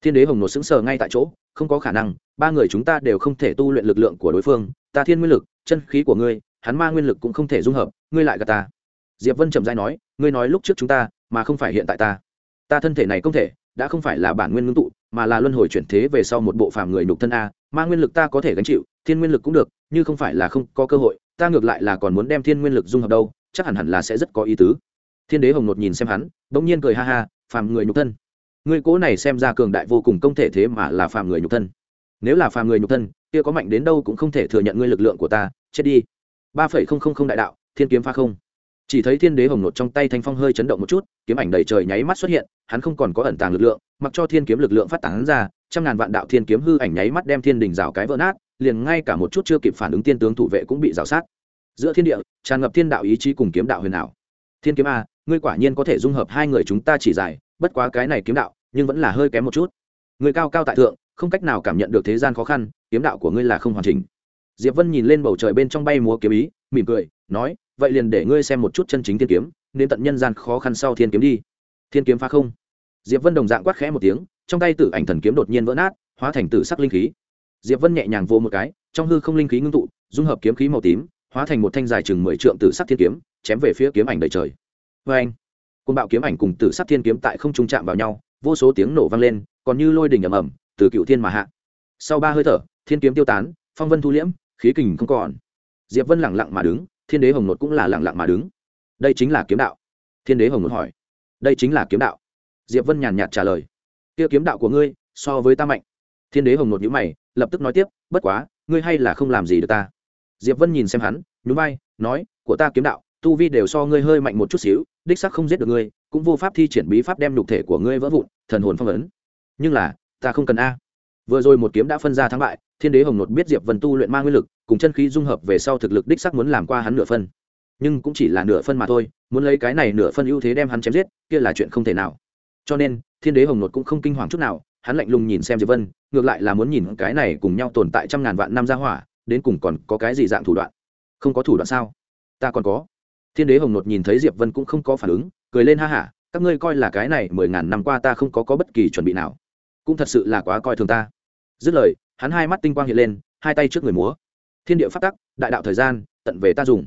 Thiên đế hồng nột sững sờ ngay tại chỗ, không có khả năng, ba người chúng ta đều không thể tu luyện lực lượng của đối phương. Ta thiên nguyên lực, chân khí của ngươi hắn ma nguyên lực cũng không thể dung hợp, ngươi lại gạt ta. Diệp vân trầm dai nói, ngươi nói lúc trước chúng ta, mà không phải hiện tại ta. Ta thân thể này không thể, đã không phải là bản nguyên ngưng tụ, mà là luân hồi chuyển thế về sau một bộ phàm người nhục thân a, ma nguyên lực ta có thể gánh chịu, thiên nguyên lực cũng được nhưng không phải là không có cơ hội, ta ngược lại là còn muốn đem thiên nguyên lực dung hợp đâu, chắc hẳn hẳn là sẽ rất có ý tứ. Thiên đế hồng nột nhìn xem hắn, bỗng nhiên cười ha ha, phàm người nhục thân. Ngươi cố này xem ra cường đại vô cùng công thể thế mà là phàm người nhục thân. Nếu là phàm người nhục thân, kia có mạnh đến đâu cũng không thể thừa nhận ngươi lực lượng của ta, chết đi ba phẩy không không không đại đạo, thiên kiếm pha không. Chỉ thấy thiên đế hồng nột trong tay thanh phong hơi chấn động một chút, kiếm ảnh đầy trời nháy mắt xuất hiện, hắn không còn có ẩn tàng lực lượng, mặc cho thiên kiếm lực lượng phát tán ra, trăm ngàn vạn đạo thiên kiếm hư ảnh nháy mắt đem thiên đình rào cái vỡ nát, liền ngay cả một chút chưa kịp phản ứng tiên tướng thủ vệ cũng bị rào sát. Giữa thiên địa, tràn ngập thiên đạo ý chí cùng kiếm đạo huyền ảo. Thiên kiếm a, ngươi quả nhiên có thể dung hợp hai người chúng ta chỉ dài bất quá cái này kiếm đạo, nhưng vẫn là hơi kém một chút. Người cao cao tại thượng, không cách nào cảm nhận được thế gian khó khăn, kiếm đạo của ngươi là không hoàn chỉnh diệp vân nhìn lên bầu trời bên trong bay múa kiếm ý, mỉm cười, nói, vậy liền để ngươi xem một chút chân chính thiên kiếm, nên tận nhân gian khó khăn sau thiên kiếm đi. Thiên kiếm phá không? Diệp vân đồng dạng quát khẽ một tiếng, trong tay tử ảnh thần kiếm đột nhiên vỡ nát, hóa thành tử sắc linh khí. Diệp vân nhẹ nhàng vô một cái, trong hư không linh khí ngưng tụ, dung hợp kiếm khí màu tím, hóa thành một thanh dài chừng mười trượng tử sắc thiên kiếm, chém về phía kiếm ảnh đầy trời. Vê anh côn bạo kiếm ảnh cùng tử sắc thiên kiếm tại không trung chạm vào nhau, vô số tiếng nổ vang lên, còn như lôi đình ầm ầm, từ cựu thiên mà hạ. Sau ba hơi thở, thiên kiếm tiêu tán, phong vân thu liễm khí kình không còn. Diệp vân lẳng lặng mà đứng, thiên đế hồng nột cũng là lẳng lặng mà đứng. Đây chính là kiếm đạo. Thiên đế hồng nột hỏi. Đây chính là kiếm đạo. Diệp vân nhàn nhạt trả lời. Kia kiếm đạo của ngươi, so với ta mạnh. Thiên đế hồng nột nhữ mày, lập tức nói tiếp, bất quá, ngươi hay là không làm gì được ta. Diệp vân nhìn xem hắn, nhún vai, nói, của ta kiếm đạo, tu vi đều so ngươi hơi mạnh một chút xíu, đích sắc không giết được ngươi, cũng vô pháp thi triển bí pháp đem nhục thể của ngươi vỡ vụn, thần hồn phong ấn. Nhưng là, ta không cần a vừa rồi một kiếm đã phân ra thắng bại, thiên đế hồng nột biết diệp vân tu luyện ma nguyên lực, cùng chân khí dung hợp về sau thực lực đích sắc muốn làm qua hắn nửa phân. Nhưng cũng chỉ là nửa phân mà thôi, muốn lấy cái này nửa phân ưu thế đem hắn chém giết, kia là chuyện không thể nào. Cho nên, thiên đế hồng nột cũng không kinh hoàng chút nào, hắn lạnh lùng nhìn xem diệp vân, ngược lại là muốn nhìn cái này cùng nhau tồn tại trăm ngàn vạn năm gia hỏa, đến cùng còn có cái gì dạng thủ đoạn? Không có thủ đoạn sao? Ta còn có. Thiên đế hồng nột nhìn thấy diệp vân cũng không có phản ứng, cười lên ha hả, các ngươi coi là cái này mười ngàn năm qua ta không có có bất kỳ chuẩn bị nào. Cũng thật sự là quá coi thường ta dứt lời, hắn hai mắt tinh quang hiện lên, hai tay trước người múa. Thiên địa phát tắc, đại đạo thời gian, tận về ta dùng.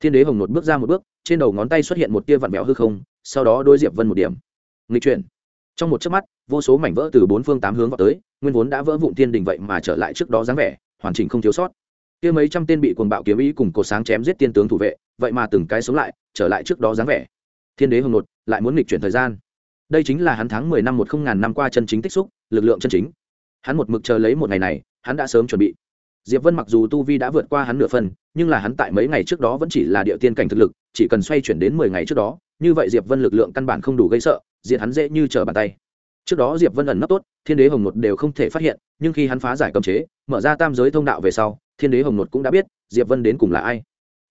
Thiên đế hồng nột bước ra một bước, trên đầu ngón tay xuất hiện một tia vặn vẹo hư không, sau đó đôi diệp vân một điểm. Nghịch chuyển. Trong một chớp mắt, vô số mảnh vỡ từ bốn phương tám hướng vào tới, nguyên vốn đã vỡ vụn thiên đình vậy mà trở lại trước đó dáng vẻ, hoàn chỉnh không thiếu sót. Kia mấy trăm tên bị cuồng bạo kiếm ý cùng cột sáng chém giết tiên tướng thủ vệ, vậy mà từng cái sống lại, trở lại trước đó dáng vẻ. Thiên đế hồng nột, lại muốn nghịch chuyển thời gian. Đây chính là hắn tháng mười năm một không ngàn năm qua chân chính tích xúc, lực lượng chân chính hắn một mực chờ lấy một ngày này, hắn đã sớm chuẩn bị. Diệp vân mặc dù tu vi đã vượt qua hắn nửa phần, nhưng là hắn tại mấy ngày trước đó vẫn chỉ là địa tiên cảnh thực lực, chỉ cần xoay chuyển đến mười ngày trước đó, như vậy diệp vân lực lượng căn bản không đủ gây sợ, diệt hắn dễ như trở bàn tay. Trước đó diệp vân ẩn nấp tốt, thiên đế hồng nột đều không thể phát hiện, nhưng khi hắn phá giải cấm chế, mở ra tam giới thông đạo về sau, thiên đế hồng nột cũng đã biết diệp vân đến cùng là ai.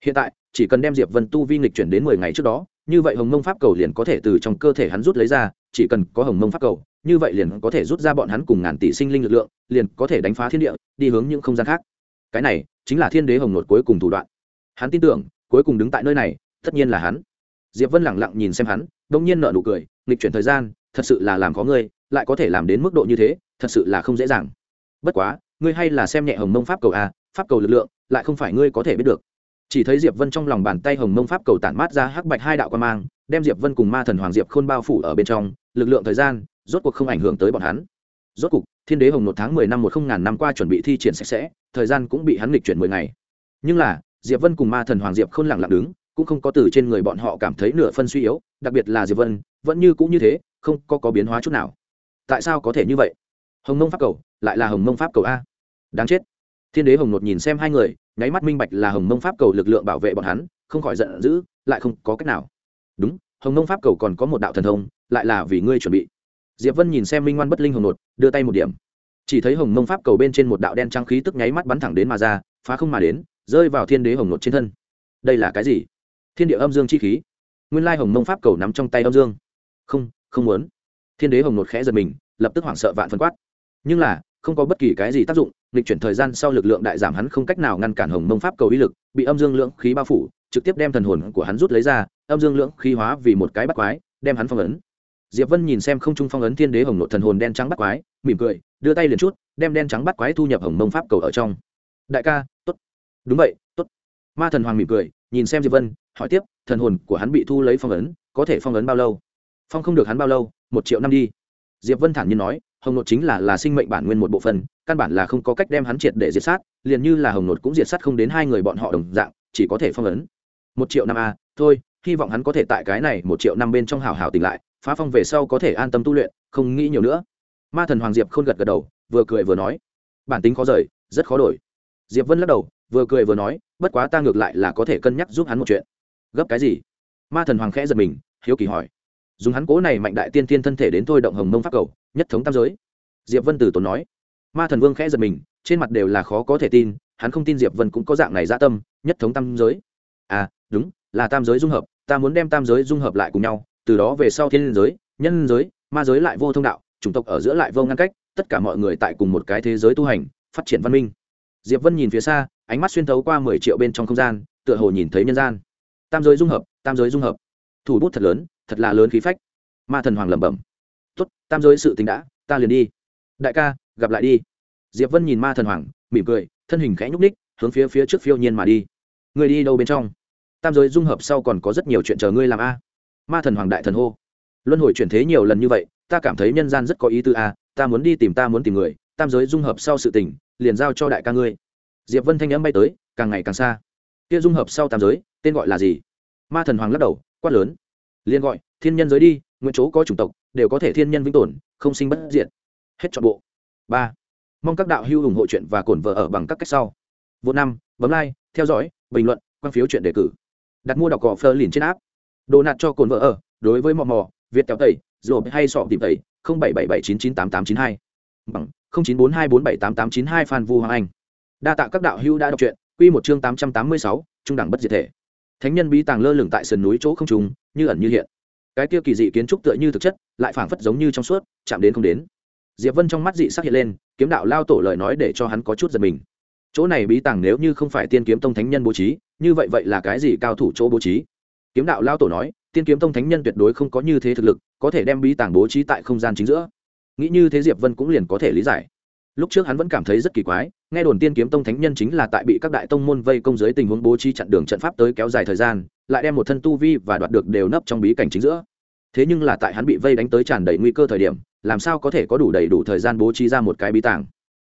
Hiện tại, chỉ cần đem diệp vân tu vi nghịch chuyển đến mười ngày trước đó, như vậy hồng mông pháp cầu liền có thể từ trong cơ thể hắn rút lấy ra, chỉ cần có hồng mông pháp cầu như vậy liền có thể rút ra bọn hắn cùng ngàn tỷ sinh linh lực lượng, liền có thể đánh phá thiên địa, đi hướng những không gian khác. Cái này chính là thiên đế hồng nột cuối cùng thủ đoạn. Hắn tin tưởng, cuối cùng đứng tại nơi này, tất nhiên là hắn. Diệp vân lẳng lặng nhìn xem hắn đông nhiên nở nụ cười, nghịch chuyển thời gian, thật sự là làm khó ngươi, lại có thể làm đến mức độ như thế, thật sự là không dễ dàng. Bất quá, ngươi hay là xem nhẹ hồng mông pháp cầu a pháp cầu lực lượng, lại không phải ngươi có thể biết được. Chỉ thấy diệp vân trong lòng bàn tay hồng mông pháp cầu tản mát ra hắc bạch hai đạo quan mang, đem diệp vân cùng ma thần hoàng diệp khôn bao phủ ở bên trong, lực lượng thời gian rốt cuộc không ảnh hưởng tới bọn hắn. Rốt cuộc thiên đế hồng một tháng mười năm một không ngàn năm qua chuẩn bị thi triển sạch sẽ, thời gian cũng bị hắn lịch chuyển mười ngày. Nhưng là, diệp vân cùng ma thần hoàng diệp khôn lặng lặng đứng, cũng không có từ trên người bọn họ cảm thấy nửa phân suy yếu, đặc biệt là diệp vân, vẫn như cũng như thế, không có có biến hóa chút nào. Tại sao có thể như vậy? Hồng mông pháp cầu, lại là hồng mông pháp cầu a. Đáng chết. Thiên đế hồng nột nhìn xem hai người, nháy mắt minh bạch là hồng mông pháp cầu lực lượng bảo vệ bọn hắn, không khỏi giận dữ, lại không có cách nào. Đúng, hồng mông pháp cầu còn có một đạo thần thông, lại là vì ngươi chuẩn bị diệp vân nhìn xem minh ngoan bất linh hồng nột, đưa tay một điểm. Chỉ thấy hồng mông pháp cầu bên trên một đạo đen trắng khí tức nháy mắt bắn thẳng đến mà ra, phá không mà đến, rơi vào thiên đế hồng nột trên thân. Đây là cái gì? Thiên địa âm dương chi khí. Nguyên lai hồng mông pháp cầu nắm trong tay âm dương. Không không muốn. Thiên đế hồng nột khẽ giật mình, lập tức hoảng sợ vạn phân quát. Nhưng là, không có bất kỳ cái gì tác dụng lịch chuyển thời gian sau lực lượng đại giảm hắn không cách nào ngăn cản hồng mông pháp cầu ý lực, bị âm dương lượng khí bao phủ, trực tiếp đem thần hồn của hắn rút lấy ra, âm dương lượng khí hóa vì một cái bắt quái, đem hắn phong ấn diệp vân nhìn xem không trung phong ấn thiên đế hồng nội thần hồn đen trắng bắt quái, mỉm cười, đưa tay liền chút, đem đen trắng bắt quái thu nhập hồng mông pháp cầu ở trong. Đại ca, tốt. Đúng vậy, tốt. Ma thần hoàng mỉm cười, nhìn xem diệp vân, hỏi tiếp, thần hồn của hắn bị thu lấy phong ấn, có thể phong ấn bao lâu? Phong không được hắn bao lâu, một triệu năm đi. Diệp vân thản nhiên nói, hồng nội chính là là sinh mệnh bản nguyên một bộ phận, căn bản là không có cách đem hắn triệt để diệt sát, liền như là hồng nội cũng diệt sát không đến hai người bọn họ đồng dạng, chỉ có thể phong ấn. Một triệu năm a thôi, hy vọng hắn có thể tại cái này một triệu năm bên trong hào hào tỉnh lại phá phong về sau có thể an tâm tu luyện, không nghĩ nhiều nữa. Ma thần hoàng diệp không gật gật đầu, vừa cười vừa nói, bản tính khó rời, rất khó đổi. Diệp vân lắc đầu, vừa cười vừa nói, bất quá ta ngược lại là có thể cân nhắc giúp hắn một chuyện. Gấp cái gì? Ma thần hoàng khẽ giật mình, hiếu kỳ hỏi. Dùng hắn cố này mạnh đại tiên tiên thân thể đến thôi động hồng mông pháp cầu, nhất thống tam giới. Diệp vân từ tốn nói. Ma thần vương khẽ giật mình, trên mặt đều là khó có thể tin, hắn không tin diệp vân cũng có dạng này dạ tâm, nhất thống tam giới. À đúng, là tam giới dung hợp, ta muốn đem tam giới dung hợp lại cùng nhau từ đó về sau thiên giới, nhân giới, ma giới lại vô thông đạo, chủng tộc ở giữa lại vô ngăn cách, tất cả mọi người tại cùng một cái thế giới tu hành, phát triển văn minh. Diệp vân nhìn phía xa, ánh mắt xuyên thấu qua mười triệu bên trong không gian, tựa hồ nhìn thấy nhân gian. Tam giới dung hợp, tam giới dung hợp. Thủ bút thật lớn, thật là lớn khí phách. Ma thần hoàng lẩm bẩm. Tốt, tam giới sự tính đã, ta liền đi. Đại ca, gặp lại đi. Diệp vân nhìn ma thần hoàng, mỉm cười, thân hình khẽ nhúc ních hướng phía phía trước phiêu nhiên mà đi. Người đi đâu bên trong? Tam giới dung hợp sau còn có rất nhiều chuyện chờ ngươi làm a ma thần hoàng đại thần hô. Luân hồi chuyển thế nhiều lần như vậy, ta cảm thấy nhân gian rất có ý tư a ta muốn đi tìm ta muốn tìm người, tam giới dung hợp sau sự tình, liền giao cho đại ca ngươi. Diệp vân thanh n m bay tới, càng ngày càng xa. Kia dung hợp sau tam giới, tên gọi là gì? Ma thần hoàng lắc đầu, quát lớn. Liền gọi, thiên nhân giới đi, nguyện chỗ có chủng tộc, đều có thể thiên nhân vĩnh tồn, không sinh bất diện hết chọn bộ. Ba. Mong các đạo hữu ủng hộ chuyện và cổn vợ ở bằng các cách sau. Vô năm, bấm like, theo dõi, bình luận, quan phiếu chuyện đề cử. Đặt mua đọc cỏ phơ liền trên app đồ nạt cho cồn vợ ở, đối với mò mò, việt kéo tẩy rồi hay sọ tìm tẩy, không bảy bảy bảy chín chín tám tám chín hai. Bằng, không chín bốn hai bốn bảy tám tám chín hai phan vu hoàng anh. Đa tạ các đạo hữu đã đọc truyện, quy một chương tám trăm tám mươi sáu, trung đẳng bất diệt thể. Thánh nhân bí tàng lơ lửng tại sườn núi chỗ không trùng, như ẩn như hiện. Cái kia kỳ dị kiến trúc tựa như thực chất, lại phảng phất giống như trong suốt, chạm đến không đến. Diệp vân trong mắt dị sắc hiện lên, kiếm đạo lao tổ lời nói để cho hắn có chút giật mình. Chỗ này bí tàng nếu như không phải tiên kiếm tông thánh nhân bố trí, như vậy vậy là cái gì cao thủ chỗ bố trí? Kiếm đạo lao tổ nói, tiên kiếm tông thánh nhân tuyệt đối không có như thế thực lực, có thể đem bí tàng bố trí tại không gian chính giữa. Nghĩ như thế diệp vân cũng liền có thể lý giải. Lúc trước hắn vẫn cảm thấy rất kỳ quái, nghe đồn tiên kiếm tông thánh nhân chính là tại bị các đại tông môn vây công dưới tình huống bố trí chặn đường trận pháp tới kéo dài thời gian, lại đem một thân tu vi và đoạt được đều nấp trong bí cảnh chính giữa. Thế nhưng là tại hắn bị vây đánh tới tràn đầy nguy cơ thời điểm, làm sao có thể có đủ đầy đủ thời gian bố trí ra một cái bí tàng?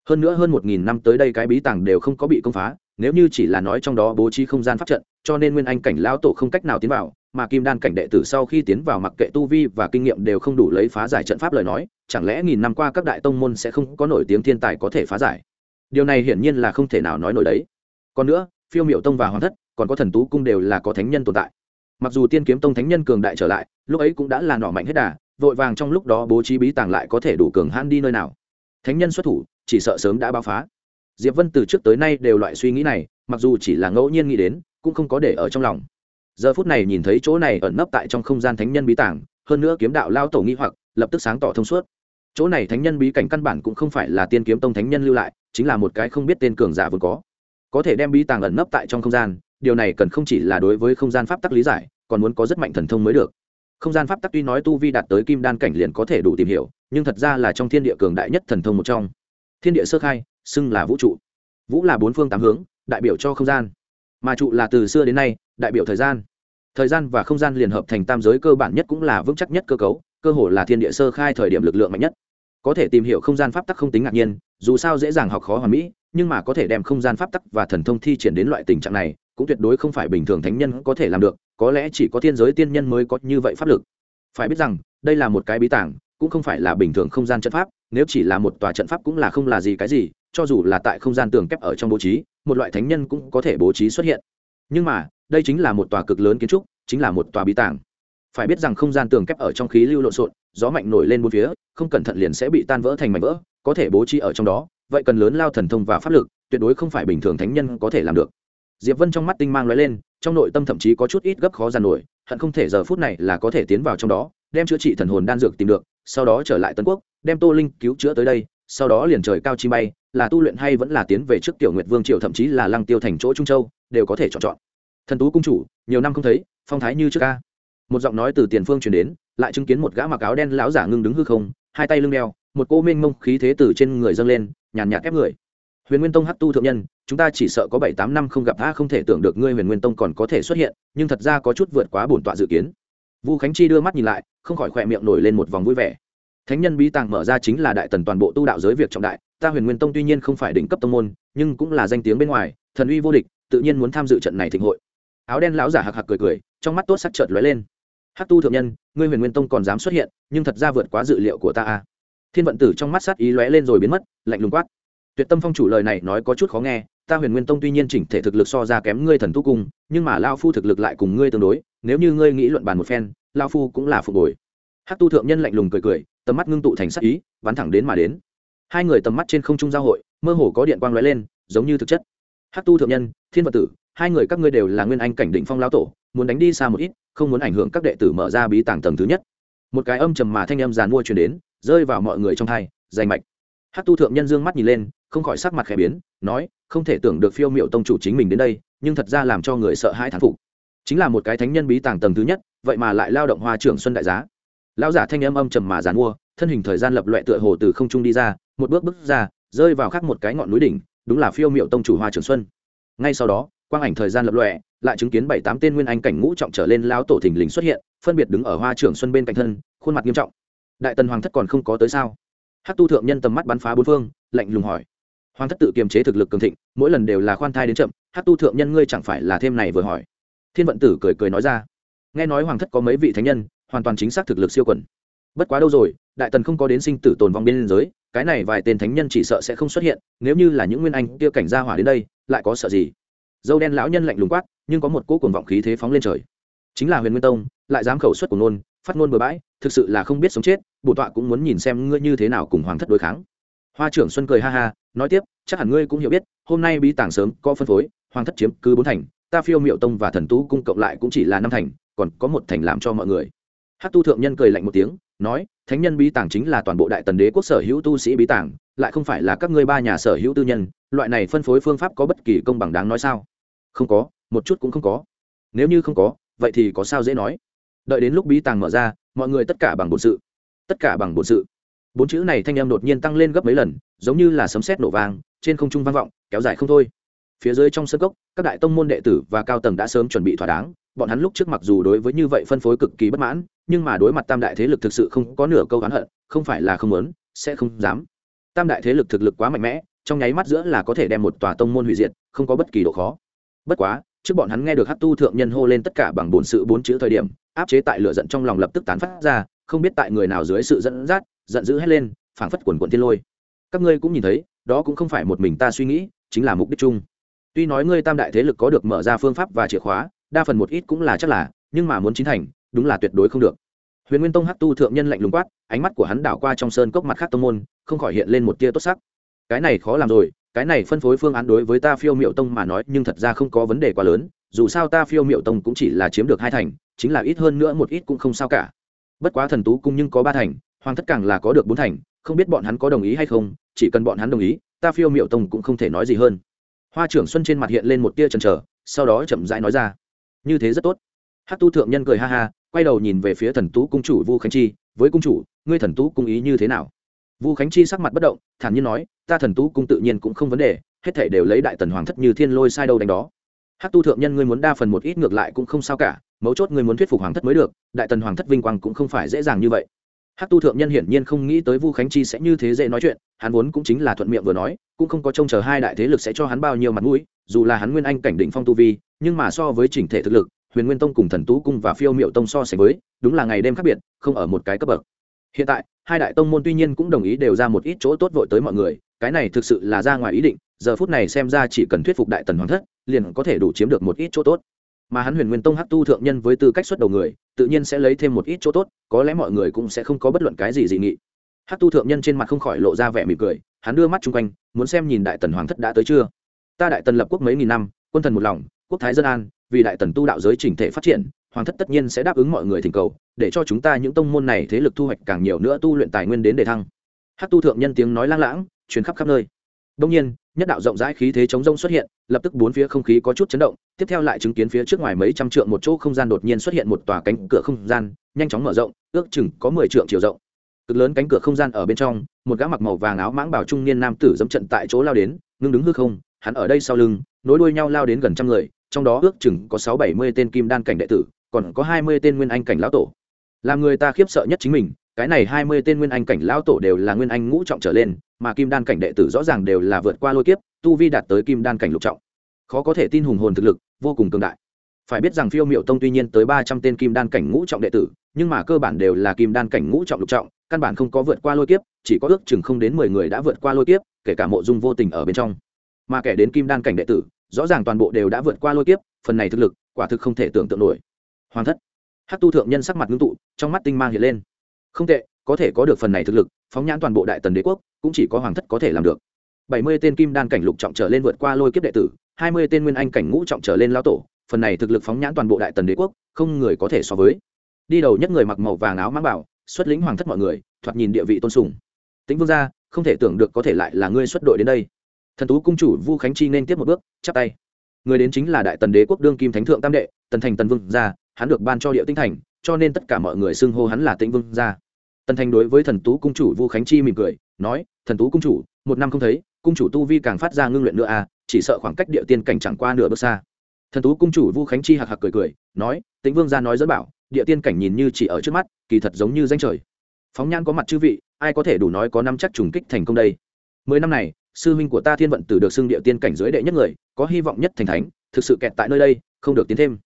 Hơn nữa hơn một nghìn năm tới đây cái bí tàng đều không có bị công phá, nếu như chỉ là nói trong đó bố trí không gian pháp trận cho nên nguyên anh cảnh lão tổ không cách nào tiến vào, mà kim đan cảnh đệ tử sau khi tiến vào mặc kệ tu vi và kinh nghiệm đều không đủ lấy phá giải trận pháp lời nói, chẳng lẽ nghìn năm qua các đại tông môn sẽ không có nổi tiếng thiên tài có thể phá giải? Điều này hiển nhiên là không thể nào nói nổi đấy. Còn nữa, phiêu miệu tông và hoàng thất, còn có thần tú cung đều là có thánh nhân tồn tại. Mặc dù tiên kiếm tông thánh nhân cường đại trở lại, lúc ấy cũng đã là nỏ mạnh hết đà, vội vàng trong lúc đó bố trí bí tàng lại có thể đủ cường hãn đi nơi nào. Thánh nhân xuất thủ, chỉ sợ sớm đã báo phá. Diệp vân từ trước tới nay đều loại suy nghĩ này, mặc dù chỉ là ngẫu nhiên nghĩ đến cũng không có để ở trong lòng. Giờ phút này nhìn thấy chỗ này ẩn nấp tại trong không gian thánh nhân bí tàng hơn nữa kiếm đạo lao tổ nghi hoặc, lập tức sáng tỏ thông suốt. Chỗ này thánh nhân bí cảnh căn bản cũng không phải là tiên kiếm tông thánh nhân lưu lại, chính là một cái không biết tên cường giả vốn có. Có thể đem bí tàng ẩn nấp tại trong không gian, điều này cần không chỉ là đối với không gian pháp tắc lý giải, còn muốn có rất mạnh thần thông mới được. Không gian pháp tắc tuy nói tu vi đạt tới kim đan cảnh liền có thể đủ tìm hiểu, nhưng thật ra là trong thiên địa cường đại nhất thần thông một trong. Thiên địa sơ khai, xưng là vũ trụ. Vũ là bốn phương tám hướng, đại biểu cho không gian mà trụ là từ xưa đến nay, đại biểu thời gian. Thời gian và không gian liền hợp thành tam giới cơ bản nhất cũng là vững chắc nhất cơ cấu, cơ hồ là thiên địa sơ khai thời điểm lực lượng mạnh nhất. Có thể tìm hiểu không gian pháp tắc không tính ngạc nhiên, dù sao dễ dàng học khó hoàn mỹ, nhưng mà có thể đem không gian pháp tắc và thần thông thi triển đến loại tình trạng này, cũng tuyệt đối không phải bình thường thánh nhân có thể làm được, có lẽ chỉ có thiên giới tiên nhân mới có như vậy pháp lực. Phải biết rằng, đây là một cái bí tảng, cũng không phải là bình thường không gian trận pháp, nếu chỉ là một tòa trận pháp cũng là không là gì cái gì cho dù là tại không gian tường kép ở trong bố trí, một loại thánh nhân cũng có thể bố trí xuất hiện. Nhưng mà, đây chính là một tòa cực lớn kiến trúc, chính là một tòa bí tàng. Phải biết rằng không gian tường kép ở trong khí lưu lộn xộn, gió mạnh nổi lên bốn phía, không cẩn thận liền sẽ bị tan vỡ thành mảnh vỡ, có thể bố trí ở trong đó, vậy cần lớn lao thần thông và pháp lực, tuyệt đối không phải bình thường thánh nhân có thể làm được. Diệp vân trong mắt tinh mang lóe lên, trong nội tâm thậm chí có chút ít gấp khó giàn nổi, hận không thể giờ phút này là có thể tiến vào trong đó, đem chữa trị thần hồn đan dược tìm được, sau đó trở lại tân quốc, đem tô linh cứu chữa tới đây, sau đó liền trời cao chi bay là tu luyện hay vẫn là tiến về trước tiểu nguyệt vương triều, thậm chí là lăng tiêu thành chỗ trung châu, đều có thể chọn chọn. Thần tú cung chủ, nhiều năm không thấy, phong thái như trước ca. Một giọng nói từ tiền phương truyền đến, lại chứng kiến một gã mặc áo đen lão giả ngưng đứng hư không, hai tay lưng đeo, một cô mênh mông khí thế từ trên người dâng lên, nhàn nhạt ép người. Huyền nguyên tông hắc tu thượng nhân, chúng ta chỉ sợ có bảy tám năm không gặp a không thể tưởng được ngươi huyền nguyên tông còn có thể xuất hiện, nhưng thật ra có chút vượt quá bổn tọa dự kiến. Vu khánh chi đưa mắt nhìn lại, không khỏi khỏe miệng nổi lên một vòng vui vẻ. Thánh nhân bí tàng mở ra chính là đại tần toàn bộ tu đạo giới việc trọng đại ta huyền nguyên tông tuy nhiên không phải đỉnh cấp tông môn, nhưng cũng là danh tiếng bên ngoài, thần uy vô địch, tự nhiên muốn tham dự trận này thịnh hội. Áo đen lão giả hạc hạc cười cười, trong mắt tốt sắc chợt lóe lên. Hắc tu thượng nhân, ngươi huyền nguyên tông còn dám xuất hiện, nhưng thật ra vượt quá dự liệu của ta a thiên vận tử trong mắt sát ý lóe lên rồi biến mất, lạnh lùng quát. Tuyệt tâm phong chủ lời này nói có chút khó nghe, ta huyền nguyên tông tuy nhiên chỉnh thể thực lực so ra kém ngươi thần tu cung, nhưng mà lao phu thực lực lại cùng ngươi tương đối, nếu như ngươi nghĩ luận bàn một phen lao phu cũng là phục hồi. Hát tu thượng nhân lạnh lùng cười cười, tầm mắt ngưng tụ thành sắc ý, bắn thẳng đến mà đến hai người tầm mắt trên không trung giao hội, mơ hồ có điện quang lóe lên, giống như thực chất. Hát tu thượng nhân, thiên vật tử, hai người các ngươi đều là nguyên anh cảnh định phong lao tổ, muốn đánh đi xa một ít, không muốn ảnh hưởng các đệ tử mở ra bí tàng tầng thứ nhất. Một cái âm trầm mà thanh âm giàn mua truyền đến, rơi vào mọi người trong thai danh mạch. Hát tu thượng nhân dương mắt nhìn lên, không khỏi sắc mặt khẽ biến, nói, không thể tưởng được phiêu miệu tông chủ chính mình đến đây, nhưng thật ra làm cho người sợ hãi thán phục. Chính là một cái thánh nhân bí tàng tầng thứ nhất, vậy mà lại lao động hoa trưởng xuân đại giá lão giả thanh âm âm trầm mà giàn mua, thân hình thời gian lập loại tựa hồ từ không trung đi ra, một bước bước ra, rơi vào khắc một cái ngọn núi đỉnh, đúng là phiêu miệu tông chủ hoa trưởng xuân. Ngay sau đó, quang ảnh thời gian lập loẹ lại chứng kiến bảy tám tên nguyên anh cảnh ngũ trọng trở lên lão tổ thình lình xuất hiện, phân biệt đứng ở hoa trưởng xuân bên cạnh thân, khuôn mặt nghiêm trọng. Đại tần hoàng thất còn không có tới sao? Hát tu thượng nhân tầm mắt bắn phá bốn phương, lạnh lùng hỏi. Hoàng thất tự kiềm chế thực lực cường thịnh, mỗi lần đều là khoan thai đến chậm hát tu thượng nhân ngươi chẳng phải là thêm này vừa hỏi. Thiên vận tử cười cười nói ra. Nghe nói hoàng thất có mấy vị thánh nhân hoàn toàn chính xác thực lực siêu quần. bất quá đâu rồi, đại tần không có đến sinh tử tồn vong biên giới, cái này vài tên thánh nhân chỉ sợ sẽ không xuất hiện, nếu như là những nguyên anh kia cảnh gia hỏa đến đây, lại có sợ gì? Dâu đen lão nhân lạnh lùng quát, nhưng có một cỗ cuồng vọng khí thế phóng lên trời. Chính là huyền nguyên tông, lại dám khẩu xuất của nôn phát ngôn bừa bãi, thực sự là không biết sống chết, bổ tọa cũng muốn nhìn xem ngươi như thế nào cùng hoàng thất đối kháng. Hoa trưởng xuân cười ha ha, nói tiếp, chắc hẳn ngươi cũng hiểu biết, hôm nay bí tàng sớm có phân phối, hoàng thất chiếm cứ bốn thành, ta phiêu miệu tông và thần tú cung cộng lại cũng chỉ là năm thành, còn có một thành làm cho mọi người hát tu thượng nhân cười lạnh một tiếng, nói, thánh nhân bí tàng chính là toàn bộ đại tần đế quốc sở hữu tu sĩ bí tàng, lại không phải là các ngươi ba nhà sở hữu tư nhân, loại này phân phối phương pháp có bất kỳ công bằng đáng nói sao? Không có, một chút cũng không có. Nếu như không có, vậy thì có sao dễ nói. Đợi đến lúc bí tàng mở ra, mọi người tất cả bằng bổn sự. Tất cả bằng bổn sự. Bốn chữ này thanh em đột nhiên tăng lên gấp mấy lần, giống như là sấm sét nổ vang, trên không trung vang vọng, kéo dài không thôi. Phía dưới trong sân cốc, các đại tông môn đệ tử và cao tầng đã sớm chuẩn bị thỏa đáng bọn hắn lúc trước mặc dù đối với như vậy phân phối cực kỳ bất mãn, nhưng mà đối mặt tam đại thế lực thực sự không có nửa câu oán hận, không phải là không muốn, sẽ không dám. Tam đại thế lực thực lực quá mạnh mẽ, trong nháy mắt giữa là có thể đem một tòa tông môn hủy diệt, không có bất kỳ độ khó. Bất quá, trước bọn hắn nghe được hát tu thượng nhân hô lên tất cả bằng bổn sự bốn chữ thời điểm, áp chế tại lửa giận trong lòng lập tức tán phát ra, không biết tại người nào dưới sự dẫn dắt, giận dữ hét lên, phảng phất quần cuộn thiên lôi. Các ngươi cũng nhìn thấy, đó cũng không phải một mình ta suy nghĩ, chính là mục đích chung. Tuy nói ngươi tam đại thế lực có được mở ra phương pháp và chìa khóa đa phần một ít cũng là chắc là, nhưng mà muốn chính thành, đúng là tuyệt đối không được. Huyền nguyên tông hắc tu thượng nhân lạnh lùng quát, ánh mắt của hắn đảo qua trong sơn cốc mặt khác tông môn, không khỏi hiện lên một tia tốt sắc. Cái này khó làm rồi, cái này phân phối phương án đối với ta phiêu miệu tông mà nói, nhưng thật ra không có vấn đề quá lớn, dù sao ta phiêu miệu tông cũng chỉ là chiếm được hai thành, chính là ít hơn nữa một ít cũng không sao cả. Bất quá thần tú cung nhưng có ba thành, hoàng thất càng là có được bốn thành, không biết bọn hắn có đồng ý hay không, chỉ cần bọn hắn đồng ý, ta phiêu miệu tông cũng không thể nói gì hơn. Hoa trưởng xuân trên mặt hiện lên một tia chần chờ, sau đó chậm rãi nói ra như thế rất tốt. Hát tu thượng nhân cười ha ha, quay đầu nhìn về phía thần tú cung chủ vu khánh chi, với cung chủ, ngươi thần tú cung ý như thế nào? Vu khánh chi sắc mặt bất động, thản nhiên nói, ta thần tú cung tự nhiên cũng không vấn đề, hết thể đều lấy đại tần hoàng thất như thiên lôi sai đâu đánh đó. Hát tu thượng nhân ngươi muốn đa phần một ít ngược lại cũng không sao cả, mấu chốt ngươi muốn thuyết phục hoàng thất mới được, đại tần hoàng thất vinh quang cũng không phải dễ dàng như vậy. Hát tu thượng nhân hiển nhiên không nghĩ tới vu khánh chi sẽ như thế dễ nói chuyện, hắn vốn cũng chính là thuận miệng vừa nói cũng không có trông chờ hai đại thế lực sẽ cho hắn bao nhiêu mặt mũi, dù là hắn nguyên anh cảnh định phong tu vi, nhưng mà so với chỉnh thể thực lực, huyền nguyên tông cùng thần tú cung và phiêu miệu tông so sánh với, đúng là ngày đêm khác biệt, không ở một cái cấp bậc. Hiện tại, hai đại tông môn tuy nhiên cũng đồng ý đều ra một ít chỗ tốt vội tới mọi người, cái này thực sự là ra ngoài ý định, giờ phút này xem ra chỉ cần thuyết phục đại tần hoàng thất, liền có thể đủ chiếm được một ít chỗ tốt. Mà hắn huyền nguyên tông hắc tu thượng nhân với tư cách xuất đầu người, tự nhiên sẽ lấy thêm một ít chỗ tốt, có lẽ mọi người cũng sẽ không có bất luận cái gì dị nghị. Hắc tu thượng nhân trên mặt không khỏi lộ ra vẻ mỉm cười hắn đưa mắt chung quanh, muốn xem nhìn đại tần hoàng thất đã tới chưa. Ta đại tần lập quốc mấy nghìn năm, quân thần một lòng, quốc thái dân an, vì đại tần tu đạo giới chỉnh thể phát triển, hoàng thất tất nhiên sẽ đáp ứng mọi người thỉnh cầu, để cho chúng ta những tông môn này thế lực thu hoạch càng nhiều nữa tu luyện tài nguyên đến đề thăng. Hát tu thượng nhân tiếng nói lang lãng chuyến khắp khắp nơi. Đông nhiên, nhất đạo rộng rãi khí thế chống rông xuất hiện, lập tức bốn phía không khí có chút chấn động, tiếp theo lại chứng kiến phía trước ngoài mấy trăm trượng một chỗ không gian đột nhiên xuất hiện một tòa cánh cửa không gian, nhanh chóng mở rộng, ước chừng có mười trượng chiều rộng cực lớn cánh cửa không gian ở bên trong, một gã mặc màu vàng áo mãng bảo trung niên nam tử dẫm trận tại chỗ lao đến, ngưng đứng hư không, hắn ở đây sau lưng, nối đuôi nhau lao đến gần trăm người, trong đó ước chừng có sáu bảy mươi tên kim đan cảnh đệ tử, còn có hai mươi tên nguyên anh cảnh lão tổ. Làm người ta khiếp sợ nhất chính mình, cái này hai mươi tên nguyên anh cảnh lão tổ đều là nguyên anh ngũ trọng trở lên, mà kim đan cảnh đệ tử rõ ràng đều là vượt qua lôi kiếp, tu vi đạt tới kim đan cảnh lục trọng. Khó có thể tin hùng hồn thực lực, vô cùng cường đại. Phải biết rằng phiêu miệu tông tuy nhiên tới ba trăm tên kim đan cảnh ngũ trọng đệ tử, nhưng mà cơ bản đều là kim đan cảnh ngũ trọng lục trọng căn bản không có vượt qua lôi kiếp, chỉ có ước chừng không đến mười người đã vượt qua lôi kiếp, kể cả mộ dung vô tình ở bên trong. Mà kẻ đến kim đan cảnh đệ tử, rõ ràng toàn bộ đều đã vượt qua lôi kiếp, phần này thực lực, quả thực không thể tưởng tượng nổi. Hoàng thất. Hát tu thượng nhân sắc mặt ngưng tụ, trong mắt tinh mang hiện lên. Không tệ, có thể có được phần này thực lực, phóng nhãn toàn bộ đại tần đế quốc, cũng chỉ có hoàng thất có thể làm được. Bảy mươi tên kim đan cảnh lục trọng trở lên vượt qua lôi kiếp đệ tử, hai mươi tên nguyên anh cảnh ngũ trọng trở lên lao tổ, phần này thực lực phóng nhãn toàn bộ đại tần đế quốc, không người có thể so với. Đi đầu nhất người mặc màu vàng áo mang bảo xuất lĩnh hoàng thất mọi người, thoạt nhìn địa vị tôn sùng. Tĩnh vương gia, không thể tưởng được có thể lại là ngươi xuất đội đến đây. Thần tú cung chủ vu khánh chi nên tiếp một bước, chắp tay. Người đến chính là đại tần đế quốc đương kim thánh thượng tam đệ, tần thành tần vương gia, hắn được ban cho địa tinh thành, cho nên tất cả mọi người xưng hô hắn là tĩnh vương gia. Tần thành đối với thần tú cung chủ vu khánh chi mỉm cười, nói, thần tú cung chủ, một năm không thấy, cung chủ tu vi càng phát ra ngưng luyện nữa à chỉ sợ khoảng cách địa tiên cảnh chẳng qua nửa bước xa. Thần tú cung chủ vu khánh chi hạc hạc cười cười, nói, tĩnh vương gia nói dẫn bảo địa tiên cảnh nhìn như chỉ ở trước mắt, kỳ thật giống như danh trời. Phóng nhan có mặt chư vị, ai có thể đủ nói có năm chắc trùng kích thành công đây? Mười năm này, sư huynh của ta thiên vận tử được xưng địa tiên cảnh giới đệ nhất người, có hy vọng nhất thành thánh, thực sự kẹt tại nơi đây, không được tiến thêm.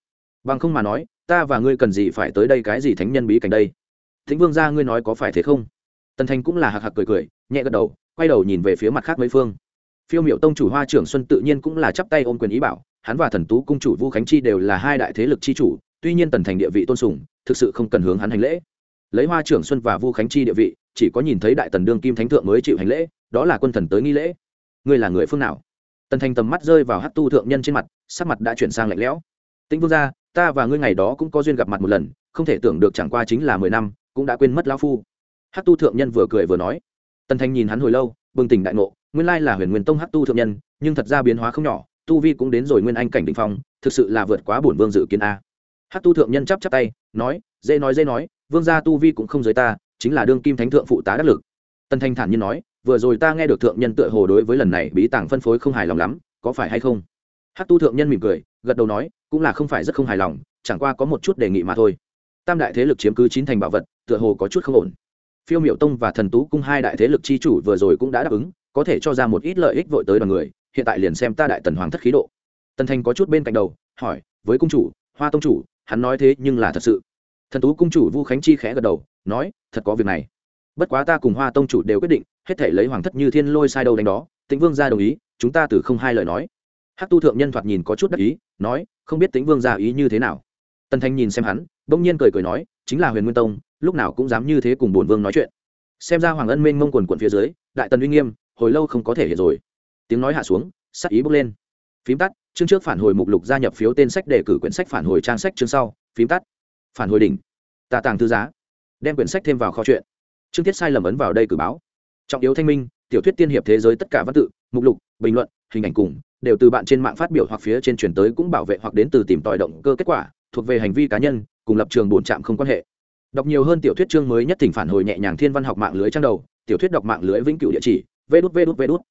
Bằng không mà nói, ta và ngươi cần gì phải tới đây cái gì thánh nhân bí cảnh đây? Thính vương gia ngươi nói có phải thế không? Tần thành cũng là hạc hạc cười cười, nhẹ gật đầu, quay đầu nhìn về phía mặt khác mấy phương. Phiêu miệu tông chủ hoa trưởng xuân tự nhiên cũng là chắp tay ôm quyền ý bảo, hắn và thần tú cung chủ vu khánh chi đều là hai đại thế lực chi chủ tuy nhiên tần thành địa vị tôn sùng, thực sự không cần hướng hắn hành lễ. Lấy hoa trưởng xuân và vu khánh chi địa vị, chỉ có nhìn thấy đại tần đương kim thánh thượng mới chịu hành lễ, đó là quân thần tới nghi lễ. Ngươi là người phương nào? Tần thành tầm mắt rơi vào hát tu thượng nhân trên mặt, sắc mặt đã chuyển sang lạnh lẽo. Tĩnh vương gia, ta và ngươi ngày đó cũng có duyên gặp mặt một lần, không thể tưởng được chẳng qua chính là mười năm, cũng đã quên mất lão phu. Hát tu thượng nhân vừa cười vừa nói. Tần thành nhìn hắn hồi lâu, bừng tỉnh đại ngộ, nguyên lai là huyền nguyên tông hát tu thượng nhân, nhưng thật ra biến hóa không nhỏ, tu vi cũng đến rồi nguyên anh cảnh định phong, thực sự là vượt quá bổn vương dự kiến a hát tu thượng nhân chắp chắp tay, nói dễ nói dễ nói, vương gia tu vi cũng không giới ta, chính là đương kim thánh thượng phụ tá đắc lực. Tần thanh thản nhiên nói, vừa rồi ta nghe được thượng nhân tựa hồ đối với lần này bí tàng phân phối không hài lòng lắm, có phải hay không? Hát tu thượng nhân mỉm cười, gật đầu nói, cũng là không phải rất không hài lòng, chẳng qua có một chút đề nghị mà thôi. Tam đại thế lực chiếm cứ chín thành bảo vật, tựa hồ có chút không ổn. Phiêu miệu tông và thần tú cung hai đại thế lực chi chủ vừa rồi cũng đã đáp ứng, có thể cho ra một ít lợi ích vội tới đoàn người, hiện tại liền xem ta đại tần hoàng thất khí độ. Tần thành có chút bên cạnh đầu, hỏi, với cung chủ, hoa tông chủ hắn nói thế nhưng là thật sự. Thần tú cung chủ vu khánh chi khẽ gật đầu, nói, thật có việc này. Bất quá ta cùng hoa tông chủ đều quyết định, hết thể lấy hoàng thất như thiên lôi sai đâu đánh đó, tĩnh vương gia đồng ý, chúng ta từ không hai lời nói. Hát tu thượng nhân thoạt nhìn có chút đắc ý, nói, không biết tĩnh vương gia ý như thế nào? Tần thanh nhìn xem hắn, bỗng nhiên cười cười nói, chính là huyền nguyên tông, lúc nào cũng dám như thế cùng bổn vương nói chuyện. Xem ra hoàng ân minh mông quần quận phía dưới, đại tần uy nghiêm, hồi lâu không có thể hiện rồi. Tiếng nói hạ xuống sắc ý bốc lên. Phím tắt chương trước phản hồi mục lục gia nhập phiếu tên sách đề cử quyển sách phản hồi trang sách chương sau, phím tắt. Phản hồi đỉnh. Tạ tàng thư giá. Đem quyển sách thêm vào kho chuyện chương tiết sai lầm ấn vào đây cử báo. Trọng yếu thanh minh, tiểu thuyết tiên hiệp thế giới tất cả văn tự, mục lục, bình luận, hình ảnh cùng, đều từ bạn trên mạng phát biểu hoặc phía trên truyền tới cũng bảo vệ hoặc đến từ tìm tòi động cơ kết quả, thuộc về hành vi cá nhân, cùng lập trường bổn trạm không quan hệ. Đọc nhiều hơn tiểu thuyết chương mới nhất thỉnh phản hồi nhẹ nhàng thiên văn học mạng lưới trang đầu, tiểu thuyết đọc mạng lưới vĩnh cửu địa chỉ, vê đút vê đút vê đút.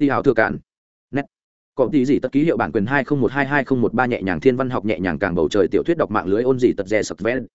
Đi hào thừa cản có tí gì tất ký hiệu bản quyền hai không một hai hai không một ba nhẹ nhàng thiên văn học nhẹ nhàng càng bầu trời tiểu thuyết đọc mạng lưới ôn gì tật rè sập ven